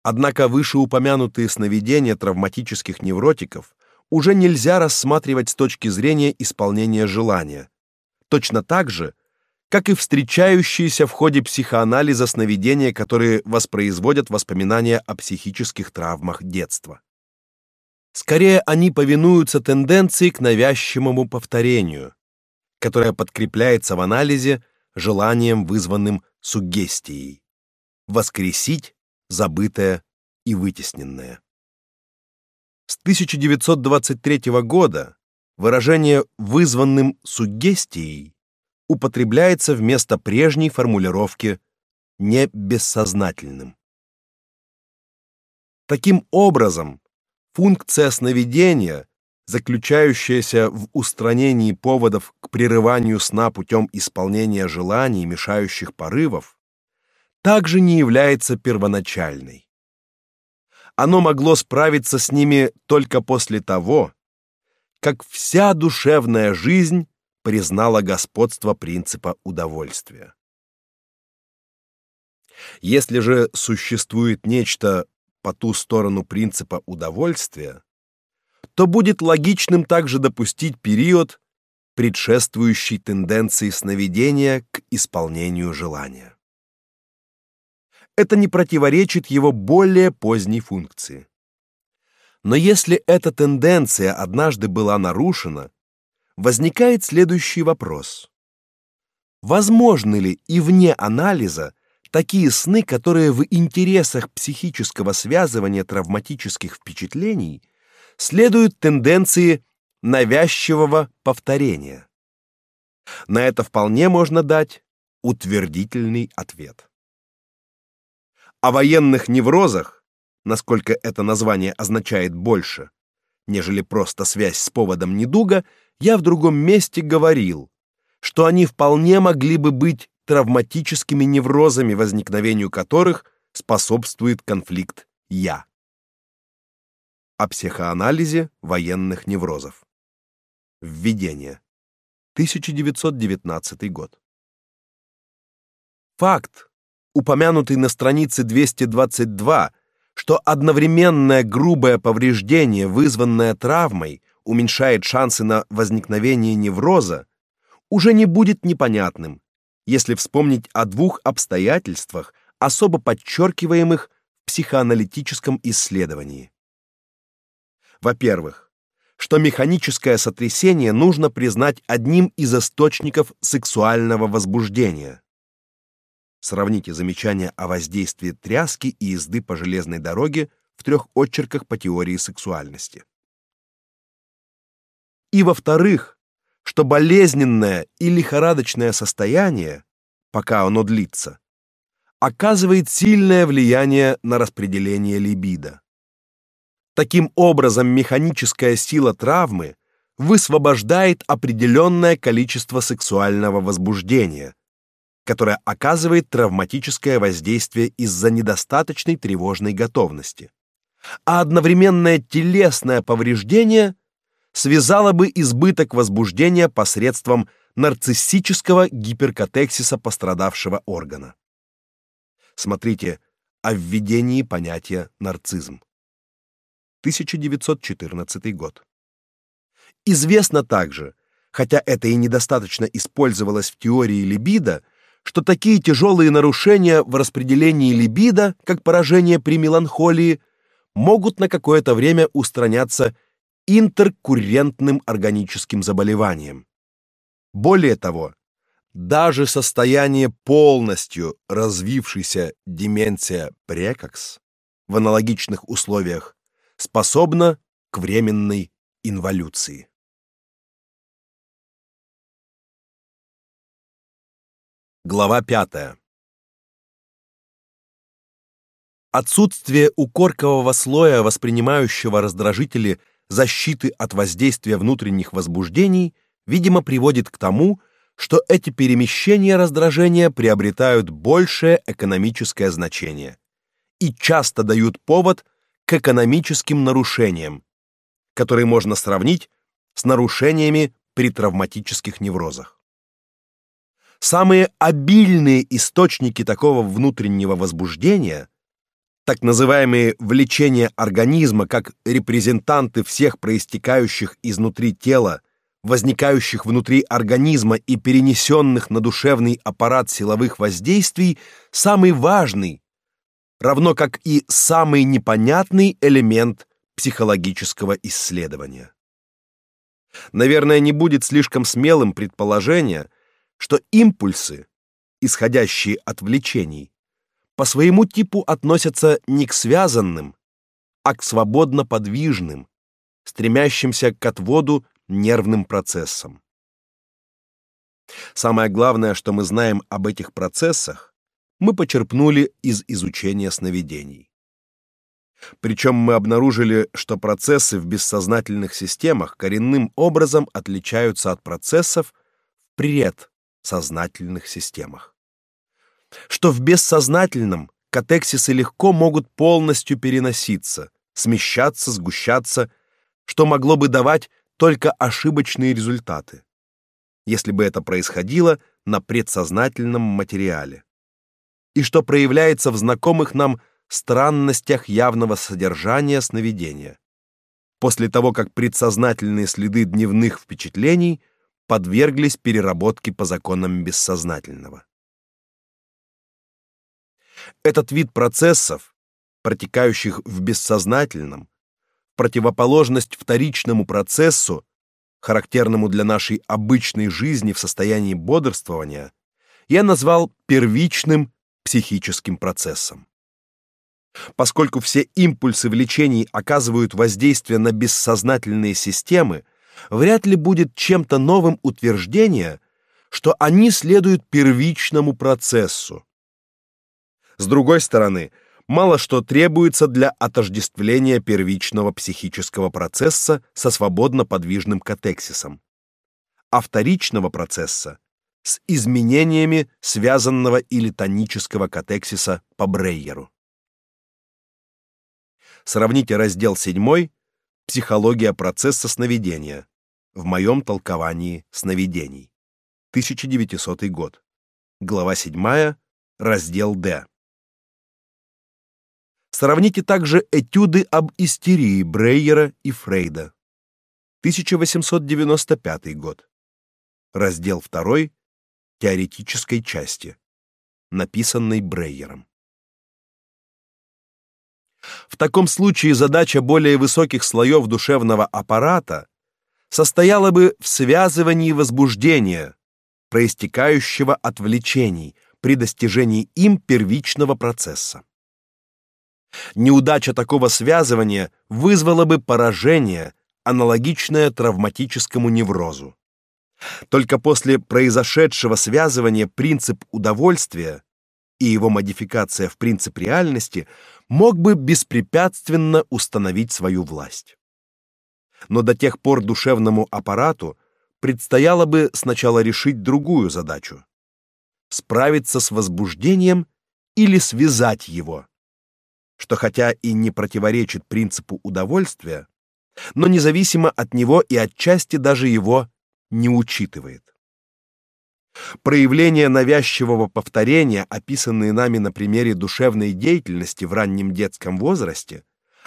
Однако вышеупомянутые сновидения травматических невротиков уже нельзя рассматривать с точки зрения исполнения желания. Точно так же, как и встречающиеся в ходе психоанализа сновидения, которые воспроизводят воспоминания о психических травмах детства. Скорее они повинуются тенденции к навязчивому повторению, которая подкрепляется в анализе желанием, вызванным суггестией воскресить забытое и вытесненное. С 1923 года выражение вызванным суггестией употребляется вместо прежней формулировки не бессознательным. Таким образом, функция сновидения, заключающаяся в устранении поводов к прерыванию сна путем исполнения желаний, мешающих порывов, также не является первоначальной. Оно могло справиться с ними только после того, как вся душевная жизнь признала господство принципа удовольствия. Если же существует нечто по ту сторону принципа удовольствия, то будет логичным также допустить период, предшествующий тенденции сновидения к исполнению желания. Это не противоречит его более поздней функции. Но если эта тенденция однажды была нарушена, возникает следующий вопрос. Возможны ли и вне анализа такие сны, которые в интересах психического связывания травматических впечатлений следуют тенденции навязчивого повторения? На это вполне можно дать утвердительный ответ. О военных неврозах, насколько это название означает больше, нежели просто связь с поводом недуга, я в другом месте говорил, что они вполне могли бы быть травматическими неврозами, возникновению которых способствует конфликт я. О психоанализе военных неврозов. Введение. 1919 год. Факт, упомянутый на странице 222, что одновременное грубое повреждение, вызванное травмой, уменьшает шансы на возникновение невроза, уже не будет непонятным, если вспомнить о двух обстоятельствах, особо подчеркиваемых в психоаналитическом исследовании. Во-первых, что механическое сотрясение нужно признать одним из источников сексуального возбуждения. Сравните замечания о воздействии тряски и езды по железной дороге в трех очерках по теории сексуальности и во-вторых, что болезненное и лихорадочное состояние, пока оно длится, оказывает сильное влияние на распределение либидо. Таким образом, механическая сила травмы высвобождает определенное количество сексуального возбуждения, которое оказывает травматическое воздействие из-за недостаточной тревожной готовности. А одновременное телесное повреждение связала бы избыток возбуждения посредством нарциссического гиперкатексиса пострадавшего органа. Смотрите о введении понятия нарцизм. 1914 год. Известно также, хотя это и недостаточно использовалось в теории либидо, что такие тяжелые нарушения в распределении либидо, как поражение при меланхолии, могут на какое-то время устраняться интеркуррентным органическим заболеванием. Более того, даже состояние полностью развившейся деменция прекокс в аналогичных условиях способно к временной инволюции. Глава 5. Отсутствие у коркового слоя, воспринимающего раздражители, защиты от воздействия внутренних возбуждений, видимо, приводит к тому, что эти перемещения раздражения приобретают большее экономическое значение и часто дают повод к экономическим нарушениям, которые можно сравнить с нарушениями при травматических неврозах. Самые обильные источники такого внутреннего возбуждения, так называемые влечения организма как репрезентанты всех проистекающих изнутри тела, возникающих внутри организма и перенесенных на душевный аппарат силовых воздействий, самый важный, равно как и самый непонятный элемент психологического исследования. Наверное, не будет слишком смелым предположение, что импульсы, исходящие от влечений, по своему типу относятся не к связанным, а к свободно подвижным, стремящимся к отводу нервным процессам. Самое главное, что мы знаем об этих процессах, мы почерпнули из изучения сновидений. Причем мы обнаружили, что процессы в бессознательных системах коренным образом отличаются от процессов в пред сознательных системах. Что в бессознательном катексисы легко могут полностью переноситься, смещаться, сгущаться, что могло бы давать только ошибочные результаты, если бы это происходило на предсознательном материале. И что проявляется в знакомых нам странностях явного содержания сновидения. После того, как предсознательные следы дневных впечатлений подверглись переработке по законам бессознательного. Этот вид процессов, протекающих в бессознательном, противоположность вторичному процессу, характерному для нашей обычной жизни в состоянии бодрствования, я назвал первичным психическим процессом. Поскольку все импульсы влечений оказывают воздействие на бессознательные системы, вряд ли будет чем-то новым утверждение, что они следуют первичному процессу. С другой стороны, мало что требуется для отождествления первичного психического процесса со свободно подвижным катексисом, а вторичного процесса с изменениями связанного или тонического катексиса по Брейеру. Сравните раздел 7 Психология процесса сновидения в моем толковании сновидений. 1900 год. Глава 7, раздел Д. Сравните также этюды об истерии Брейера и Фрейда. 1895 год. Раздел 2 теоретической части, написанной Брейером. В таком случае задача более высоких слоев душевного аппарата состояла бы в связывании возбуждения, проистекающего от влечений, при достижении им первичного процесса. Неудача такого связывания вызвала бы поражение, аналогичное травматическому неврозу. Только после произошедшего связывания принцип удовольствия и его модификация в принцип реальности мог бы беспрепятственно установить свою власть. Но до тех пор душевному аппарату предстояло бы сначала решить другую задачу справиться с возбуждением или связать его, что хотя и не противоречит принципу удовольствия, но независимо от него и отчасти даже его не учитывает. Проявления навязчивого повторения, описанные нами на примере душевной деятельности в раннем детском возрасте,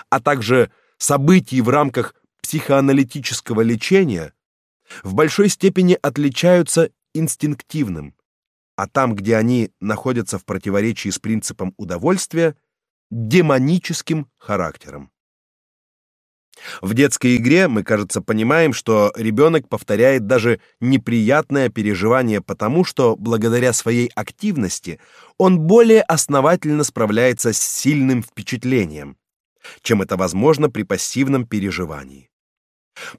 а также событий в рамках психоаналитического лечения, в большой степени отличаются инстинктивным, а там, где они находятся в противоречии с принципом удовольствия, демоническим характером. В детской игре мы, кажется, понимаем, что ребенок повторяет даже неприятное переживание потому, что благодаря своей активности он более основательно справляется с сильным впечатлением, чем это возможно при пассивном переживании.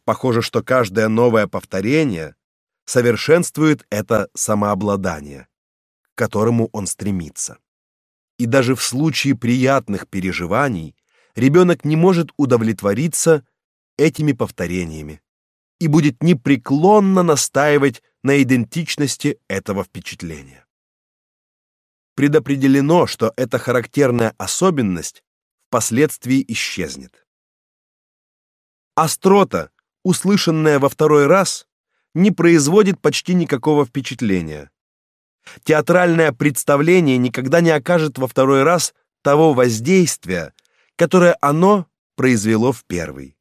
Похоже, что каждое новое повторение совершенствует это самообладание, к которому он стремится. И даже в случае приятных переживаний ребенок не может удовлетвориться этими повторениями и будет непреклонно настаивать на идентичности этого впечатления. Предопределено, что эта характерная особенность впоследствии исчезнет. Острота, услышанная во второй раз, не производит почти никакого впечатления. Театральное представление никогда не окажет во второй раз того воздействия, которое оно произвело в первый.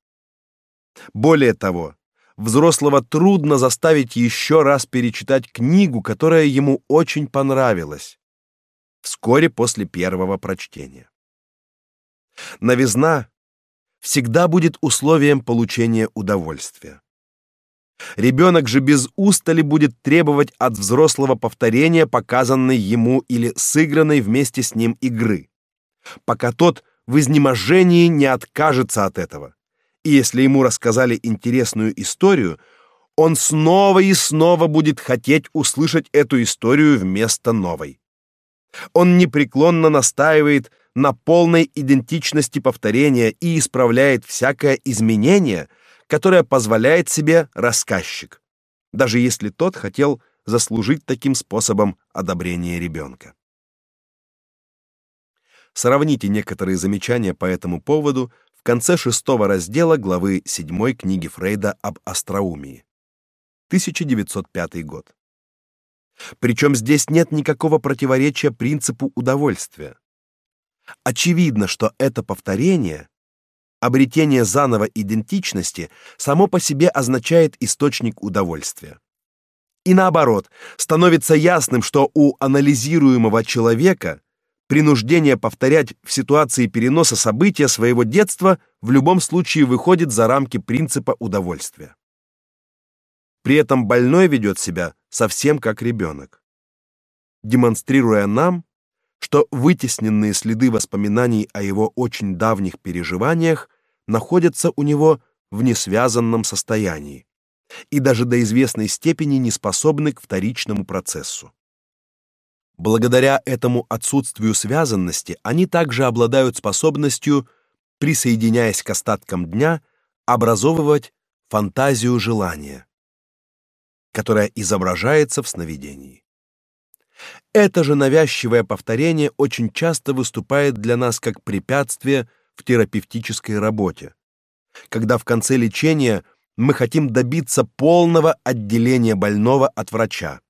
Более того, взрослого трудно заставить еще раз перечитать книгу, которая ему очень понравилась вскоре после первого прочтения. Новизна всегда будет условием получения удовольствия. Ребенок же без устали будет требовать от взрослого повторения показанной ему или сыгранной вместе с ним игры, пока тот в изнеможении не откажется от этого. И если ему рассказали интересную историю, он снова и снова будет хотеть услышать эту историю вместо новой. Он непреклонно настаивает на полной идентичности повторения и исправляет всякое изменение, которое позволяет себе рассказчик, даже если тот хотел заслужить таким способом одобрение ребенка. Сравните некоторые замечания по этому поводу в конце шестого раздела главы 7 книги Фрейда об остроумии. 1905 год. Причем здесь нет никакого противоречия принципу удовольствия. Очевидно, что это повторение, обретение заново идентичности, само по себе означает источник удовольствия. И наоборот, становится ясным, что у анализируемого человека принуждение повторять в ситуации переноса события своего детства в любом случае выходит за рамки принципа удовольствия. При этом больной ведет себя совсем как ребенок, демонстрируя нам, что вытесненные следы воспоминаний о его очень давних переживаниях находятся у него в несвязанном состоянии и даже до известной степени не способны к вторичному процессу. Благодаря этому отсутствию связанности они также обладают способностью, присоединяясь к остаткам дня, образовывать фантазию желания которая изображается в сновидении. Это же навязчивое повторение очень часто выступает для нас как препятствие в терапевтической работе, когда в конце лечения мы хотим добиться полного отделения больного от врача.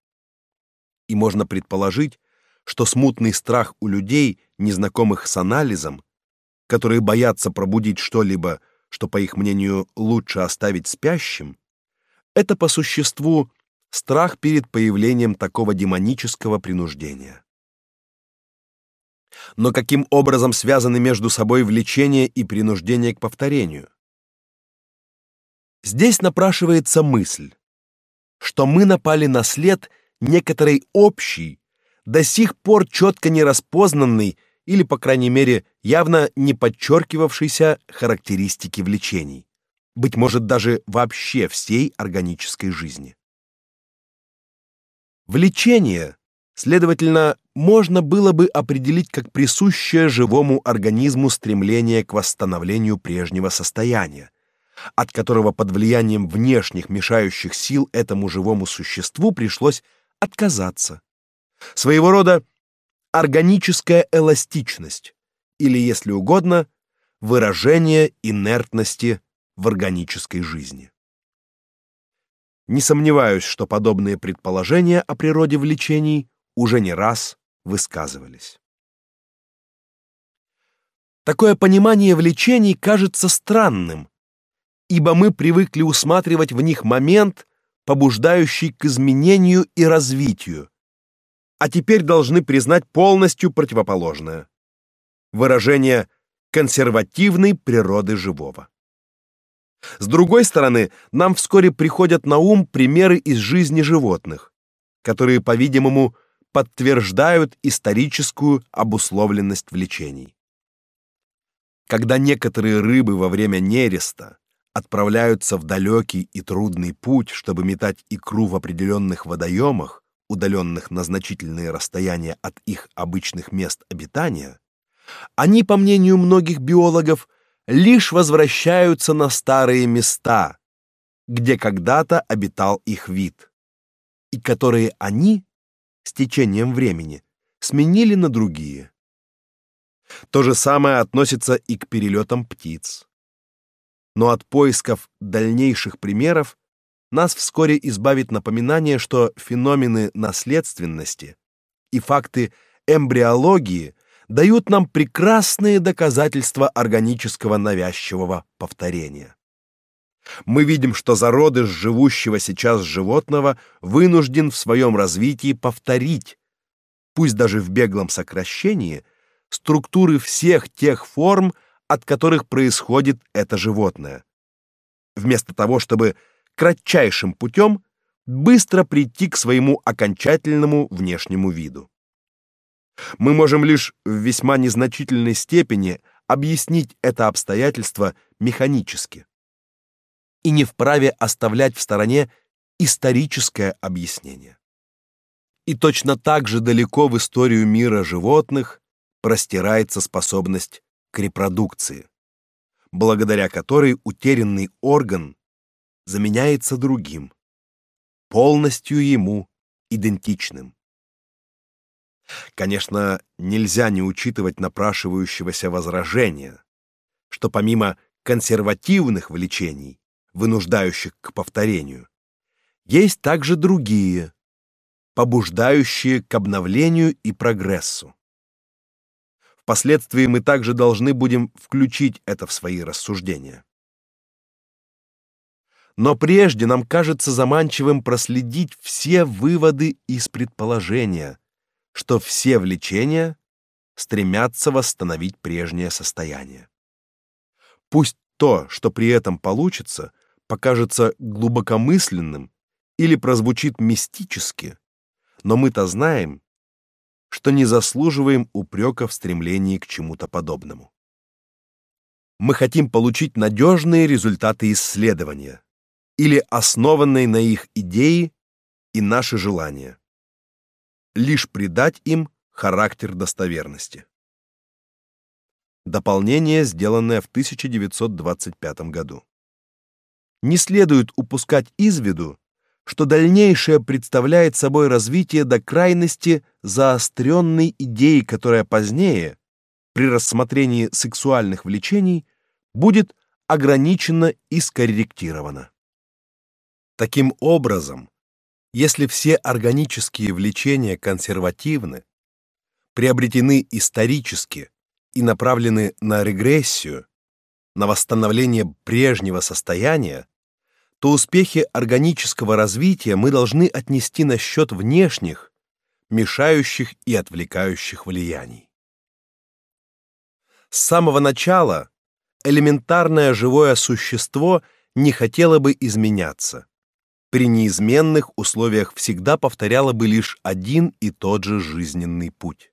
И можно предположить, что смутный страх у людей, незнакомых с анализом, которые боятся пробудить что-либо, что по их мнению лучше оставить спящим, это по существу страх перед появлением такого демонического принуждения. Но каким образом связаны между собой влечение и принуждение к повторению? Здесь напрашивается мысль, что мы напали на след некоторой общей, до сих пор четко не распознанной или, по крайней мере, явно не подчеркивавшейся характеристики влечений быть может даже вообще всей органической жизни. Влечение, следовательно, можно было бы определить как присущее живому организму стремление к восстановлению прежнего состояния, от которого под влиянием внешних мешающих сил этому живому существу пришлось отказаться. Своего рода органическая эластичность или, если угодно, выражение инертности в органической жизни. Не сомневаюсь, что подобные предположения о природе влечений уже не раз высказывались. Такое понимание влечений кажется странным, ибо мы привыкли усматривать в них момент, побуждающий к изменению и развитию, а теперь должны признать полностью противоположное выражение консервативной природы живого. С другой стороны, нам вскоре приходят на ум примеры из жизни животных, которые, по-видимому, подтверждают историческую обусловленность влечений. Когда некоторые рыбы во время нереста отправляются в далекий и трудный путь, чтобы метать икру в определенных водоемах, удаленных на значительные расстояния от их обычных мест обитания, они, по мнению многих биологов, лишь возвращаются на старые места, где когда-то обитал их вид, и которые они с течением времени сменили на другие. То же самое относится и к перелетам птиц. Но от поисков дальнейших примеров нас вскоре избавит напоминание, что феномены наследственности и факты эмбриологии дают нам прекрасные доказательства органического навязчивого повторения. Мы видим, что зародыш живущего сейчас животного вынужден в своем развитии повторить, пусть даже в беглом сокращении, структуры всех тех форм, от которых происходит это животное. Вместо того, чтобы кратчайшим путем быстро прийти к своему окончательному внешнему виду. Мы можем лишь в весьма незначительной степени объяснить это обстоятельство механически и не вправе оставлять в стороне историческое объяснение. И точно так же далеко в историю мира животных простирается способность к репродукции, благодаря которой утерянный орган заменяется другим, полностью ему идентичным. Конечно, нельзя не учитывать напрашивающегося возражения, что помимо консервативных влечений, вынуждающих к повторению, есть также другие, побуждающие к обновлению и прогрессу. Впоследствии мы также должны будем включить это в свои рассуждения. Но прежде нам кажется заманчивым проследить все выводы из предположения, что все влечения стремятся восстановить прежнее состояние. Пусть то, что при этом получится, покажется глубокомысленным или прозвучит мистически, но мы-то знаем, что не заслуживаем упрека в стремлении к чему-то подобному. Мы хотим получить надежные результаты исследования или основанные на их идеи и наши желания. Лишь придать им характер достоверности. Дополнение, сделанное в 1925 году. Не следует упускать из виду, что дальнейшее представляет собой развитие до крайности заостренной идеи, которая позднее, при рассмотрении сексуальных влечений, будет ограничена и скорректирована. Таким образом, если все органические влечения консервативны, приобретены исторически и направлены на регрессию, на восстановление прежнего состояния, то успехи органического развития мы должны отнести на счет внешних, мешающих и отвлекающих влияний. С самого начала элементарное живое существо не хотело бы изменяться. При неизменных условиях всегда повторяло бы лишь один и тот же жизненный путь.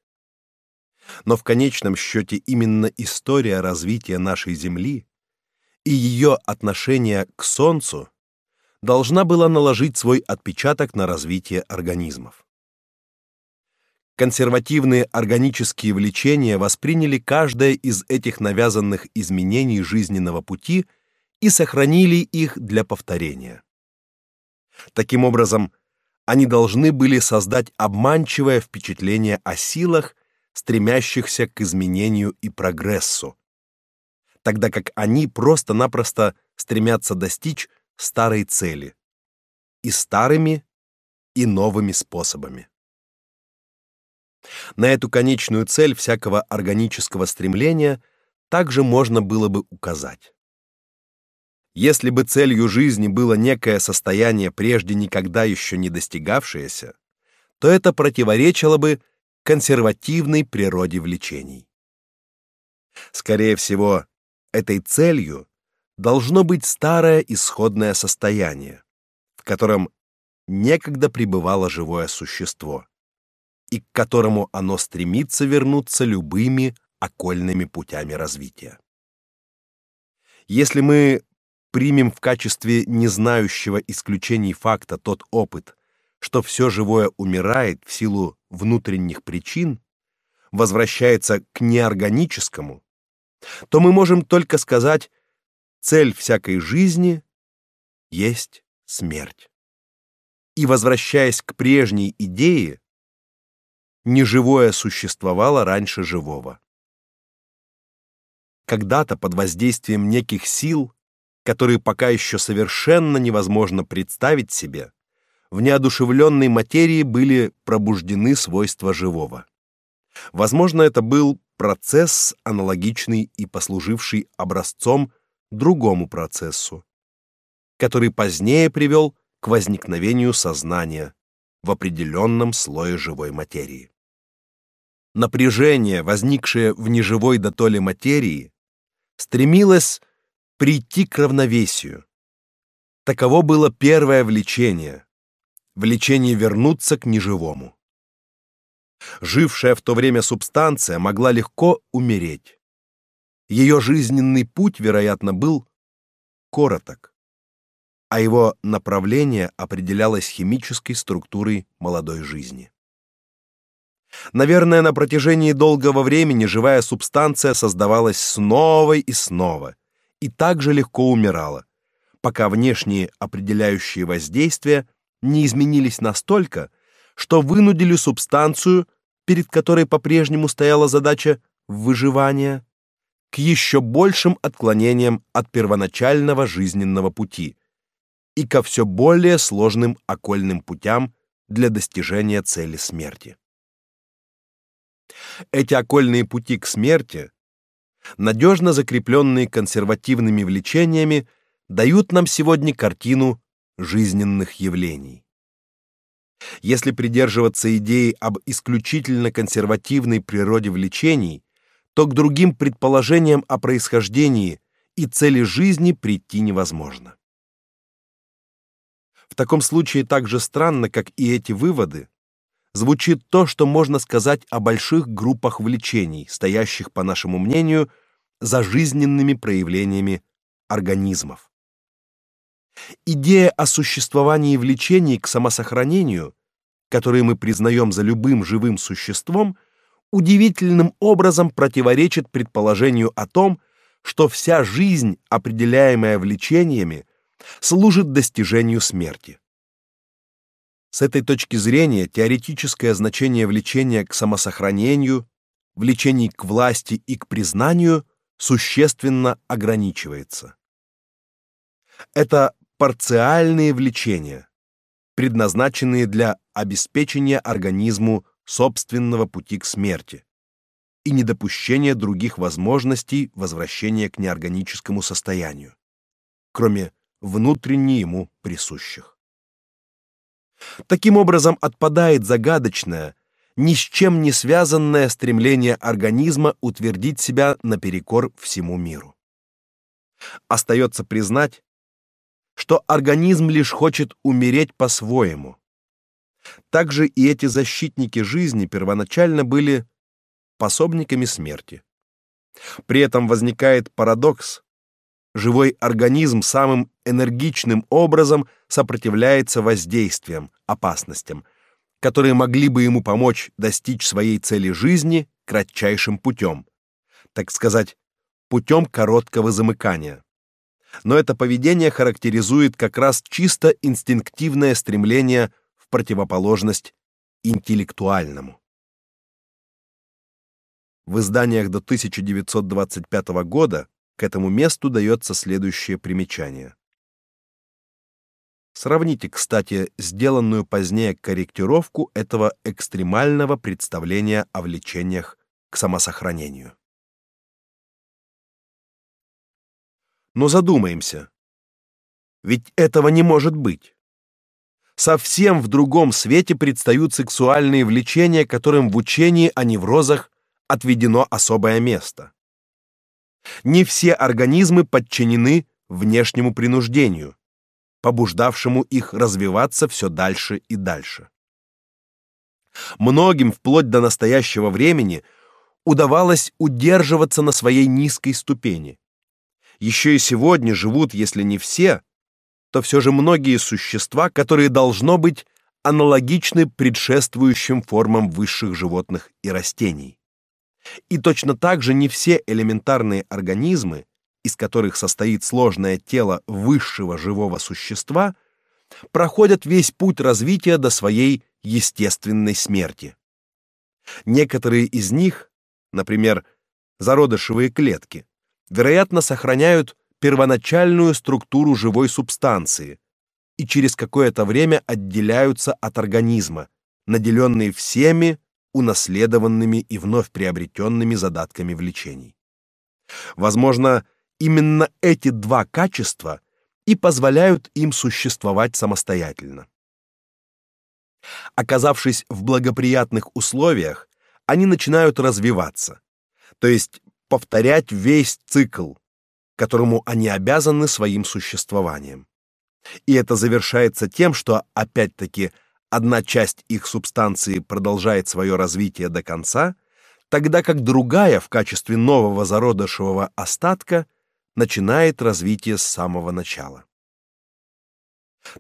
Но в конечном счете именно история развития нашей Земли и ее отношение к Солнцу должна была наложить свой отпечаток на развитие организмов. Консервативные органические влечения восприняли каждое из этих навязанных изменений жизненного пути и сохранили их для повторения. Таким образом, они должны были создать обманчивое впечатление о силах, стремящихся к изменению и прогрессу, тогда как они просто-напросто стремятся достичь старой цели и старыми, и новыми способами. На эту конечную цель всякого органического стремления также можно было бы указать. Если бы целью жизни было некое состояние прежде никогда еще не достигавшееся, то это противоречило бы консервативной природе влечений. Скорее всего, этой целью должно быть старое исходное состояние, в котором некогда пребывало живое существо, и к которому оно стремится вернуться любыми окольными путями развития. Если мы примем в качестве незнающего исключений факта тот опыт, что все живое умирает в силу внутренних причин, возвращается к неорганическому, то мы можем только сказать, цель всякой жизни есть смерть. И возвращаясь к прежней идее, неживое существовало раньше живого. Когда-то под воздействием неких сил, которые пока еще совершенно невозможно представить себе, в неодушевленной материи были пробуждены свойства живого. Возможно, это был процесс аналогичный и послуживший образцом другому процессу, который позднее привел к возникновению сознания в определенном слое живой материи. Напряжение, возникшее в неживой дотоле материи, стремилось прийти к равновесию. Таково было первое влечение, влечение вернуться к неживому. Жившая в то время субстанция могла легко умереть. Ее жизненный путь, вероятно, был короток, а его направление определялось химической структурой молодой жизни. Наверное, на протяжении долгого времени живая субстанция создавалась снова и снова и так же легко умирала, пока внешние определяющие воздействия не изменились настолько, что вынудили субстанцию, перед которой по-прежнему стояла задача выживания, к еще большим отклонениям от первоначального жизненного пути и ко все более сложным окольным путям для достижения цели смерти. Эти окольные пути к смерти, надежно закрепленные консервативными влечениями, дают нам сегодня картину жизненных явлений. Если придерживаться идеи об исключительно консервативной природе влечений, то к другим предположениям о происхождении и цели жизни прийти невозможно. В таком случае так же странно, как и эти выводы, звучит то, что можно сказать о больших группах влечений, стоящих, по нашему мнению, за жизненными проявлениями организмов. Идея о существовании влечений к самосохранению, которые мы признаем за любым живым существом, удивительным образом противоречит предположению о том, что вся жизнь, определяемая влечениями, служит достижению смерти. С этой точки зрения теоретическое значение влечения к самосохранению, влечений к власти и к признанию существенно ограничивается. Это парциальные влечения, предназначенные для обеспечения организму собственного пути к смерти и недопущения других возможностей возвращения к неорганическому состоянию, кроме внутренне ему присущих. Таким образом отпадает загадочное, ни с чем не связанное стремление организма утвердить себя наперекор всему миру. Остается признать, что организм лишь хочет умереть по-своему. Также и эти защитники жизни первоначально были пособниками смерти. При этом возникает парадокс. Живой организм самым энергичным образом сопротивляется воздействиям, опасностям, которые могли бы ему помочь достичь своей цели жизни кратчайшим путем, так сказать, путем короткого замыкания но это поведение характеризует как раз чисто инстинктивное стремление в противоположность интеллектуальному. В изданиях до 1925 года к этому месту дается следующее примечание. Сравните, кстати, сделанную позднее корректировку этого экстремального представления о влечениях к самосохранению. Но задумаемся. Ведь этого не может быть. Совсем в другом свете предстают сексуальные влечения, которым в учении о неврозах отведено особое место. Не все организмы подчинены внешнему принуждению, побуждавшему их развиваться все дальше и дальше. Многим вплоть до настоящего времени удавалось удерживаться на своей низкой ступени, еще и сегодня живут, если не все, то все же многие существа, которые должно быть аналогичны предшествующим формам высших животных и растений. И точно так же не все элементарные организмы, из которых состоит сложное тело высшего живого существа, проходят весь путь развития до своей естественной смерти. Некоторые из них, например, зародышевые клетки, вероятно, сохраняют первоначальную структуру живой субстанции и через какое-то время отделяются от организма, наделенные всеми унаследованными и вновь приобретенными задатками влечений. Возможно, именно эти два качества и позволяют им существовать самостоятельно. Оказавшись в благоприятных условиях, они начинают развиваться, то есть повторять весь цикл, которому они обязаны своим существованием. И это завершается тем, что опять-таки одна часть их субстанции продолжает свое развитие до конца, тогда как другая в качестве нового зародышевого остатка начинает развитие с самого начала.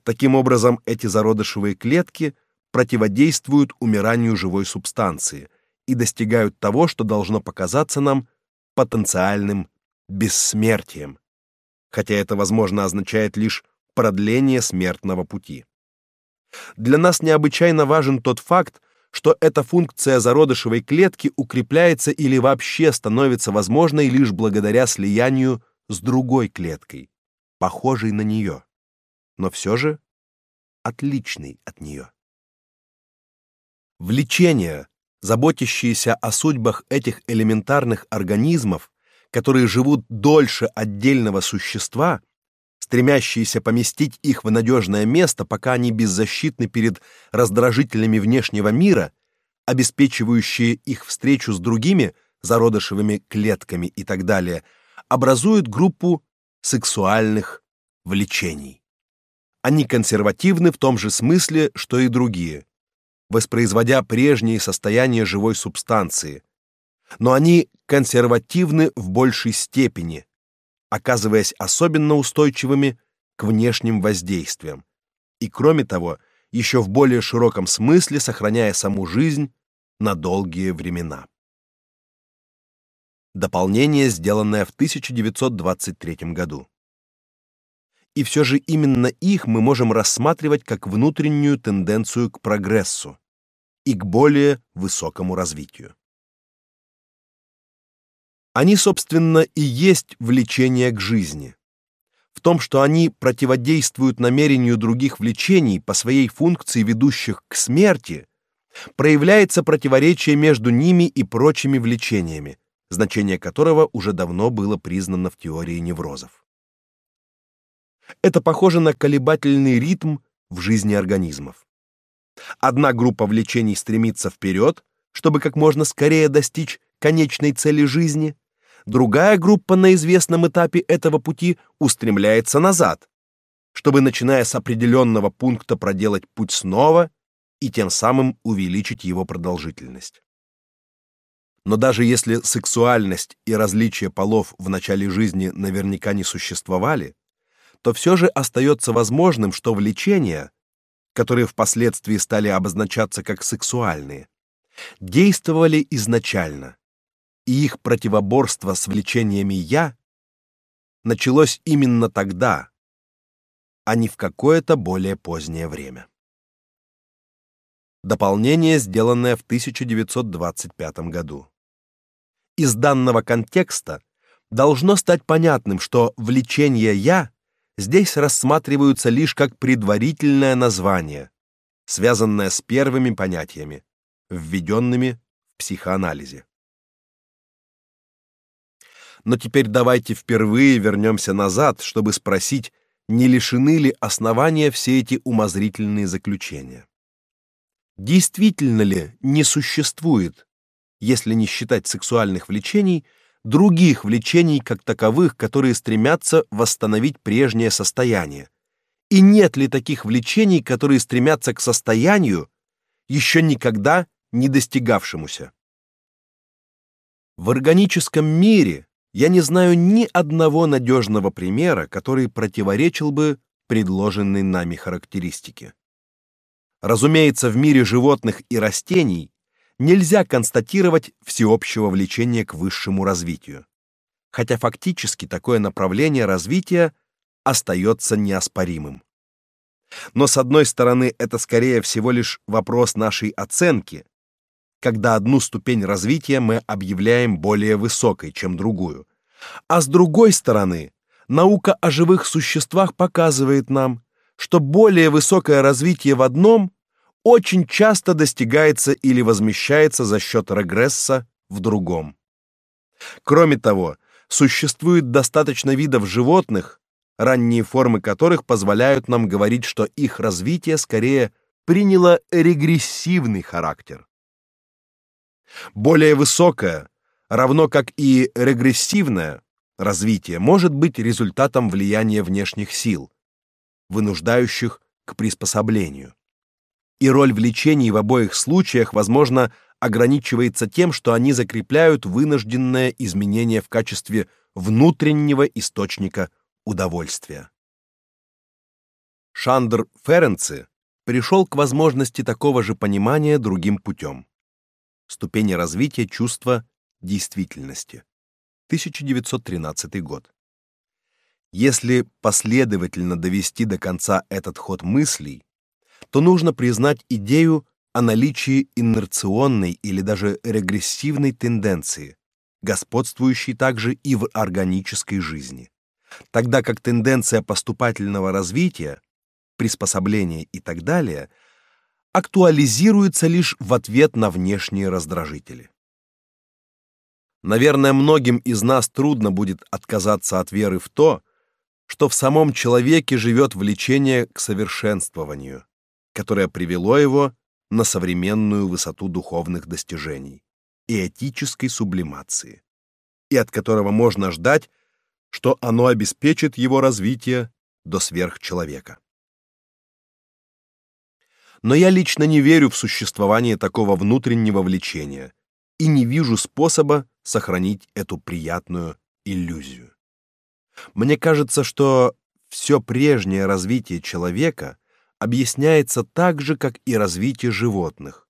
Таким образом, эти зародышевые клетки противодействуют умиранию живой субстанции и достигают того, что должно показаться нам потенциальным бессмертием, хотя это возможно означает лишь продление смертного пути. Для нас необычайно важен тот факт, что эта функция зародышевой клетки укрепляется или вообще становится возможной лишь благодаря слиянию с другой клеткой, похожей на нее, но все же отличной от нее. Влечение, заботящееся о судьбах этих элементарных организмов, которые живут дольше отдельного существа, стремящиеся поместить их в надежное место, пока они беззащитны перед раздражителями внешнего мира, обеспечивающие их встречу с другими зародышевыми клетками и так далее, образуют группу сексуальных влечений. Они консервативны в том же смысле, что и другие, воспроизводя прежние состояния живой субстанции, но они консервативны в большей степени, оказываясь особенно устойчивыми к внешним воздействиям. И кроме того, еще в более широком смысле сохраняя саму жизнь на долгие времена. Дополнение, сделанное в 1923 году. И все же именно их мы можем рассматривать как внутреннюю тенденцию к прогрессу и к более высокому развитию. Они, собственно, и есть влечение к жизни. В том, что они противодействуют намерению других влечений по своей функции ведущих к смерти, проявляется противоречие между ними и прочими влечениями, значение которого уже давно было признано в теории неврозов. Это похоже на колебательный ритм в жизни организмов. Одна группа влечений стремится вперед, чтобы как можно скорее достичь конечной цели жизни, другая группа на известном этапе этого пути устремляется назад, чтобы начиная с определенного пункта проделать путь снова и тем самым увеличить его продолжительность. Но даже если сексуальность и различие полов в начале жизни наверняка не существовали, то все же остается возможным, что влечения, которые впоследствии стали обозначаться как сексуальные, действовали изначально, и их противоборство с влечениями я началось именно тогда, а не в какое-то более позднее время. Дополнение, сделанное в 1925 году. Из данного контекста должно стать понятным, что влечение я здесь рассматриваются лишь как предварительное название, связанное с первыми понятиями, введенными в психоанализе. Но теперь давайте впервые вернемся назад, чтобы спросить, не лишены ли основания все эти умозрительные заключения. Действительно ли не существует, если не считать сексуальных влечений, других влечений как таковых, которые стремятся восстановить прежнее состояние? И нет ли таких влечений, которые стремятся к состоянию, еще никогда не достигавшемуся? В органическом мире я не знаю ни одного надежного примера, который противоречил бы предложенной нами характеристике. Разумеется, в мире животных и растений нельзя констатировать всеобщего влечения к высшему развитию, хотя фактически такое направление развития остается неоспоримым. Но с одной стороны, это скорее всего лишь вопрос нашей оценки, когда одну ступень развития мы объявляем более высокой, чем другую. А с другой стороны, наука о живых существах показывает нам, что более высокое развитие в одном очень часто достигается или возмещается за счет регресса в другом. Кроме того, существует достаточно видов животных, ранние формы которых позволяют нам говорить, что их развитие скорее приняло регрессивный характер. Более высокое, равно как и регрессивное развитие может быть результатом влияния внешних сил, вынуждающих к приспособлению. И роль влечений в обоих случаях, возможно, ограничивается тем, что они закрепляют вынужденное изменение в качестве внутреннего источника удовольствия. Шандр Ференци пришел к возможности такого же понимания другим путем. Ступени развития чувства действительности. 1913 год. Если последовательно довести до конца этот ход мыслей, то нужно признать идею о наличии инерционной или даже регрессивной тенденции, господствующей также и в органической жизни тогда как тенденция поступательного развития, приспособления и так далее актуализируется лишь в ответ на внешние раздражители. Наверное, многим из нас трудно будет отказаться от веры в то, что в самом человеке живет влечение к совершенствованию, которое привело его на современную высоту духовных достижений и этической сублимации, и от которого можно ждать что оно обеспечит его развитие до сверхчеловека. Но я лично не верю в существование такого внутреннего влечения и не вижу способа сохранить эту приятную иллюзию. Мне кажется, что все прежнее развитие человека объясняется так же, как и развитие животных,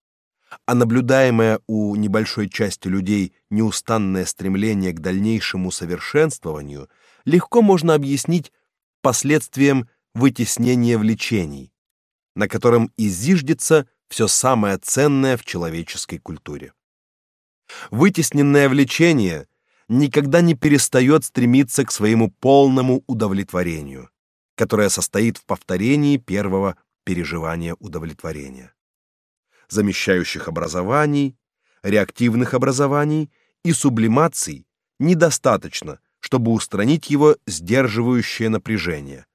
а наблюдаемое у небольшой части людей неустанное стремление к дальнейшему совершенствованию легко можно объяснить последствием вытеснения влечений, на котором изиждется все самое ценное в человеческой культуре. Вытесненное влечение никогда не перестает стремиться к своему полному удовлетворению, которое состоит в повторении первого переживания удовлетворения замещающих образований, реактивных образований и сублимаций недостаточно, чтобы устранить его сдерживающее напряжение.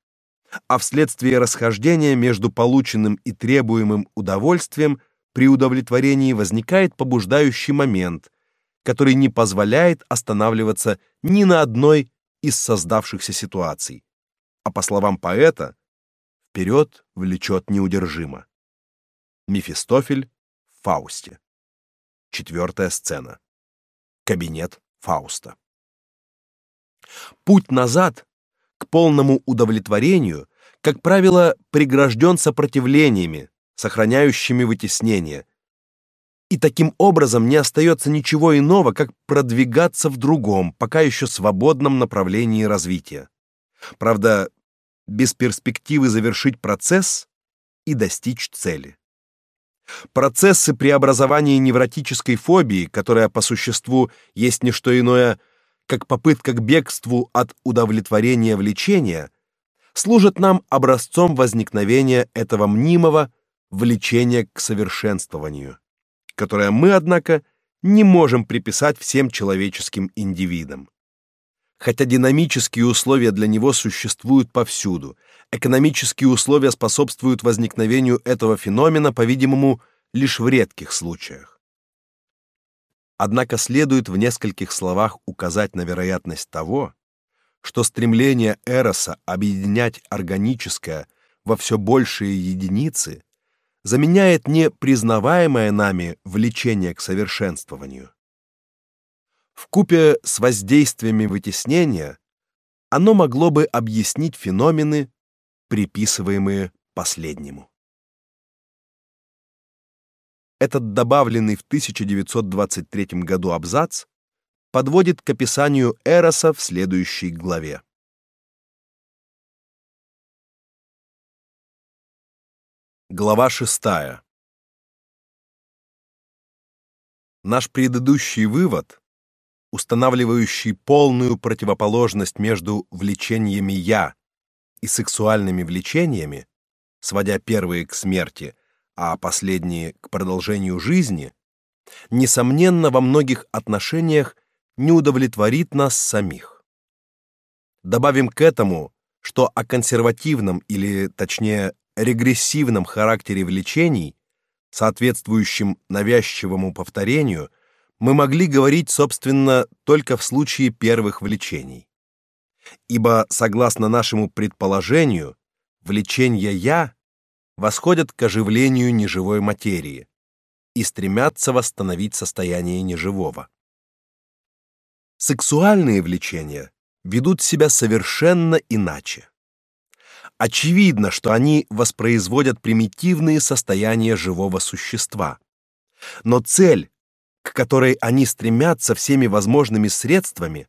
А вследствие расхождения между полученным и требуемым удовольствием при удовлетворении возникает побуждающий момент, который не позволяет останавливаться ни на одной из создавшихся ситуаций, а по словам поэта, вперед влечет неудержимо. Мефистофель в Фаусте. Четвертая сцена. Кабинет Фауста. Путь назад к полному удовлетворению, как правило, прегражден сопротивлениями, сохраняющими вытеснение. И таким образом не остается ничего иного, как продвигаться в другом, пока еще свободном направлении развития. Правда, без перспективы завершить процесс и достичь цели. Процессы преобразования невротической фобии, которая по существу есть не что иное, как попытка к бегству от удовлетворения влечения, служат нам образцом возникновения этого мнимого влечения к совершенствованию, которое мы, однако, не можем приписать всем человеческим индивидам. Хотя динамические условия для него существуют повсюду, экономические условия способствуют возникновению этого феномена, по-видимому, лишь в редких случаях. Однако следует в нескольких словах указать на вероятность того, что стремление Эроса объединять органическое во все большие единицы заменяет не признаваемое нами влечение к совершенствованию. В купе с воздействиями вытеснения оно могло бы объяснить феномены, приписываемые последнему. Этот добавленный в 1923 году абзац подводит к описанию Эроса в следующей главе. Глава шестая. Наш предыдущий вывод, устанавливающий полную противоположность между влечениями я и сексуальными влечениями, сводя первые к смерти, а последние к продолжению жизни, несомненно, во многих отношениях не удовлетворит нас самих. Добавим к этому, что о консервативном или, точнее, регрессивном характере влечений, соответствующем навязчивому повторению, мы могли говорить, собственно, только в случае первых влечений. Ибо, согласно нашему предположению, влечения «я» восходят к оживлению неживой материи и стремятся восстановить состояние неживого. Сексуальные влечения ведут себя совершенно иначе. Очевидно, что они воспроизводят примитивные состояния живого существа. Но цель, к которой они стремятся всеми возможными средствами,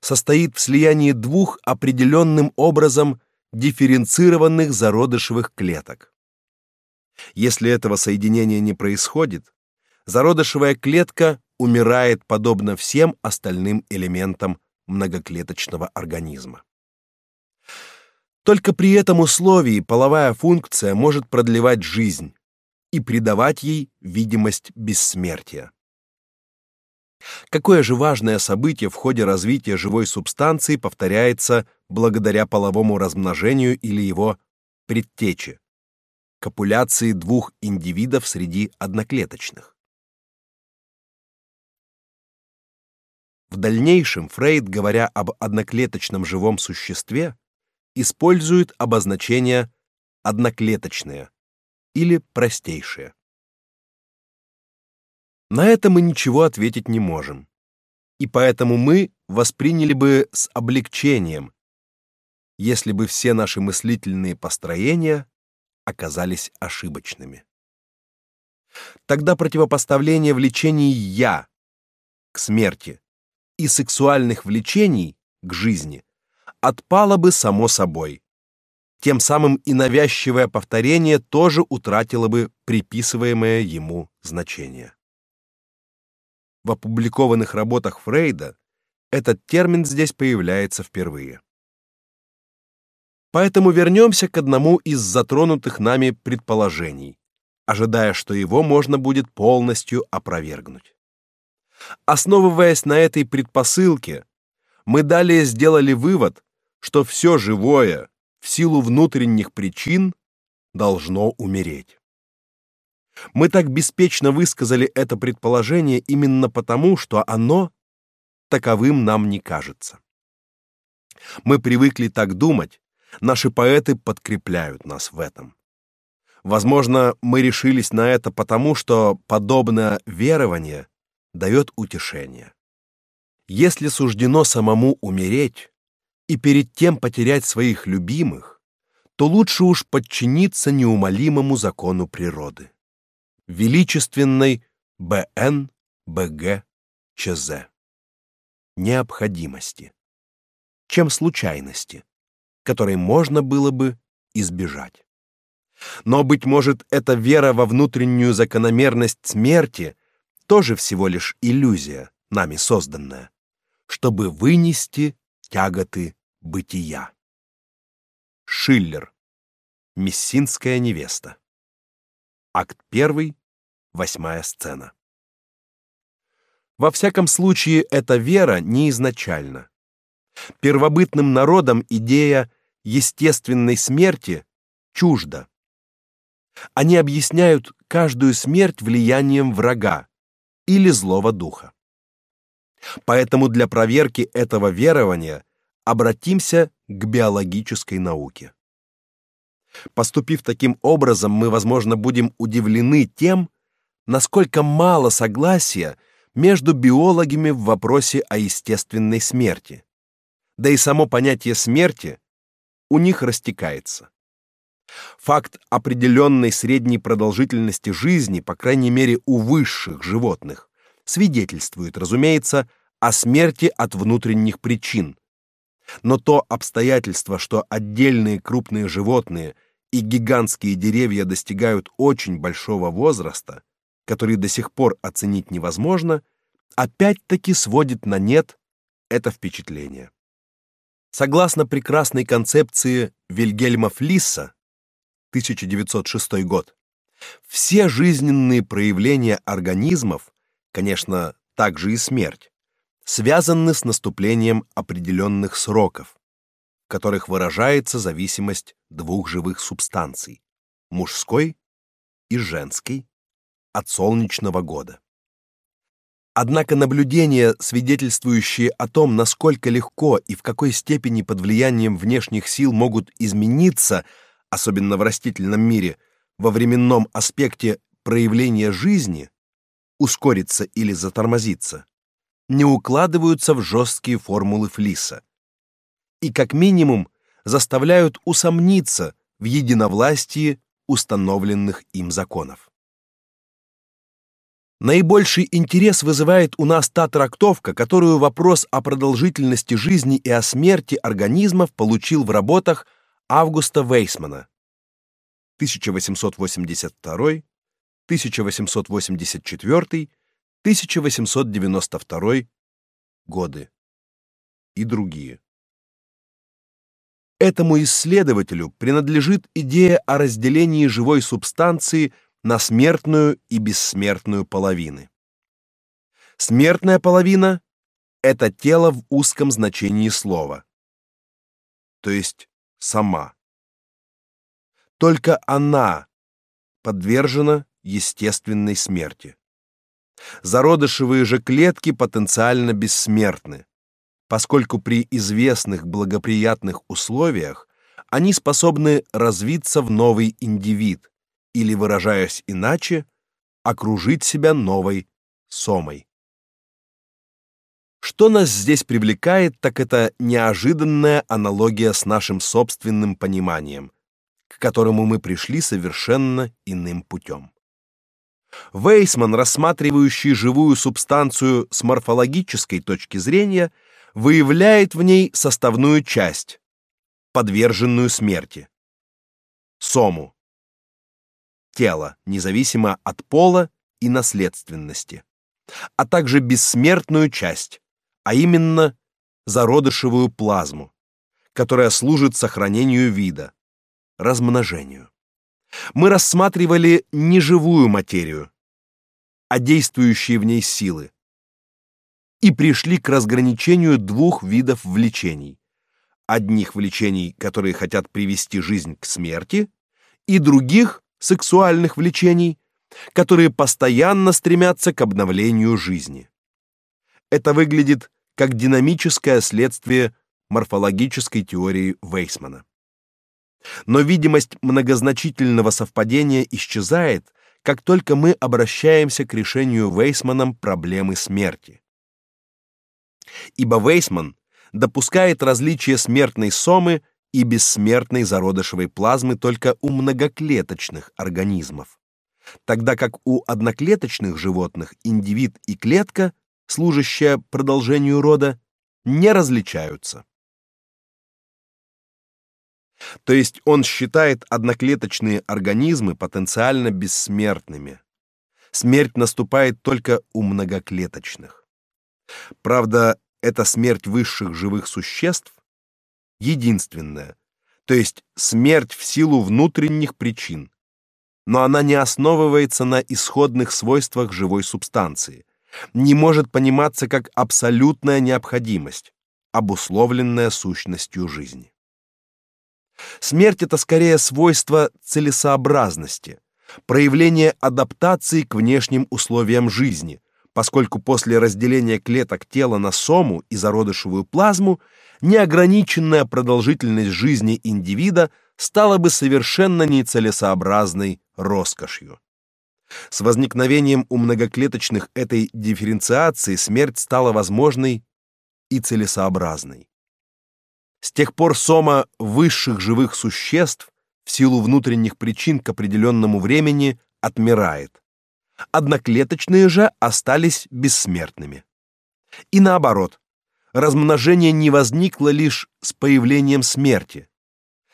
состоит в слиянии двух определенным образом дифференцированных зародышевых клеток. Если этого соединения не происходит, зародышевая клетка умирает подобно всем остальным элементам многоклеточного организма. Только при этом условии половая функция может продлевать жизнь и придавать ей видимость бессмертия. Какое же важное событие в ходе развития живой субстанции повторяется благодаря половому размножению или его предтече копуляции двух индивидов среди одноклеточных. В дальнейшем Фрейд, говоря об одноклеточном живом существе, использует обозначение одноклеточное или простейшее. На это мы ничего ответить не можем. И поэтому мы восприняли бы с облегчением, если бы все наши мыслительные построения оказались ошибочными. Тогда противопоставление влечений я к смерти и сексуальных влечений к жизни отпало бы само собой. Тем самым и навязчивое повторение тоже утратило бы приписываемое ему значение. В опубликованных работах Фрейда этот термин здесь появляется впервые. Поэтому вернемся к одному из затронутых нами предположений, ожидая, что его можно будет полностью опровергнуть. Основываясь на этой предпосылке, мы далее сделали вывод, что все живое в силу внутренних причин должно умереть. Мы так беспечно высказали это предположение именно потому, что оно таковым нам не кажется. Мы привыкли так думать, наши поэты подкрепляют нас в этом. Возможно, мы решились на это потому, что подобное верование дает утешение. Если суждено самому умереть, и перед тем потерять своих любимых, то лучше уж подчиниться неумолимому закону природы. Величественной БН БГ ЧЗ. Необходимости, чем случайности, которой можно было бы избежать. Но быть может, эта вера во внутреннюю закономерность смерти тоже всего лишь иллюзия, нами созданная, чтобы вынести тяготы бытия. Шиллер. Мессинская невеста. Акт 1, восьмая сцена. Во всяком случае, эта вера не изначальна. Первобытным народам идея естественной смерти чужда. Они объясняют каждую смерть влиянием врага или злого духа. Поэтому для проверки этого верования обратимся к биологической науке. Поступив таким образом, мы, возможно, будем удивлены тем, насколько мало согласия между биологами в вопросе о естественной смерти. Да и само понятие смерти у них растекается. Факт определенной средней продолжительности жизни, по крайней мере у высших животных, свидетельствует, разумеется, о смерти от внутренних причин. Но то обстоятельство, что отдельные крупные животные и гигантские деревья достигают очень большого возраста, который до сих пор оценить невозможно, опять-таки сводит на нет это впечатление. Согласно прекрасной концепции Вильгельма Флисса 1906 год, все жизненные проявления организмов, конечно, также и смерть, связаны с наступлением определенных сроков, в которых выражается зависимость двух живых субстанций мужской и женской от солнечного года. Однако наблюдения, свидетельствующие о том, насколько легко и в какой степени под влиянием внешних сил могут измениться, особенно в растительном мире, во временном аспекте проявления жизни, ускориться или затормозиться, не укладываются в жесткие формулы Флиса. И как минимум заставляют усомниться в единовластии установленных им законов. Наибольший интерес вызывает у нас та трактовка, которую вопрос о продолжительности жизни и о смерти организмов получил в работах Августа Вейсмана 1882, 1884, 1892 годы и другие. Этому исследователю принадлежит идея о разделении живой субстанции на смертную и бессмертную половины. Смертная половина это тело в узком значении слова, то есть сама. Только она подвержена естественной смерти. Зародышевые же клетки потенциально бессмертны, поскольку при известных благоприятных условиях они способны развиться в новый индивид или, выражаясь иначе, окружить себя новой сомой. Что нас здесь привлекает, так это неожиданная аналогия с нашим собственным пониманием, к которому мы пришли совершенно иным путем. Вейсман, рассматривающий живую субстанцию с морфологической точки зрения, выявляет в ней составную часть, подверженную смерти. Сому. Тело, независимо от пола и наследственности, а также бессмертную часть, а именно зародышевую плазму, которая служит сохранению вида, размножению мы рассматривали не живую материю, а действующие в ней силы. И пришли к разграничению двух видов влечений. Одних влечений, которые хотят привести жизнь к смерти, и других сексуальных влечений, которые постоянно стремятся к обновлению жизни. Это выглядит как динамическое следствие морфологической теории Вейсмана. Но видимость многозначительного совпадения исчезает, как только мы обращаемся к решению Вейсманом проблемы смерти. Ибо Вейсман допускает различие смертной сомы и бессмертной зародышевой плазмы только у многоклеточных организмов, тогда как у одноклеточных животных индивид и клетка, служащая продолжению рода, не различаются. То есть он считает одноклеточные организмы потенциально бессмертными. Смерть наступает только у многоклеточных. Правда, эта смерть высших живых существ единственная, то есть смерть в силу внутренних причин. Но она не основывается на исходных свойствах живой субстанции, не может пониматься как абсолютная необходимость, обусловленная сущностью жизни. Смерть это скорее свойство целесообразности, проявление адаптации к внешним условиям жизни, поскольку после разделения клеток тела на сому и зародышевую плазму неограниченная продолжительность жизни индивида стала бы совершенно нецелесообразной роскошью. С возникновением у многоклеточных этой дифференциации смерть стала возможной и целесообразной. С тех пор сома высших живых существ в силу внутренних причин к определенному времени отмирает. Одноклеточные же остались бессмертными. И наоборот, размножение не возникло лишь с появлением смерти.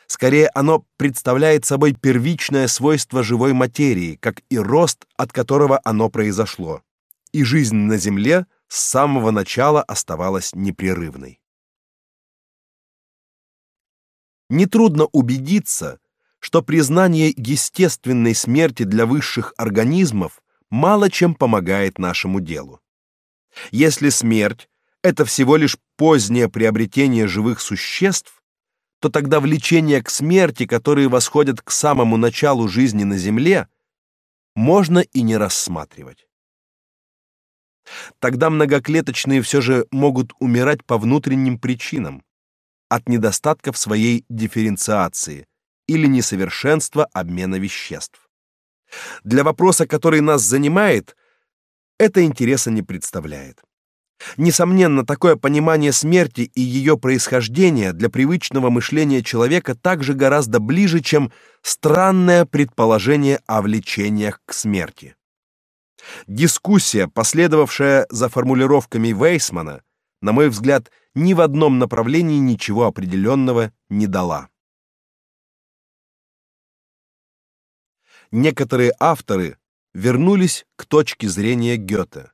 Скорее, оно представляет собой первичное свойство живой материи, как и рост, от которого оно произошло. И жизнь на Земле с самого начала оставалась непрерывной. Нетрудно убедиться, что признание естественной смерти для высших организмов мало чем помогает нашему делу. Если смерть это всего лишь позднее приобретение живых существ, то тогда влечение к смерти, которые восходят к самому началу жизни на земле, можно и не рассматривать. Тогда многоклеточные все же могут умирать по внутренним причинам, от недостатков своей дифференциации или несовершенства обмена веществ. Для вопроса, который нас занимает, это интереса не представляет. Несомненно, такое понимание смерти и ее происхождения для привычного мышления человека также гораздо ближе, чем странное предположение о влечениях к смерти. Дискуссия, последовавшая за формулировками Вейсмана, на мой взгляд, ни в одном направлении ничего определенного не дала. Некоторые авторы вернулись к точке зрения Гёте.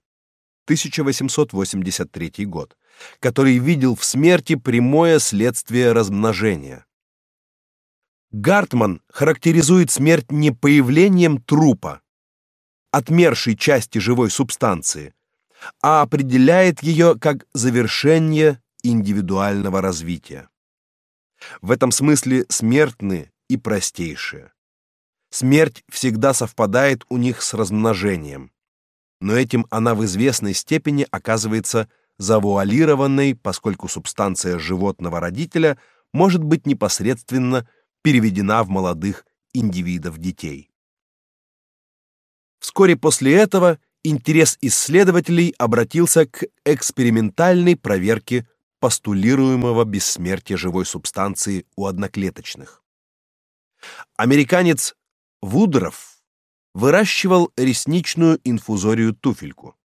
1883 год, который видел в смерти прямое следствие размножения. Гартман характеризует смерть не появлением трупа, отмершей части живой субстанции, а определяет ее как завершение индивидуального развития. В этом смысле смертны и простейшие. Смерть всегда совпадает у них с размножением, но этим она в известной степени оказывается завуалированной, поскольку субстанция животного родителя может быть непосредственно переведена в молодых индивидов детей. Вскоре после этого интерес исследователей обратился к экспериментальной проверке постулируемого бессмертия живой субстанции у одноклеточных. Американец Вудров выращивал ресничную инфузорию туфельку,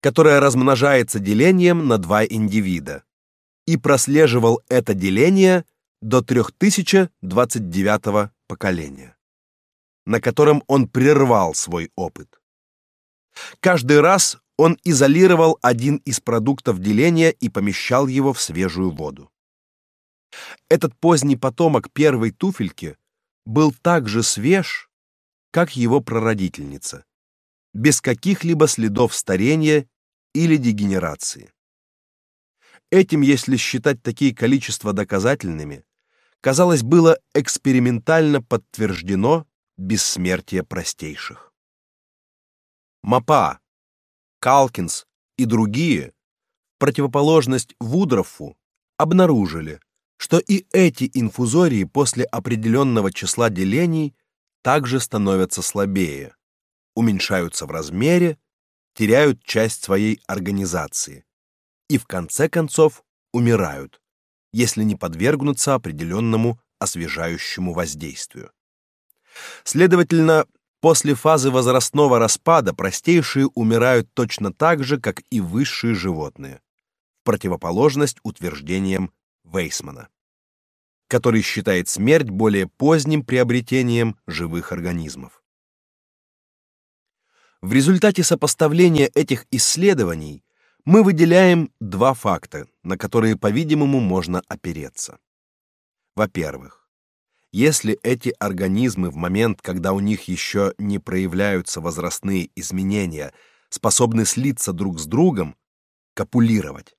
которая размножается делением на два индивида, и прослеживал это деление до 3029 поколения, на котором он прервал свой опыт. Каждый раз он изолировал один из продуктов деления и помещал его в свежую воду. Этот поздний потомок первой туфельки был так же свеж, как его прародительница, без каких-либо следов старения или дегенерации. Этим, если считать такие количества доказательными, казалось, было экспериментально подтверждено бессмертие простейших. Мапа, Калкинс и другие, противоположность Вудрофу, обнаружили, что и эти инфузории после определенного числа делений также становятся слабее, уменьшаются в размере, теряют часть своей организации и в конце концов умирают, если не подвергнутся определенному освежающему воздействию. Следовательно, После фазы возрастного распада простейшие умирают точно так же, как и высшие животные, в противоположность утверждениям Вейсмана, который считает смерть более поздним приобретением живых организмов. В результате сопоставления этих исследований мы выделяем два факта, на которые, по-видимому, можно опереться. Во-первых, если эти организмы в момент, когда у них еще не проявляются возрастные изменения, способны слиться друг с другом, копулировать,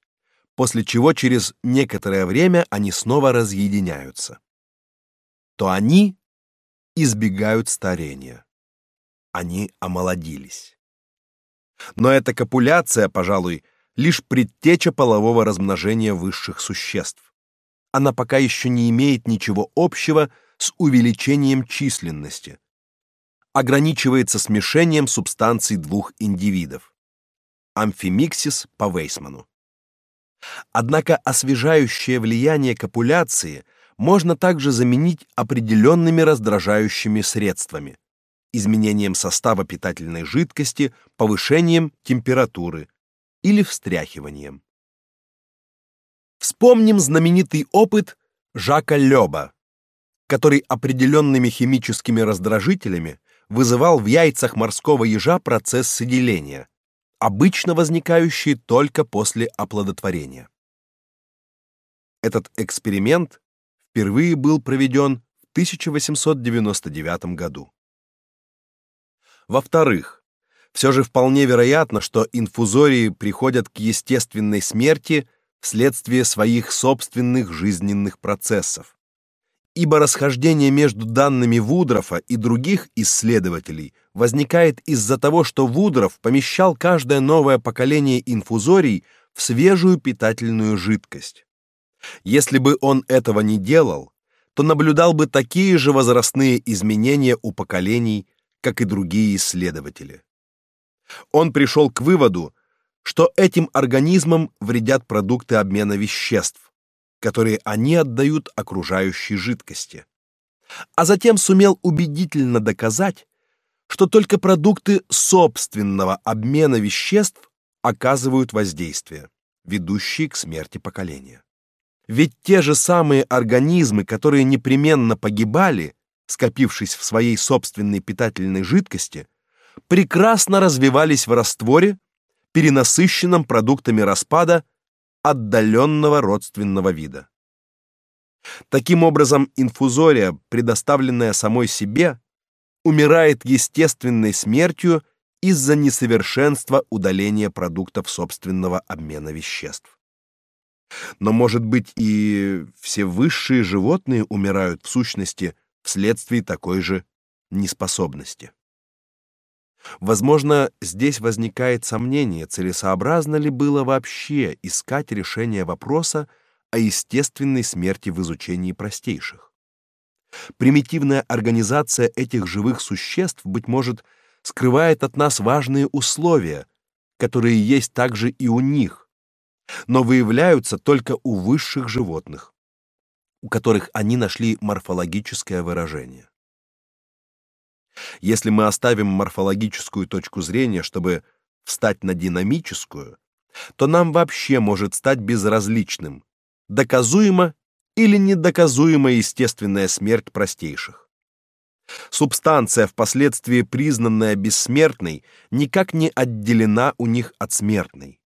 после чего через некоторое время они снова разъединяются, то они избегают старения. Они омолодились. Но эта копуляция, пожалуй, лишь предтеча полового размножения высших существ. Она пока еще не имеет ничего общего с увеличением численности. Ограничивается смешением субстанций двух индивидов. Амфимиксис по Вейсману. Однако освежающее влияние копуляции можно также заменить определенными раздражающими средствами: изменением состава питательной жидкости, повышением температуры или встряхиванием. Вспомним знаменитый опыт Жака Лёба, который определенными химическими раздражителями вызывал в яйцах морского ежа процесс деления, обычно возникающий только после оплодотворения. Этот эксперимент впервые был проведен в 1899 году. Во-вторых, все же вполне вероятно, что инфузории приходят к естественной смерти вследствие своих собственных жизненных процессов. Ибо расхождение между данными Вудрофа и других исследователей возникает из-за того, что Вудров помещал каждое новое поколение инфузорий в свежую питательную жидкость. Если бы он этого не делал, то наблюдал бы такие же возрастные изменения у поколений, как и другие исследователи. Он пришел к выводу, что этим организмам вредят продукты обмена веществ, которые они отдают окружающей жидкости. А затем сумел убедительно доказать, что только продукты собственного обмена веществ оказывают воздействие, ведущее к смерти поколения. Ведь те же самые организмы, которые непременно погибали, скопившись в своей собственной питательной жидкости, прекрасно развивались в растворе, перенасыщенном продуктами распада отдаленного родственного вида. Таким образом, инфузория, предоставленная самой себе, умирает естественной смертью из-за несовершенства удаления продуктов собственного обмена веществ. Но, может быть, и все высшие животные умирают в сущности вследствие такой же неспособности. Возможно, здесь возникает сомнение, целесообразно ли было вообще искать решение вопроса о естественной смерти в изучении простейших. Примитивная организация этих живых существ быть может скрывает от нас важные условия, которые есть также и у них, но выявляются только у высших животных, у которых они нашли морфологическое выражение. Если мы оставим морфологическую точку зрения, чтобы встать на динамическую, то нам вообще может стать безразличным, доказуемо или недоказуема естественная смерть простейших. Субстанция, впоследствии признанная бессмертной, никак не отделена у них от смертной.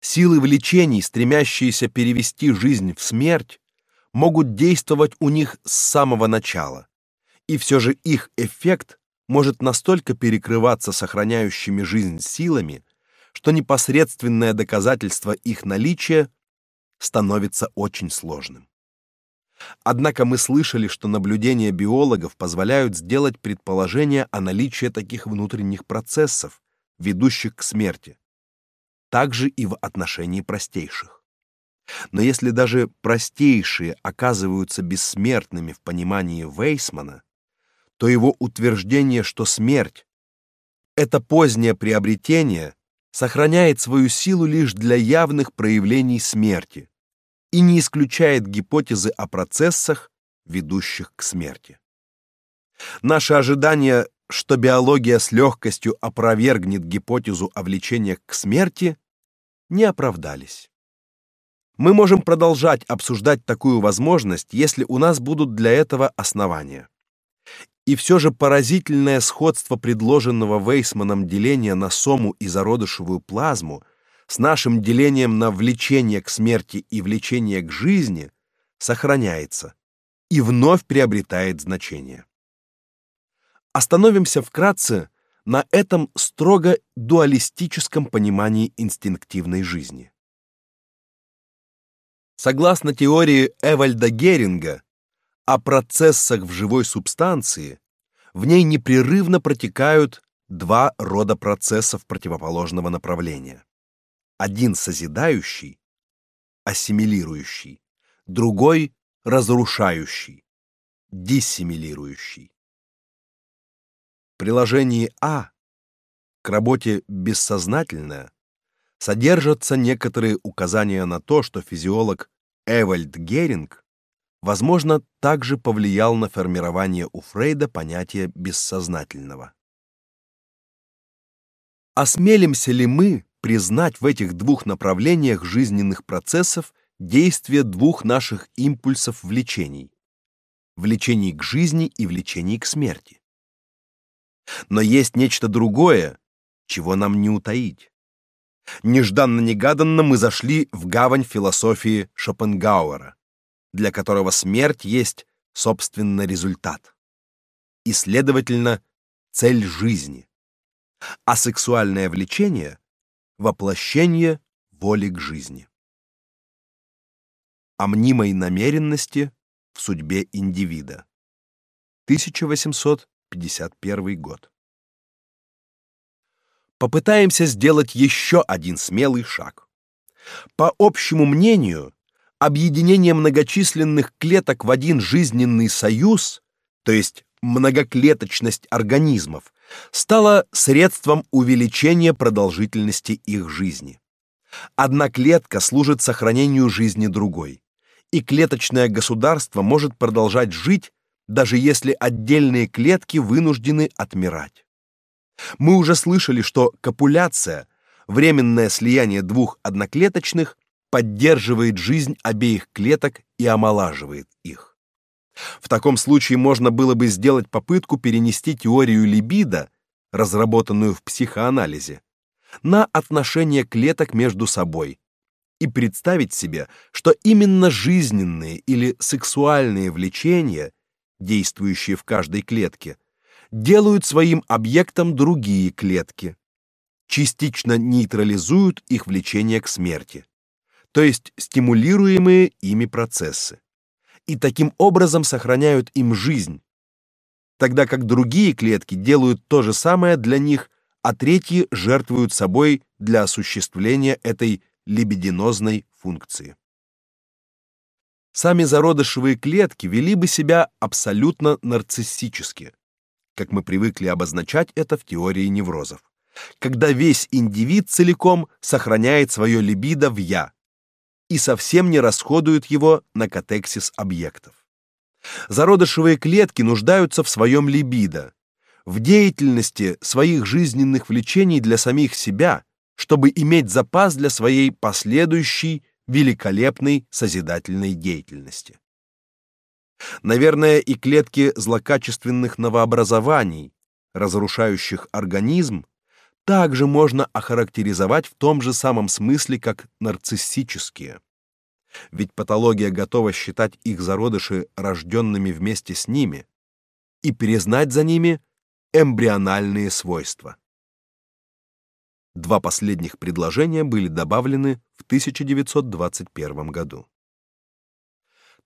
Силы влечений, стремящиеся перевести жизнь в смерть, могут действовать у них с самого начала и все же их эффект может настолько перекрываться сохраняющими жизнь силами, что непосредственное доказательство их наличия становится очень сложным. Однако мы слышали, что наблюдения биологов позволяют сделать предположение о наличии таких внутренних процессов, ведущих к смерти, также и в отношении простейших. Но если даже простейшие оказываются бессмертными в понимании Вейсмана, то его утверждение, что смерть это позднее приобретение, сохраняет свою силу лишь для явных проявлений смерти и не исключает гипотезы о процессах, ведущих к смерти. Наши ожидания, что биология с легкостью опровергнет гипотезу о влечениях к смерти, не оправдались. Мы можем продолжать обсуждать такую возможность, если у нас будут для этого основания. И все же поразительное сходство предложенного Вейсманом деления на сому и зародышевую плазму с нашим делением на влечение к смерти и влечение к жизни сохраняется и вновь приобретает значение. Остановимся вкратце на этом строго дуалистическом понимании инстинктивной жизни. Согласно теории Эвальда Геринга, о процессах в живой субстанции, в ней непрерывно протекают два рода процессов противоположного направления. Один созидающий, ассимилирующий, другой разрушающий, диссимилирующий. В приложении А к работе бессознательное содержатся некоторые указания на то, что физиолог Эвальд Геринг возможно, также повлиял на формирование у Фрейда понятия бессознательного. Осмелимся ли мы признать в этих двух направлениях жизненных процессов действие двух наших импульсов влечений: влечений к жизни и влечений к смерти? Но есть нечто другое, чего нам не утаить. Нежданно-негаданно мы зашли в гавань философии Шопенгауэра, для которого смерть есть, собственно, результат. И, следовательно, цель жизни. А сексуальное влечение — воплощение воли к жизни. О мнимой намеренности в судьбе индивида. 1851 год попытаемся сделать еще один смелый шаг. По общему мнению, объединение многочисленных клеток в один жизненный союз, то есть многоклеточность организмов, стало средством увеличения продолжительности их жизни. Одна клетка служит сохранению жизни другой, и клеточное государство может продолжать жить, даже если отдельные клетки вынуждены отмирать. Мы уже слышали, что копуляция, временное слияние двух одноклеточных, поддерживает жизнь обеих клеток и омолаживает их. В таком случае можно было бы сделать попытку перенести теорию либидо, разработанную в психоанализе, на отношения клеток между собой и представить себе, что именно жизненные или сексуальные влечения, действующие в каждой клетке, делают своим объектом другие клетки, частично нейтрализуют их влечение к смерти, то есть стимулируемые ими процессы, и таким образом сохраняют им жизнь, тогда как другие клетки делают то же самое для них, а третьи жертвуют собой для осуществления этой либидинозной функции. Сами зародышевые клетки вели бы себя абсолютно нарциссически как мы привыкли обозначать это в теории неврозов, когда весь индивид целиком сохраняет свое либидо в я и совсем не расходует его на катексис объектов. Зародышевые клетки нуждаются в своем либидо, в деятельности своих жизненных влечений для самих себя, чтобы иметь запас для своей последующей великолепной созидательной деятельности. Наверное, и клетки злокачественных новообразований, разрушающих организм, также можно охарактеризовать в том же самом смысле, как нарциссические. Ведь патология готова считать их зародыши рожденными вместе с ними и признать за ними эмбриональные свойства. Два последних предложения были добавлены в 1921 году.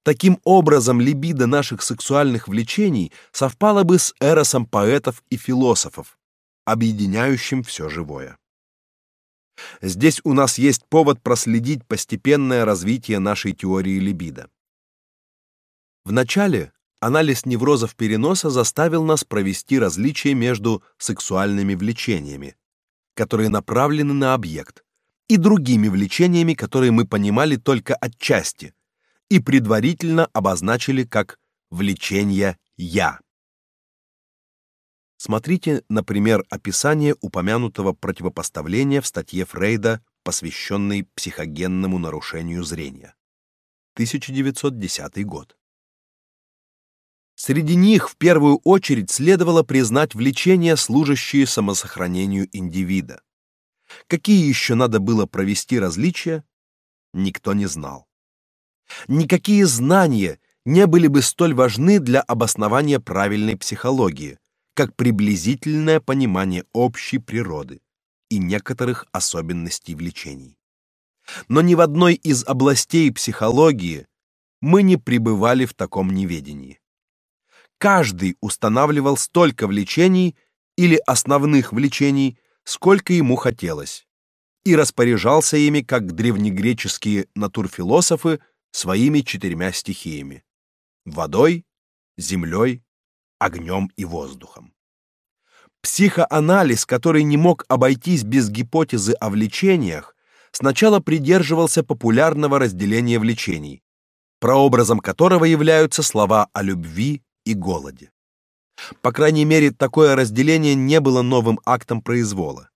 Таким образом, либидо наших сексуальных влечений совпало бы с эросом поэтов и философов, объединяющим все живое. Здесь у нас есть повод проследить постепенное развитие нашей теории либидо. Вначале анализ неврозов переноса заставил нас провести различие между сексуальными влечениями, которые направлены на объект, и другими влечениями, которые мы понимали только отчасти, и предварительно обозначили как влечение я. Смотрите, например, описание упомянутого противопоставления в статье Фрейда, посвященной психогенному нарушению зрения. 1910 год. Среди них в первую очередь следовало признать влечения, служащие самосохранению индивида. Какие еще надо было провести различия, никто не знал. Никакие знания не были бы столь важны для обоснования правильной психологии, как приблизительное понимание общей природы и некоторых особенностей влечений. Но ни в одной из областей психологии мы не пребывали в таком неведении. Каждый устанавливал столько влечений или основных влечений, сколько ему хотелось, и распоряжался ими, как древнегреческие натурфилософы своими четырьмя стихиями: водой, землей, огнем и воздухом. Психоанализ, который не мог обойтись без гипотезы о влечениях, сначала придерживался популярного разделения влечений прообразом которого являются слова о любви и голоде. По крайней мере, такое разделение не было новым актом произвола.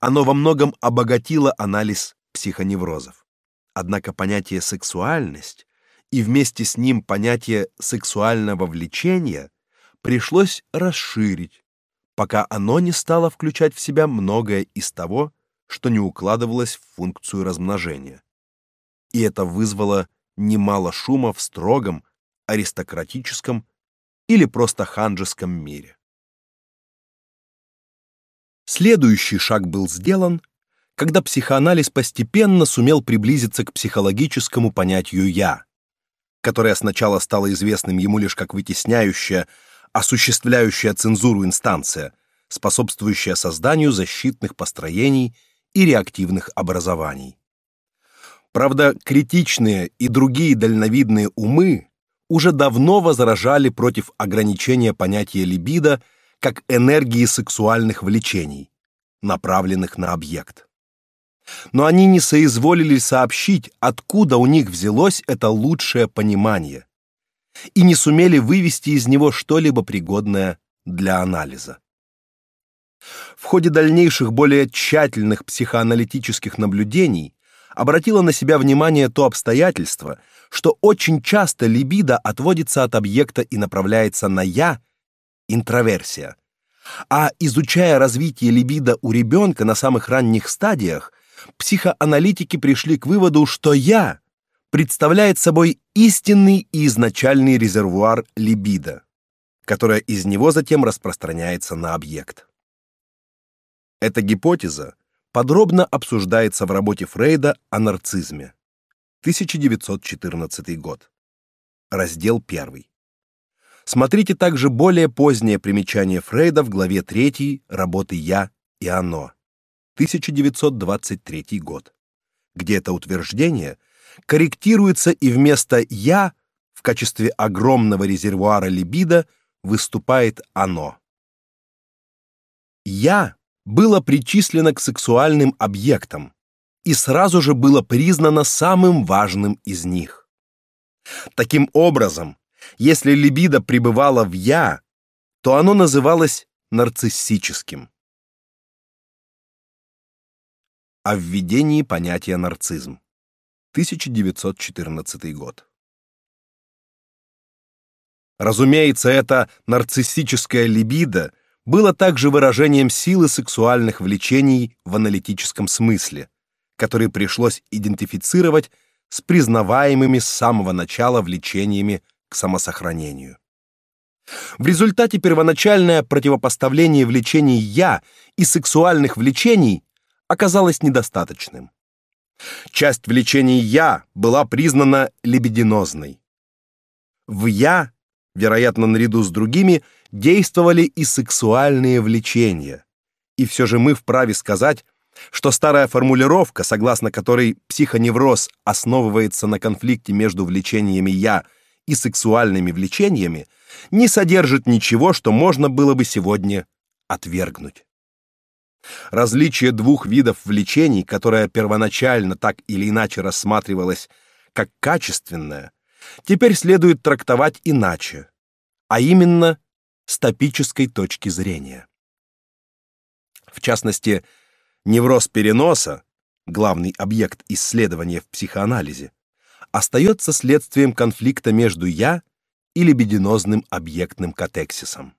Оно во многом обогатило анализ психоневрозов. Однако понятие сексуальность и вместе с ним понятие сексуального влечения пришлось расширить, пока оно не стало включать в себя многое из того, что не укладывалось в функцию размножения. И это вызвало немало шума в строгом, аристократическом или просто ханжеском мире. Следующий шаг был сделан, когда психоанализ постепенно сумел приблизиться к психологическому понятию «я», которое сначала стало известным ему лишь как вытесняющая, осуществляющая цензуру инстанция, способствующая созданию защитных построений и реактивных образований. Правда, критичные и другие дальновидные умы уже давно возражали против ограничения понятия либидо как энергии сексуальных влечений, направленных на объект. Но они не соизволили сообщить, откуда у них взялось это лучшее понимание, и не сумели вывести из него что-либо пригодное для анализа. В ходе дальнейших более тщательных психоаналитических наблюдений обратило на себя внимание то обстоятельство, что очень часто либидо отводится от объекта и направляется на я, интроверсия. А изучая развитие либидо у ребенка на самых ранних стадиях, психоаналитики пришли к выводу, что я представляет собой истинный и изначальный резервуар либидо, которое из него затем распространяется на объект. Эта гипотеза подробно обсуждается в работе Фрейда о нарцизме. 1914 год. Раздел 1. Смотрите также более позднее примечание Фрейда в главе 3 работы Я и оно. 1923 год, где это утверждение корректируется и вместо я в качестве огромного резервуара либидо выступает оно. Я было причислено к сексуальным объектам и сразу же было признано самым важным из них. Таким образом, если либидо пребывало в я, то оно называлось нарциссическим. О введении понятия нарцизм. 1914 год. Разумеется, это нарциссическая либидо было также выражением силы сексуальных влечений в аналитическом смысле, который пришлось идентифицировать с признаваемыми с самого начала влечениями к самосохранению. В результате первоначальное противопоставление влечений я и сексуальных влечений оказалось недостаточным. Часть влечений я была признана либидинозной. В я, вероятно, наряду с другими, действовали и сексуальные влечения. И все же мы вправе сказать, что старая формулировка, согласно которой психоневроз основывается на конфликте между влечениями я и сексуальными влечениями, не содержит ничего, что можно было бы сегодня отвергнуть. Различие двух видов влечений, которое первоначально так или иначе рассматривалось как качественное, теперь следует трактовать иначе, а именно с топической точки зрения. В частности, невроз переноса, главный объект исследования в психоанализе, остается следствием конфликта между я и либидинозным объектным катексисом.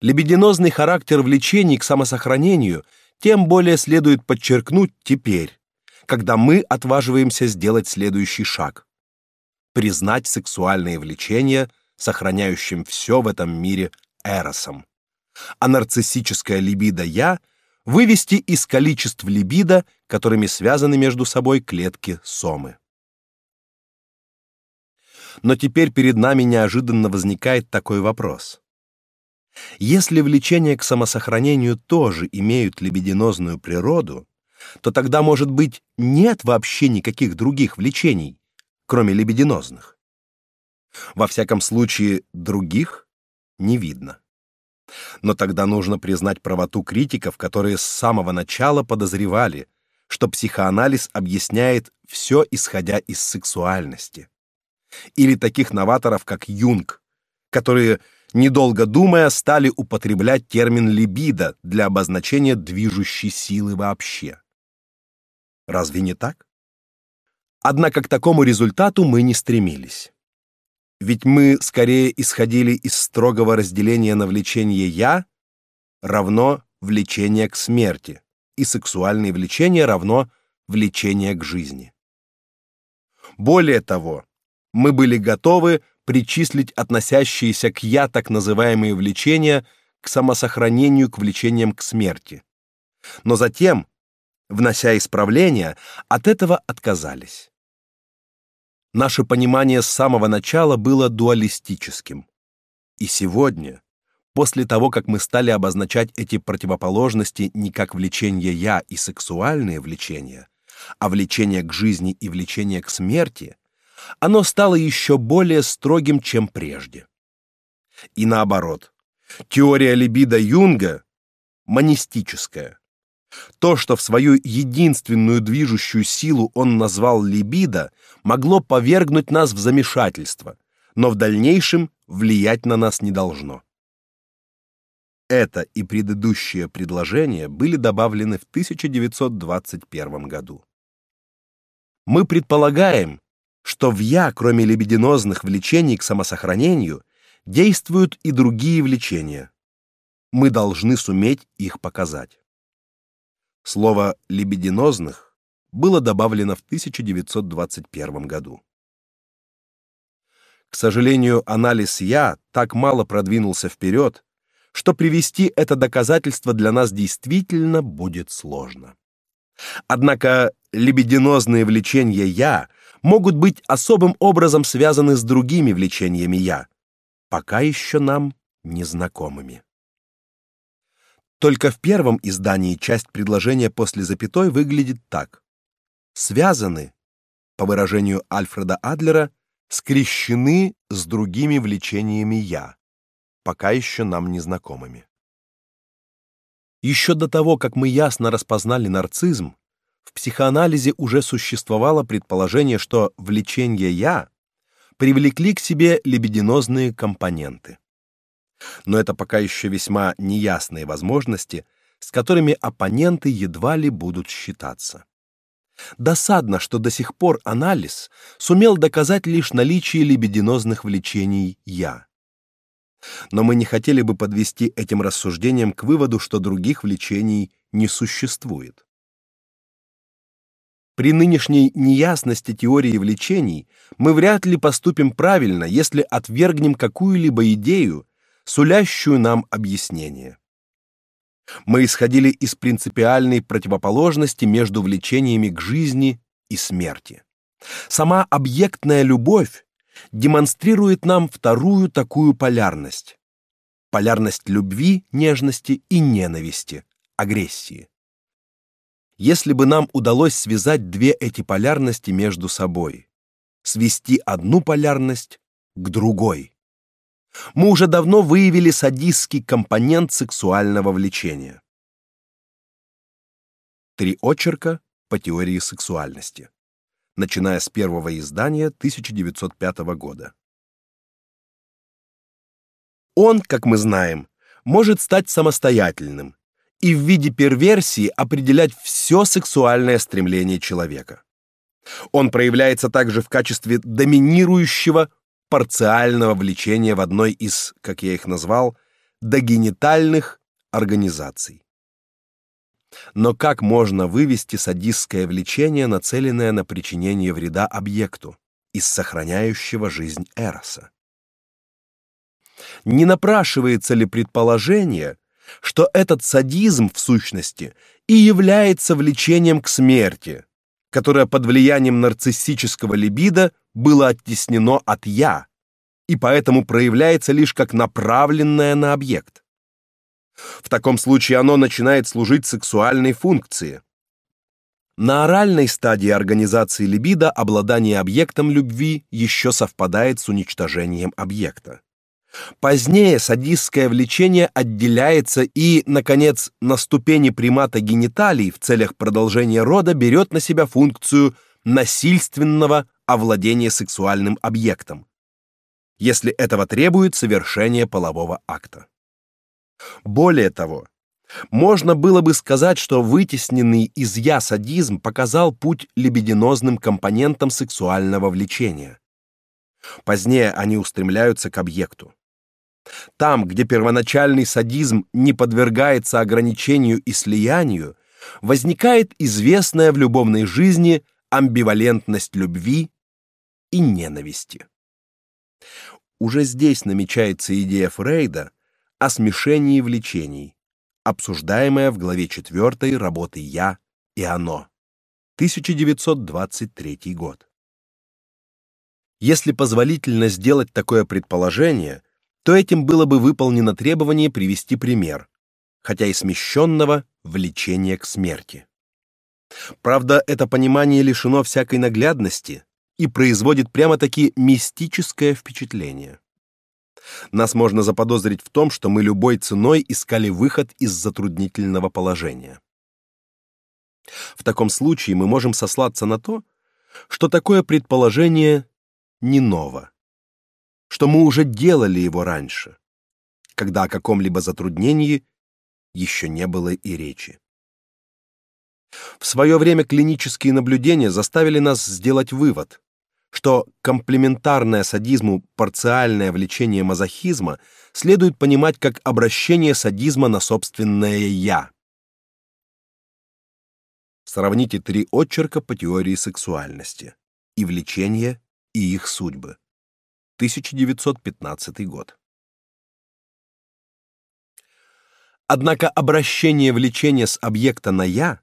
Либидинозный характер влечений к самосохранению тем более следует подчеркнуть теперь, когда мы отваживаемся сделать следующий шаг признать сексуальные влечения сохраняющим все в этом мире эросом. А нарциссическое либидо я вывести из количеств либидо, которыми связаны между собой клетки сомы. Но теперь перед нами неожиданно возникает такой вопрос: если влечения к самосохранению тоже имеют либидинозную природу, то тогда, может быть, нет вообще никаких других влечений, кроме либидинозных. Во всяком случае, других не видно. Но тогда нужно признать правоту критиков, которые с самого начала подозревали, что психоанализ объясняет все исходя из сексуальности. Или таких новаторов, как Юнг, которые, недолго думая, стали употреблять термин либидо для обозначения движущей силы вообще. Разве не так? Однако к такому результату мы не стремились. Ведь мы скорее исходили из строгого разделения на влечение я равно влечение к смерти, и сексуальное влечение равно влечение к жизни. Более того, мы были готовы причислить относящиеся к я так называемые влечения к самосохранению, к влечениям к смерти. Но затем, внося исправления, от этого отказались. Наше понимание с самого начала было дуалистическим. И сегодня, после того, как мы стали обозначать эти противоположности не как влечение я и сексуальные влечения, а влечение к жизни и влечение к смерти, оно стало еще более строгим, чем прежде. И наоборот, теория либидо Юнга монистическая. То, что в свою единственную движущую силу он назвал либидо, могло повергнуть нас в замешательство, но в дальнейшем влиять на нас не должно. Это и предыдущие предложения были добавлены в 1921 году. Мы предполагаем, что в я, кроме либидинозных влечений к самосохранению, действуют и другие влечения. Мы должны суметь их показать. Слово либидинозных было добавлено в 1921 году. К сожалению, анализ я так мало продвинулся вперед, что привести это доказательство для нас действительно будет сложно. Однако либидинозные влечения я могут быть особым образом связаны с другими влечениями я, пока еще нам незнакомыми. Только в первом издании часть предложения после запятой выглядит так: связаны, по выражению Альфреда Адлера, скрещены с другими влечениями я, пока еще нам незнакомыми. Еще до того, как мы ясно распознали нарциссизм, в психоанализе уже существовало предположение, что влечение я привлекли к себе либидинозные компоненты. Но это пока еще весьма неясные возможности, с которыми оппоненты едва ли будут считаться. Досадно, что до сих пор анализ сумел доказать лишь наличие либидинозных влечений я. Но мы не хотели бы подвести этим рассуждением к выводу, что других влечений не существует. При нынешней неясности теории влечений мы вряд ли поступим правильно, если отвергнем какую-либо идею, сулящую нам объяснение. Мы исходили из принципиальной противоположности между влечениями к жизни и смерти. Сама объектная любовь демонстрирует нам вторую такую полярность. Полярность любви, нежности и ненависти, агрессии. Если бы нам удалось связать две эти полярности между собой, свести одну полярность к другой, мы уже давно выявили садистский компонент сексуального влечения. Три очерка по теории сексуальности, начиная с первого издания 1905 года. Он, как мы знаем, может стать самостоятельным и в виде перверсии определять все сексуальное стремление человека. Он проявляется также в качестве доминирующего парциального влечения в одной из, как я их назвал, догенитальных организаций. Но как можно вывести садистское влечение, нацеленное на причинение вреда объекту, из сохраняющего жизнь эроса? Не напрашивается ли предположение, что этот садизм в сущности и является влечением к смерти, которое под влиянием нарциссического либидо было оттеснено от я и поэтому проявляется лишь как направленное на объект. В таком случае оно начинает служить сексуальной функции. На оральной стадии организации либидо обладание объектом любви еще совпадает с уничтожением объекта. Позднее садистское влечение отделяется и, наконец, на ступени примата гениталий в целях продолжения рода берет на себя функцию насильственного овладения сексуальным объектом, если этого требует совершение полового акта. Более того, можно было бы сказать, что вытесненный из я садизм показал путь либидинозным компонентам сексуального влечения. Позднее они устремляются к объекту. Там, где первоначальный садизм не подвергается ограничению и слиянию, возникает известная в любовной жизни амбивалентность любви и ненависти. Уже здесь намечается идея Фрейда о смешении влечений, обсуждаемая в главе 4 работы Я и оно. 1923 год. Если позволительно сделать такое предположение, то этим было бы выполнено требование привести пример, хотя и смещенного влечения к смерти. Правда, это понимание лишено всякой наглядности и производит прямо-таки мистическое впечатление. Нас можно заподозрить в том, что мы любой ценой искали выход из затруднительного положения. В таком случае мы можем сослаться на то, что такое предположение не ново, что мы уже делали его раньше, когда о каком-либо затруднении еще не было и речи. В свое время клинические наблюдения заставили нас сделать вывод, что комплементарное садизму парциальное влечение мазохизма следует понимать как обращение садизма на собственное я. Сравните три очерка по теории сексуальности: и влечение, и их судьбы. 1915 год. Однако обращение влечения с объекта на я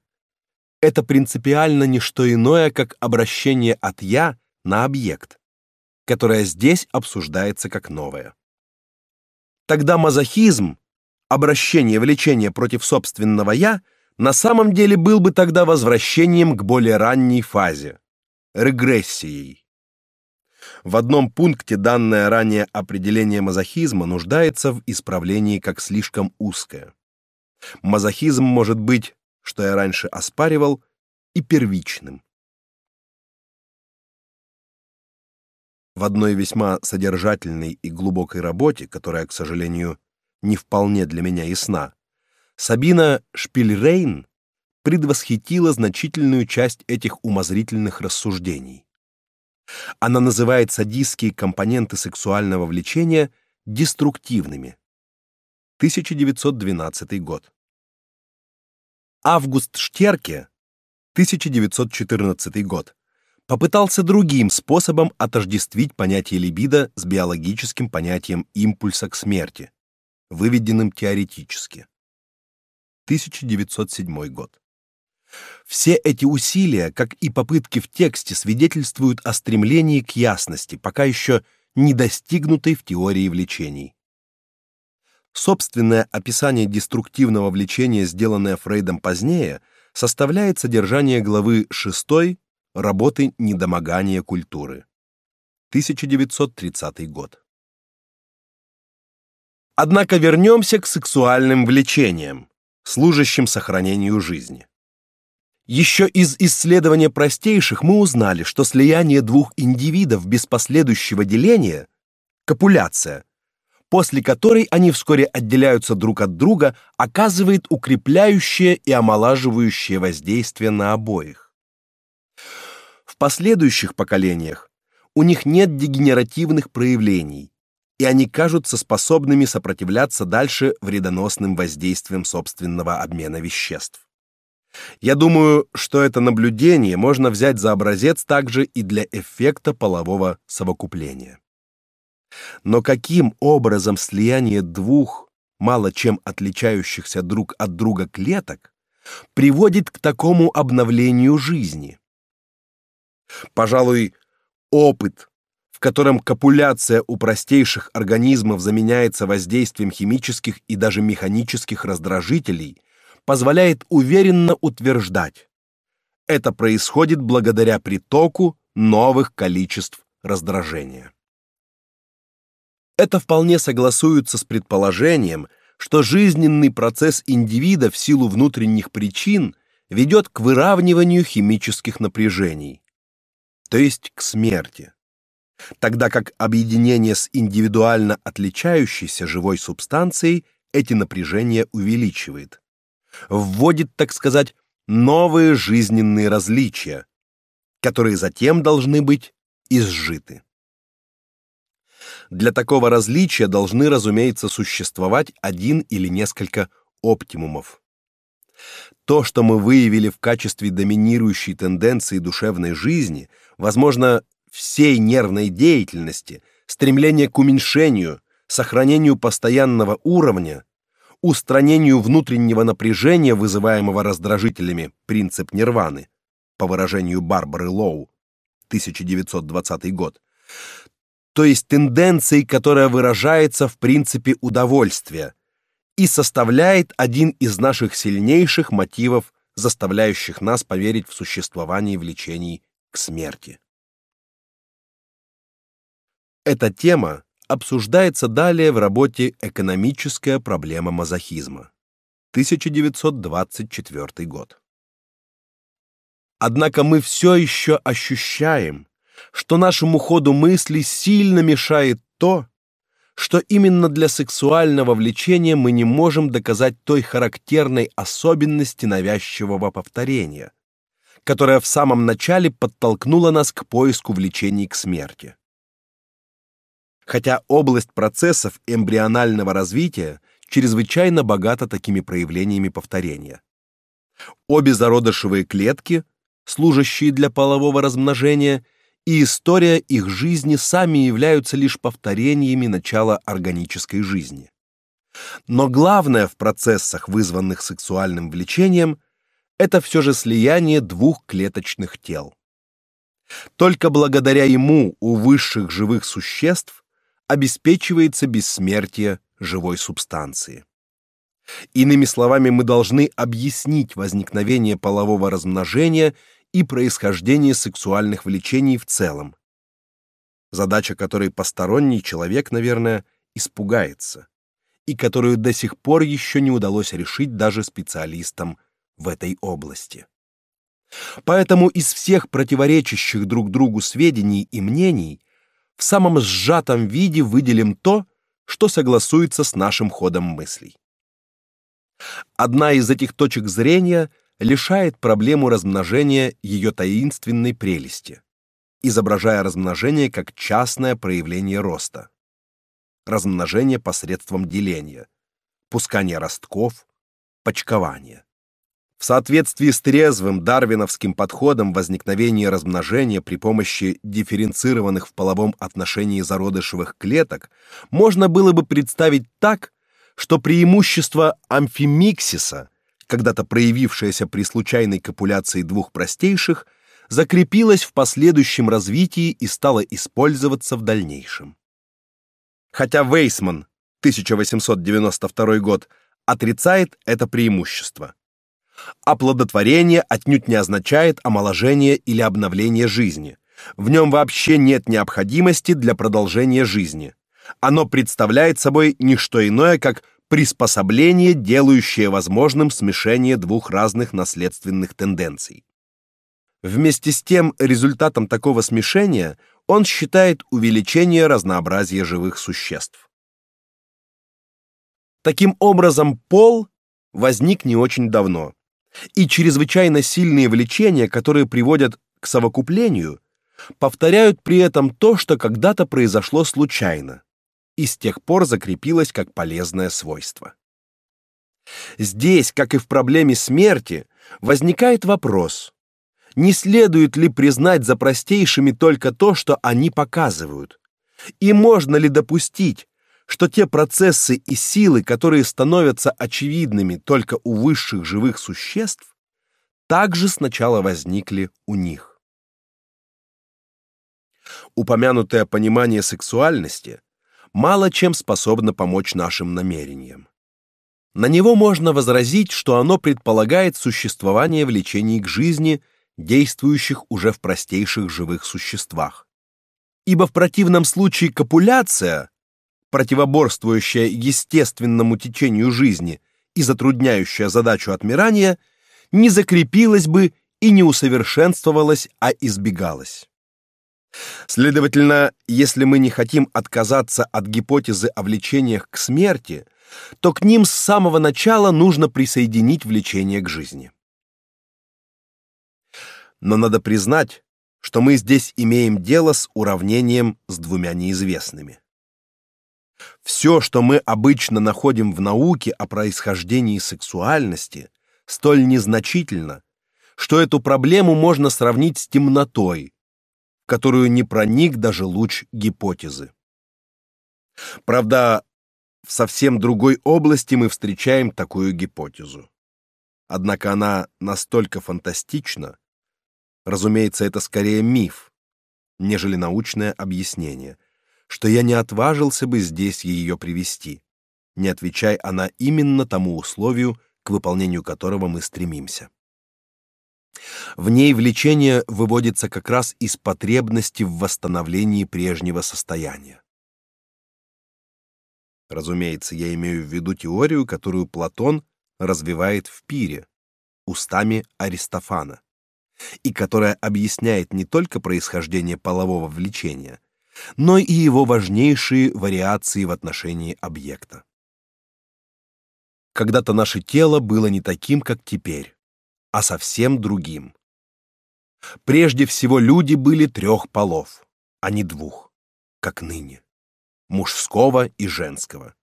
это принципиально не что иное, как обращение от я на объект, которое здесь обсуждается как новое. Тогда мазохизм, обращение влечения против собственного я, на самом деле был бы тогда возвращением к более ранней фазе регрессией. В одном пункте данное ранее определение мазохизма нуждается в исправлении как слишком узкое. Мазохизм может быть, что я раньше оспаривал, и первичным. В одной весьма содержательной и глубокой работе, которая, к сожалению, не вполне для меня ясна, Сабина Шпильрейн предвосхитила значительную часть этих умозрительных рассуждений. Она называет садистские компоненты сексуального влечения деструктивными. 1912 год. Август Штерке, 1914 год, попытался другим способом отождествить понятие либидо с биологическим понятием импульса к смерти, выведенным теоретически. 1907 год. Все эти усилия, как и попытки в тексте, свидетельствуют о стремлении к ясности, пока еще не достигнутой в теории влечений. Собственное описание деструктивного влечения, сделанное Фрейдом позднее, составляет содержание главы 6 Работы недомогания культуры. 1930 год. Однако вернемся к сексуальным влечениям, служащим сохранению жизни. Еще из исследования простейших мы узнали, что слияние двух индивидов без последующего деления копуляция, после которой они вскоре отделяются друг от друга, оказывает укрепляющее и омолаживающее воздействие на обоих. В последующих поколениях у них нет дегенеративных проявлений, и они кажутся способными сопротивляться дальше вредоносным воздействиям собственного обмена веществ. Я думаю, что это наблюдение можно взять за образец также и для эффекта полового совокупления. Но каким образом слияние двух мало чем отличающихся друг от друга клеток приводит к такому обновлению жизни? Пожалуй, опыт, в котором копуляция у простейших организмов заменяется воздействием химических и даже механических раздражителей, позволяет уверенно утверждать: это происходит благодаря притоку новых количеств раздражения. Это вполне согласуется с предположением, что жизненный процесс индивида в силу внутренних причин ведет к выравниванию химических напряжений то есть к смерти. Тогда как объединение с индивидуально отличающейся живой субстанцией эти напряжения увеличивает, вводит, так сказать, новые жизненные различия, которые затем должны быть изжиты. Для такого различия должны, разумеется, существовать один или несколько оптимумов. То, что мы выявили в качестве доминирующей тенденции душевной жизни, возможно, всей нервной деятельности, стремление к уменьшению, сохранению постоянного уровня, устранению внутреннего напряжения, вызываемого раздражителями, принцип нирваны, по выражению Барбары Лоу, 1920 год, то есть тенденцией, которая выражается в принципе удовольствия и составляет один из наших сильнейших мотивов, заставляющих нас поверить в существование влечений к смерти. Эта тема обсуждается далее в работе Экономическая проблема мазохизма. 1924 год. Однако мы все еще ощущаем, что нашему ходу мысли сильно мешает то, что именно для сексуального влечения мы не можем доказать той характерной особенности навязчивого повторения, которая в самом начале подтолкнула нас к поиску влечений к смерти хотя область процессов эмбрионального развития чрезвычайно богата такими проявлениями повторения. Обе зародышевые клетки, служащие для полового размножения, и история их жизни сами являются лишь повторениями начала органической жизни. Но главное в процессах, вызванных сексуальным влечением, это все же слияние двух клеточных тел. Только благодаря ему у высших живых существ обеспечивается бессмертие живой субстанции. Иными словами, мы должны объяснить возникновение полового размножения и происхождение сексуальных влечений в целом. Задача, которой посторонний человек, наверное, испугается, и которую до сих пор еще не удалось решить даже специалистам в этой области. Поэтому из всех противоречащих друг другу сведений и мнений в самом сжатом виде выделим то, что согласуется с нашим ходом мыслей. Одна из этих точек зрения лишает проблему размножения ее таинственной прелести, изображая размножение как частное проявление роста. Размножение посредством деления, пускания ростков, почкования. В соответствии с трезвым дарвиновским подходом возникновения и размножения при помощи дифференцированных в половом отношении зародышевых клеток можно было бы представить так, что преимущество амфимиксиса, когда-то проявившееся при случайной копуляции двух простейших, закрепилось в последующем развитии и стало использоваться в дальнейшем. Хотя Вейсман 1892 год отрицает это преимущество. Оплодотворение отнюдь не означает омоложение или обновление жизни. В нем вообще нет необходимости для продолжения жизни. Оно представляет собой не что иное, как приспособление, делающее возможным смешение двух разных наследственных тенденций. Вместе с тем, результатом такого смешения он считает увеличение разнообразия живых существ. Таким образом, пол возник не очень давно и чрезвычайно сильные влечения, которые приводят к совокуплению, повторяют при этом то, что когда-то произошло случайно и с тех пор закрепилось как полезное свойство. Здесь, как и в проблеме смерти, возникает вопрос: не следует ли признать за простейшими только то, что они показывают? И можно ли допустить, что те процессы и силы, которые становятся очевидными только у высших живых существ, также сначала возникли у них. Упомянутое понимание сексуальности мало чем способно помочь нашим намерениям. На него можно возразить, что оно предполагает существование влечений к жизни, действующих уже в простейших живых существах. Ибо в противном случае копуляция противоборствующая естественному течению жизни и затрудняющая задачу отмирания, не закрепилась бы и не усовершенствовалась, а избегалась. Следовательно, если мы не хотим отказаться от гипотезы о влечениях к смерти, то к ним с самого начала нужно присоединить влечение к жизни. Но надо признать, что мы здесь имеем дело с уравнением с двумя неизвестными. Все, что мы обычно находим в науке о происхождении сексуальности, столь незначительно, что эту проблему можно сравнить с темнотой, в которую не проник даже луч гипотезы. Правда, в совсем другой области мы встречаем такую гипотезу. Однако она настолько фантастична, разумеется, это скорее миф, нежели научное объяснение, что я не отважился бы здесь ее привести, не отвечая она именно тому условию, к выполнению которого мы стремимся. В ней влечение выводится как раз из потребности в восстановлении прежнего состояния. Разумеется, я имею в виду теорию, которую Платон развивает в Пире устами Аристофана, и которая объясняет не только происхождение полового влечения, но и его важнейшие вариации в отношении объекта. Когда-то наше тело было не таким, как теперь, а совсем другим. Прежде всего люди были трех полов, а не двух, как ныне, мужского и женского,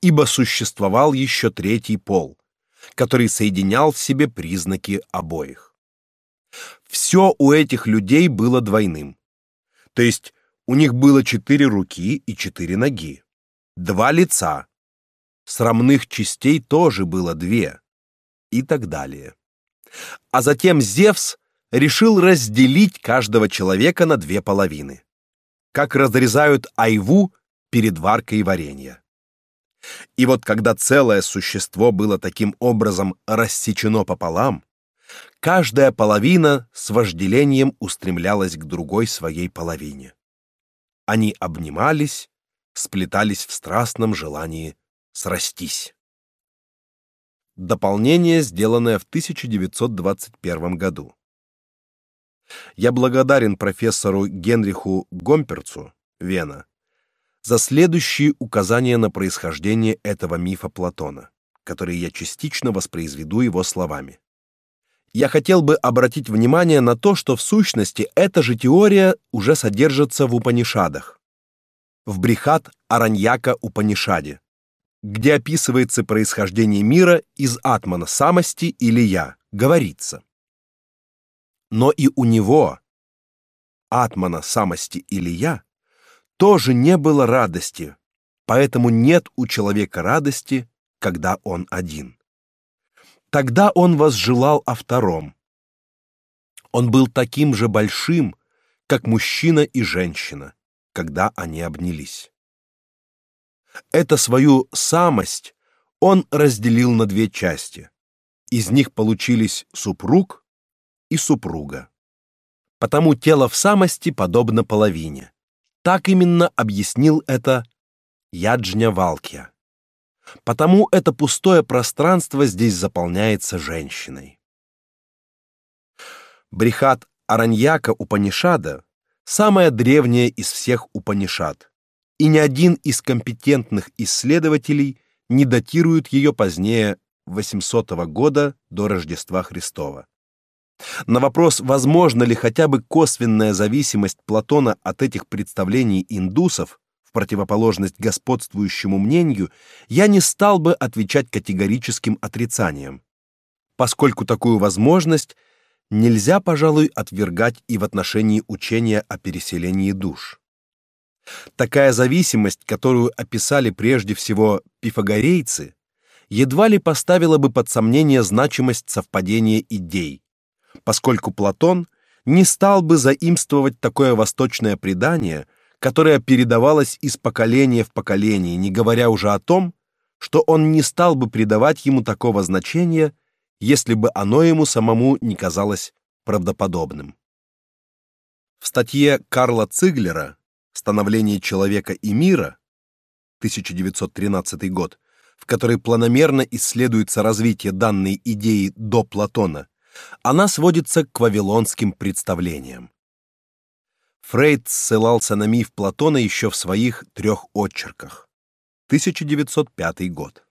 ибо существовал еще третий пол, который соединял в себе признаки обоих. Все у этих людей было двойным, то есть у них было четыре руки и четыре ноги, два лица, срамных частей тоже было две и так далее. А затем Зевс решил разделить каждого человека на две половины, как разрезают айву перед варкой варенья. И вот когда целое существо было таким образом рассечено пополам, каждая половина с вожделением устремлялась к другой своей половине. Они обнимались, сплетались в страстном желании срастись. Дополнение, сделанное в 1921 году. Я благодарен профессору Генриху Гомперцу, Вена, за следующие указания на происхождение этого мифа Платона, которые я частично воспроизведу его словами я хотел бы обратить внимание на то, что в сущности эта же теория уже содержится в Упанишадах. В Брихат Араньяка Упанишаде, где описывается происхождение мира из атмана самости или я, говорится. Но и у него, атмана самости или я, тоже не было радости, поэтому нет у человека радости, когда он один. Тогда он возжелал о втором. Он был таким же большим, как мужчина и женщина, когда они обнялись. Это свою самость он разделил на две части. Из них получились супруг и супруга. Потому тело в самости подобно половине. Так именно объяснил это Яджня Валкья. Потому это пустое пространство здесь заполняется женщиной. Брихат Араньяка Упанишада самая древняя из всех Упанишад, и ни один из компетентных исследователей не датирует ее позднее 800 года до Рождества Христова. На вопрос, возможно ли хотя бы косвенная зависимость Платона от этих представлений индусов, в противоположность господствующему мнению, я не стал бы отвечать категорическим отрицанием, поскольку такую возможность нельзя, пожалуй, отвергать и в отношении учения о переселении душ. Такая зависимость, которую описали прежде всего пифагорейцы, едва ли поставила бы под сомнение значимость совпадения идей, поскольку Платон не стал бы заимствовать такое восточное предание, которая передавалась из поколения в поколение, не говоря уже о том, что он не стал бы придавать ему такого значения, если бы оно ему самому не казалось правдоподобным. В статье Карла Циглера Становление человека и мира 1913 год, в которой планомерно исследуется развитие данной идеи до Платона, она сводится к вавилонским представлениям. Фрейд ссылался на миф Платона еще в своих трех отчерках. 1905 год.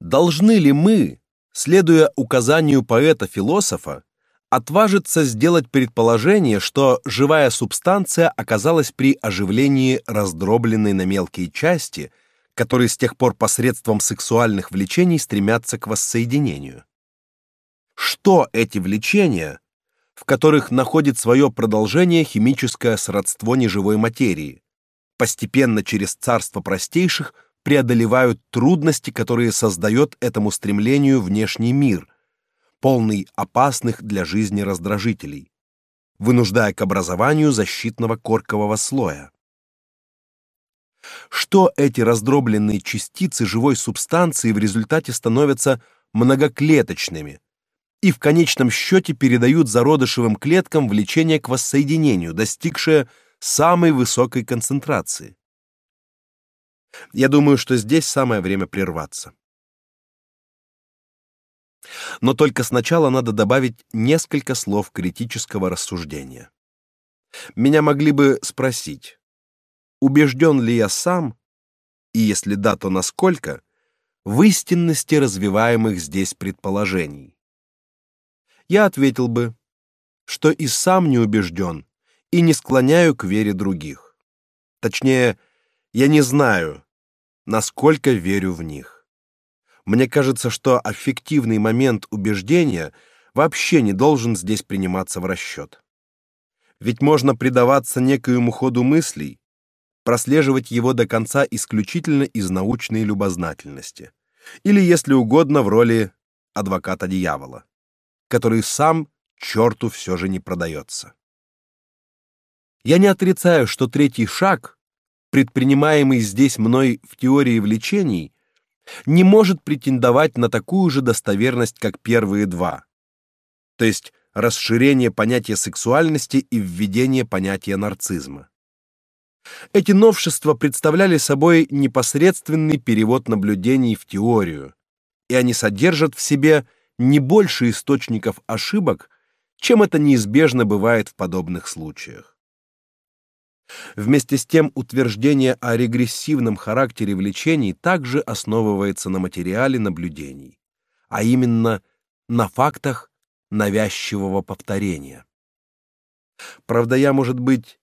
Должны ли мы, следуя указанию поэта-философа, отважиться сделать предположение, что живая субстанция оказалась при оживлении раздробленной на мелкие части, которые с тех пор посредством сексуальных влечений стремятся к воссоединению? Что эти влечения, в которых находит свое продолжение химическое сродство неживой материи, постепенно через царство простейших преодолевают трудности, которые создает этому стремлению внешний мир – полный опасных для жизни раздражителей, вынуждая к образованию защитного коркового слоя. Что эти раздробленные частицы живой субстанции в результате становятся многоклеточными и в конечном счете передают зародышевым клеткам влечение к воссоединению, достигшее самой высокой концентрации. Я думаю, что здесь самое время прерваться. Но только сначала надо добавить несколько слов критического рассуждения. Меня могли бы спросить, убежден ли я сам, и если да, то насколько, в истинности развиваемых здесь предположений. Я ответил бы, что и сам не убежден и не склоняю к вере других. Точнее, я не знаю, насколько верю в них. Мне кажется, что аффективный момент убеждения вообще не должен здесь приниматься в расчет. Ведь можно предаваться некоему ходу мыслей, прослеживать его до конца исключительно из научной любознательности, или, если угодно, в роли адвоката дьявола, который сам черту все же не продается. Я не отрицаю, что третий шаг, предпринимаемый здесь мной в теории влечений, не может претендовать на такую же достоверность, как первые два. То есть расширение понятия сексуальности и введение понятия нарцизма. Эти новшества представляли собой непосредственный перевод наблюдений в теорию, и они содержат в себе не больше источников ошибок, чем это неизбежно бывает в подобных случаях. Вместе с тем утверждение о регрессивном характере влечений также основывается на материале наблюдений, а именно на фактах навязчивого повторения. Правда, я, может быть,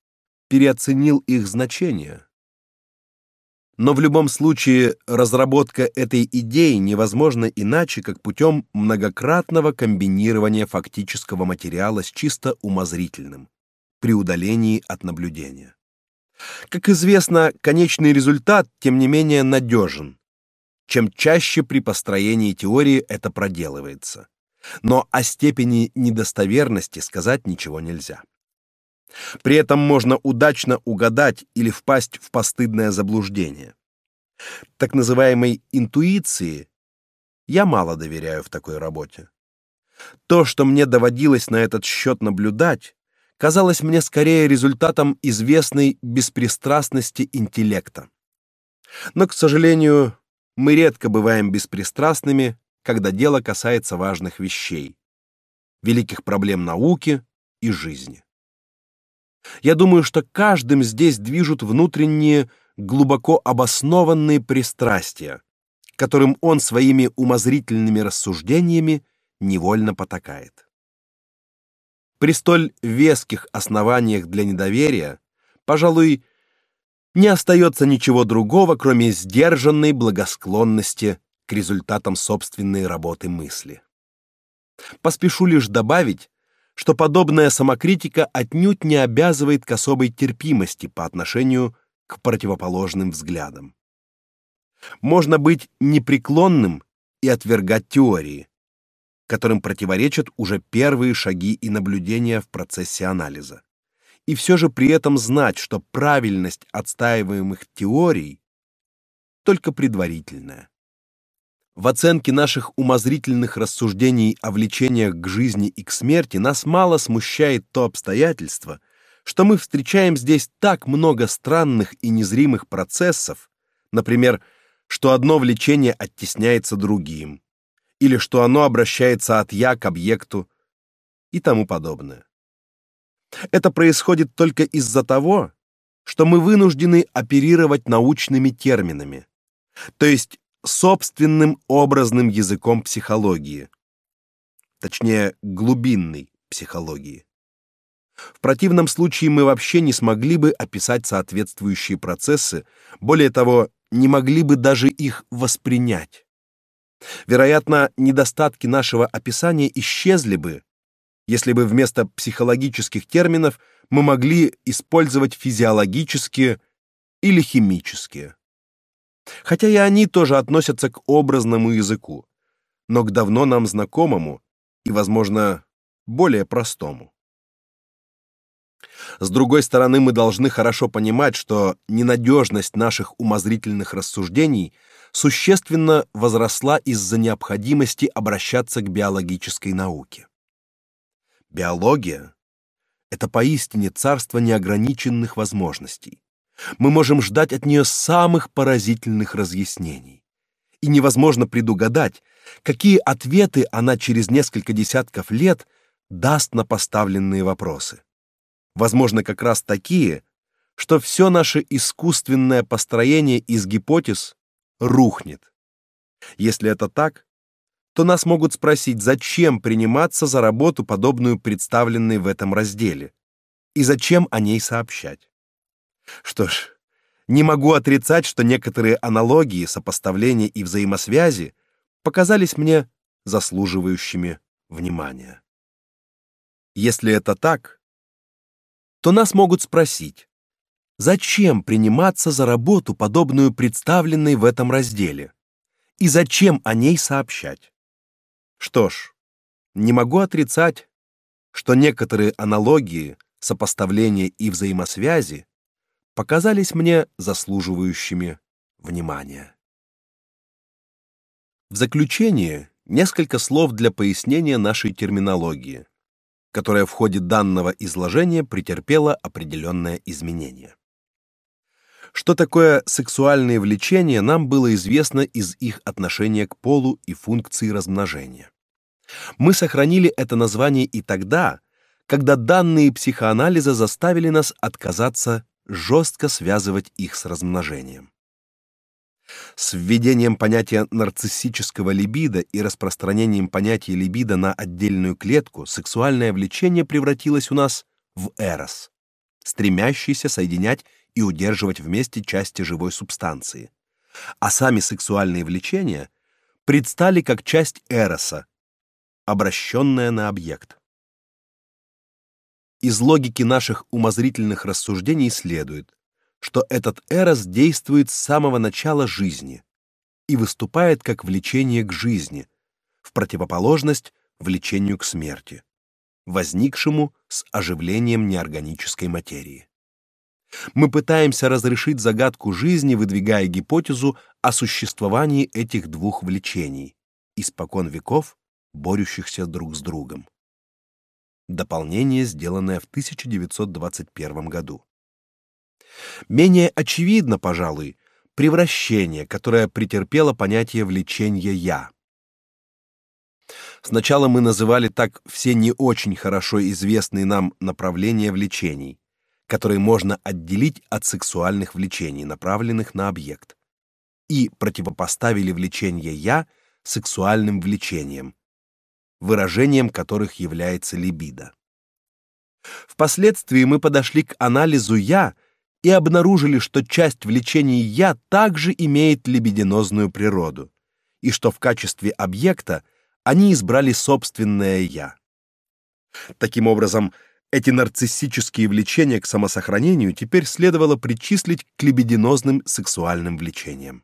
переоценил их значение. Но в любом случае разработка этой идеи невозможна иначе, как путем многократного комбинирования фактического материала с чисто умозрительным при удалении от наблюдения. Как известно, конечный результат, тем не менее, надежен. Чем чаще при построении теории это проделывается. Но о степени недостоверности сказать ничего нельзя. При этом можно удачно угадать или впасть в постыдное заблуждение. Так называемой интуиции я мало доверяю в такой работе. То, что мне доводилось на этот счет наблюдать, казалось мне скорее результатом известной беспристрастности интеллекта. Но, к сожалению, мы редко бываем беспристрастными, когда дело касается важных вещей, великих проблем науки и жизни. Я думаю, что каждым здесь движут внутренние, глубоко обоснованные пристрастия, которым он своими умозрительными рассуждениями невольно потакает. При столь веских основаниях для недоверия, пожалуй, не остается ничего другого, кроме сдержанной благосклонности к результатам собственной работы мысли. Поспешу лишь добавить, что подобная самокритика отнюдь не обязывает к особой терпимости по отношению к противоположным взглядам. Можно быть непреклонным и отвергать теории, которым противоречат уже первые шаги и наблюдения в процессе анализа. И все же при этом знать, что правильность отстаиваемых теорий только предварительная. В оценке наших умозрительных рассуждений о влечениях к жизни и к смерти нас мало смущает то обстоятельство, что мы встречаем здесь так много странных и незримых процессов, например, что одно влечение оттесняется другим, или что оно обращается от я к объекту и тому подобное. Это происходит только из-за того, что мы вынуждены оперировать научными терминами, то есть собственным образным языком психологии, точнее, глубинной психологии. В противном случае мы вообще не смогли бы описать соответствующие процессы, более того, не могли бы даже их воспринять. Вероятно, недостатки нашего описания исчезли бы, если бы вместо психологических терминов мы могли использовать физиологические или химические. Хотя и они тоже относятся к образному языку, но к давно нам знакомому и, возможно, более простому. С другой стороны, мы должны хорошо понимать, что ненадежность наших умозрительных рассуждений существенно возросла из-за необходимости обращаться к биологической науке. Биология это поистине царство неограниченных возможностей. Мы можем ждать от нее самых поразительных разъяснений. И невозможно предугадать, какие ответы она через несколько десятков лет даст на поставленные вопросы. Возможно, как раз такие, что все наше искусственное построение из гипотез рухнет. Если это так, то нас могут спросить, зачем приниматься за работу, подобную представленной в этом разделе, и зачем о ней сообщать. Что ж, не могу отрицать, что некоторые аналогии, сопоставления и взаимосвязи показались мне заслуживающими внимания. Если это так, то нас могут спросить, зачем приниматься за работу, подобную представленной в этом разделе, и зачем о ней сообщать. Что ж, не могу отрицать, что некоторые аналогии, сопоставления и взаимосвязи показались мне заслуживающими внимания. В заключение несколько слов для пояснения нашей терминологии, которая в ходе данного изложения претерпела определенное изменение. Что такое сексуальные влечения, нам было известно из их отношения к полу и функции размножения. Мы сохранили это название и тогда, когда данные психоанализа заставили нас отказаться жестко связывать их с размножением. С введением понятия нарциссического либидо и распространением понятия либидо на отдельную клетку сексуальное влечение превратилось у нас в эрос, стремящийся соединять и удерживать вместе части живой субстанции. А сами сексуальные влечения предстали как часть эроса, обращенная на объект. Из логики наших умозрительных рассуждений следует, что этот эрос действует с самого начала жизни и выступает как влечение к жизни, в противоположность влечению к смерти, возникшему с оживлением неорганической материи. Мы пытаемся разрешить загадку жизни, выдвигая гипотезу о существовании этих двух влечений, испокон веков борющихся друг с другом. Дополнение, сделанное в 1921 году. Менее очевидно, пожалуй, превращение, которое претерпело понятие влечения я. Сначала мы называли так все не очень хорошо известные нам направления влечений, которые можно отделить от сексуальных влечений, направленных на объект, и противопоставили влечение я сексуальным влечениям, выражением которых является либидо. Впоследствии мы подошли к анализу я и обнаружили, что часть влечений я также имеет либидинозную природу, и что в качестве объекта они избрали собственное я. Таким образом, эти нарциссические влечения к самосохранению теперь следовало причислить к либидинозным сексуальным влечениям.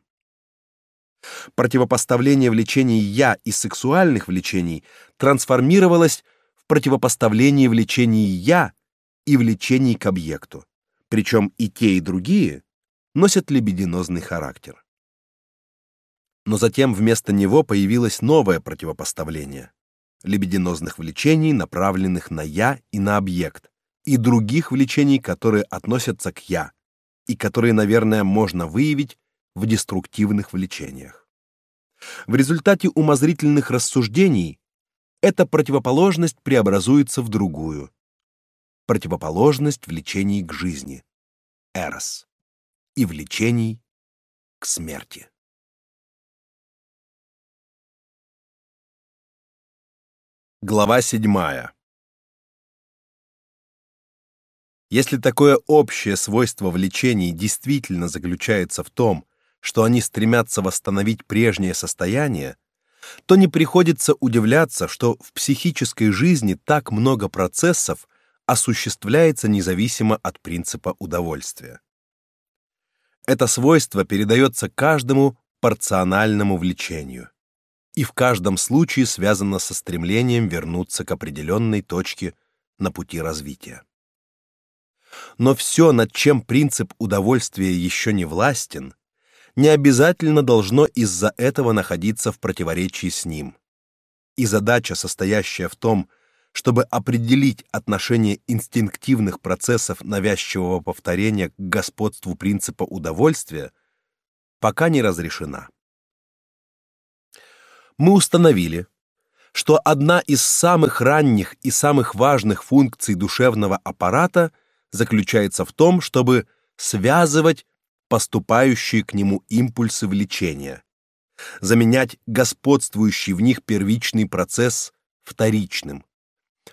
Противопоставление влечений я и сексуальных влечений трансформировалось в противопоставление влечений я и влечений к объекту. Причем и те, и другие носят либидинозный характер. Но затем вместо него появилось новое противопоставление либидинозных влечений, направленных на я и на объект, и других влечений, которые относятся к я и которые, наверное, можно выявить в деструктивных влечениях. В результате умозрительных рассуждений эта противоположность преобразуется в другую. противоположность влечений к жизни, эрос, и влечений к смерти. Глава седьмая. Если такое общее свойство влечений действительно заключается в том, что они стремятся восстановить прежнее состояние, то не приходится удивляться, что в психической жизни так много процессов осуществляется независимо от принципа удовольствия. Это свойство передается каждому порциональному влечению и в каждом случае связано со стремлением вернуться к определенной точке на пути развития. Но все, над чем принцип удовольствия еще не властен, не обязательно должно из-за этого находиться в противоречии с ним. И задача, состоящая в том, чтобы определить отношение инстинктивных процессов навязчивого повторения к господству принципа удовольствия, пока не разрешена мы установили, что одна из самых ранних и самых важных функций душевного аппарата заключается в том, чтобы связывать поступающие к нему импульсы влечения, заменять господствующий в них первичный процесс вторичным,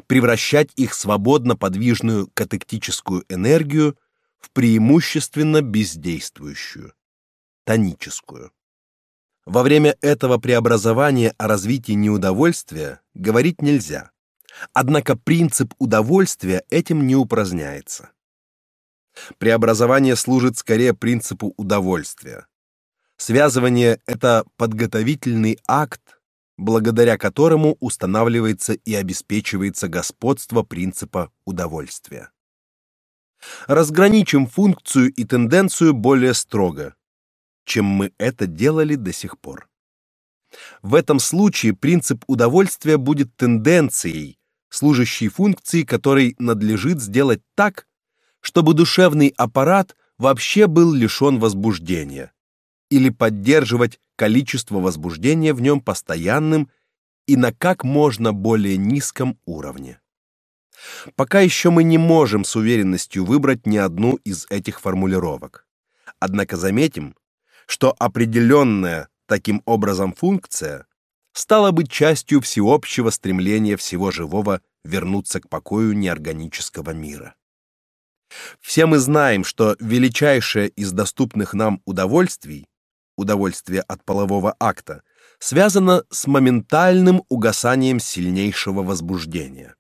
превращать их свободно подвижную катектическую энергию в преимущественно бездействующую, тоническую. Во время этого преобразования о развитии неудовольствия говорить нельзя. Однако принцип удовольствия этим не упраздняется. Преобразование служит скорее принципу удовольствия. Связывание это подготовительный акт, благодаря которому устанавливается и обеспечивается господство принципа удовольствия. Разграничим функцию и тенденцию более строго чем мы это делали до сих пор. В этом случае принцип удовольствия будет тенденцией, служащей функции, которой надлежит сделать так, чтобы душевный аппарат вообще был лишен возбуждения, или поддерживать количество возбуждения в нем постоянным и на как можно более низком уровне. Пока еще мы не можем с уверенностью выбрать ни одну из этих формулировок. Однако заметим, что определенная таким образом функция стала быть частью всеобщего стремления всего живого вернуться к покою неорганического мира. Все мы знаем, что величайшее из доступных нам удовольствий, удовольствие от полового акта, связано с моментальным угасанием сильнейшего возбуждения.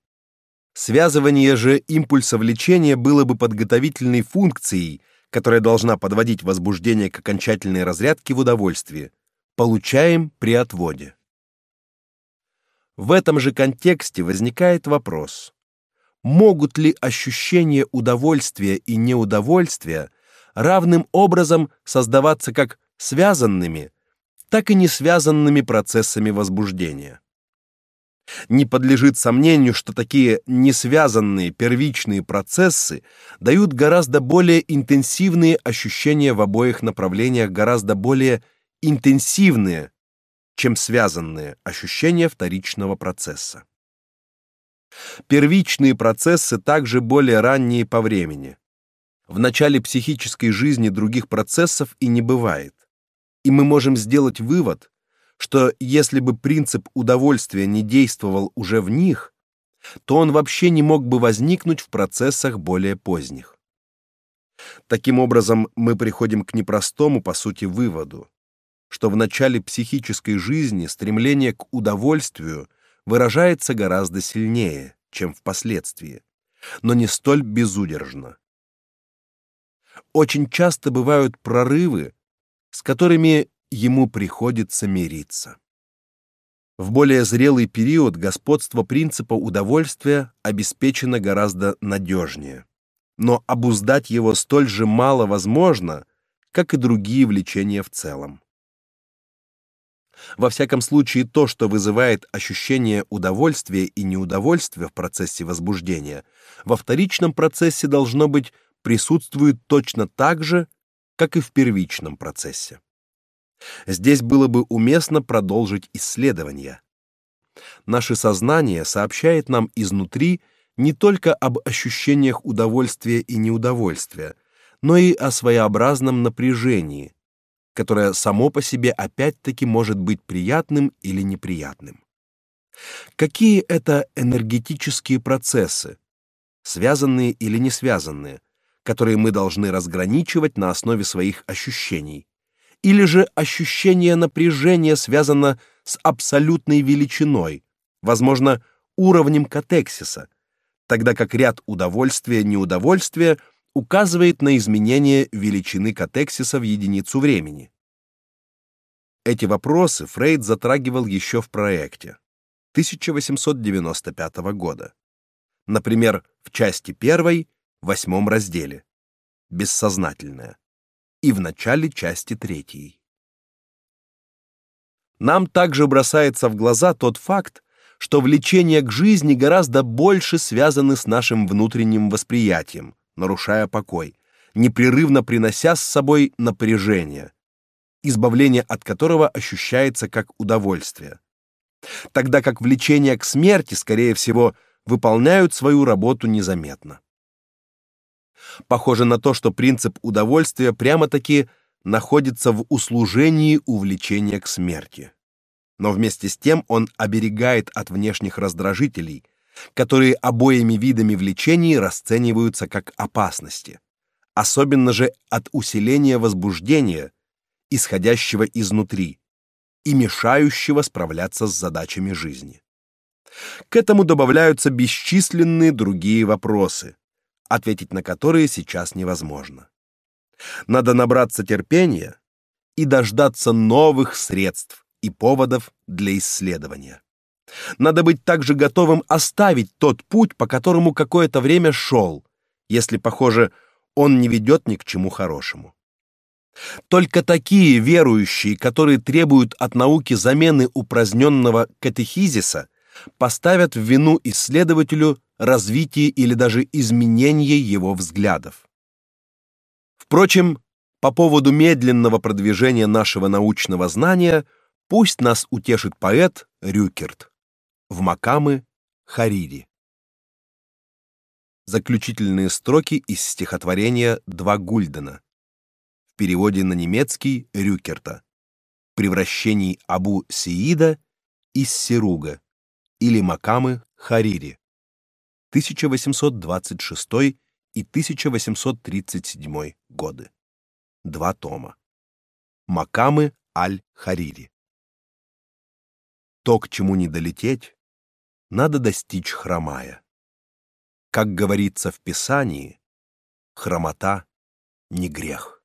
Связывание же импульса влечения было бы подготовительной функцией которая должна подводить возбуждение к окончательной разрядке в удовольствии, получаем при отводе. В этом же контексте возникает вопрос: могут ли ощущения удовольствия и неудовольствия равным образом создаваться как связанными, так и не связанными процессами возбуждения? Не подлежит сомнению, что такие несвязанные первичные процессы дают гораздо более интенсивные ощущения в обоих направлениях, гораздо более интенсивные, чем связанные ощущения вторичного процесса. Первичные процессы также более ранние по времени. В начале психической жизни других процессов и не бывает. И мы можем сделать вывод, что если бы принцип удовольствия не действовал уже в них, то он вообще не мог бы возникнуть в процессах более поздних. Таким образом, мы приходим к непростому по сути выводу, что в начале психической жизни стремление к удовольствию выражается гораздо сильнее, чем впоследствии, но не столь безудержно. Очень часто бывают прорывы, с которыми ему приходится мириться. В более зрелый период господство принципа удовольствия обеспечено гораздо надежнее, но обуздать его столь же мало возможно, как и другие влечения в целом. Во всяком случае, то, что вызывает ощущение удовольствия и неудовольствия в процессе возбуждения, во вторичном процессе должно быть присутствует точно так же, как и в первичном процессе. Здесь было бы уместно продолжить исследование. Наше сознание сообщает нам изнутри не только об ощущениях удовольствия и неудовольствия, но и о своеобразном напряжении, которое само по себе опять-таки может быть приятным или неприятным. Какие это энергетические процессы, связанные или не связанные, которые мы должны разграничивать на основе своих ощущений? Или же ощущение напряжения связано с абсолютной величиной, возможно, уровнем катексиса, тогда как ряд удовольствия-неудовольствия указывает на изменение величины катексиса в единицу времени. Эти вопросы Фрейд затрагивал еще в проекте 1895 года. Например, в части первой, восьмом разделе «Бессознательное» и в начале части третьей. Нам также бросается в глаза тот факт, что влечения к жизни гораздо больше связаны с нашим внутренним восприятием, нарушая покой, непрерывно принося с собой напряжение, избавление от которого ощущается как удовольствие. Тогда как влечения к смерти, скорее всего, выполняют свою работу незаметно. Похоже на то, что принцип удовольствия прямо-таки находится в услужении увлечения к смерти но вместе с тем он оберегает от внешних раздражителей, которые обоими видами влечений расцениваются как опасности, особенно же от усиления возбуждения, исходящего изнутри и мешающего справляться с задачами жизни. К этому добавляются бесчисленные другие вопросы, ответить на которые сейчас невозможно. Надо набраться терпения и дождаться новых средств и поводов для исследования. Надо быть также готовым оставить тот путь, по которому какое-то время шел, если, похоже, он не ведет ни к чему хорошему. Только такие верующие, которые требуют от науки замены упраздненного катехизиса, поставят в вину исследователю развитие или даже изменение его взглядов. Впрочем, по поводу медленного продвижения нашего научного знания – Пусть нас утешит поэт Рюкерт в Макамы Харири. Заключительные строки из стихотворения Два Гульдена в переводе на немецкий Рюкерта. Превращений Абу Сиида из Сируга или Макамы Харири. 1826 и 1837 годы. Два тома. Макамы аль-Харири. То, к чему не долететь, надо достичь хромая. Как говорится в Писании, хромота не грех.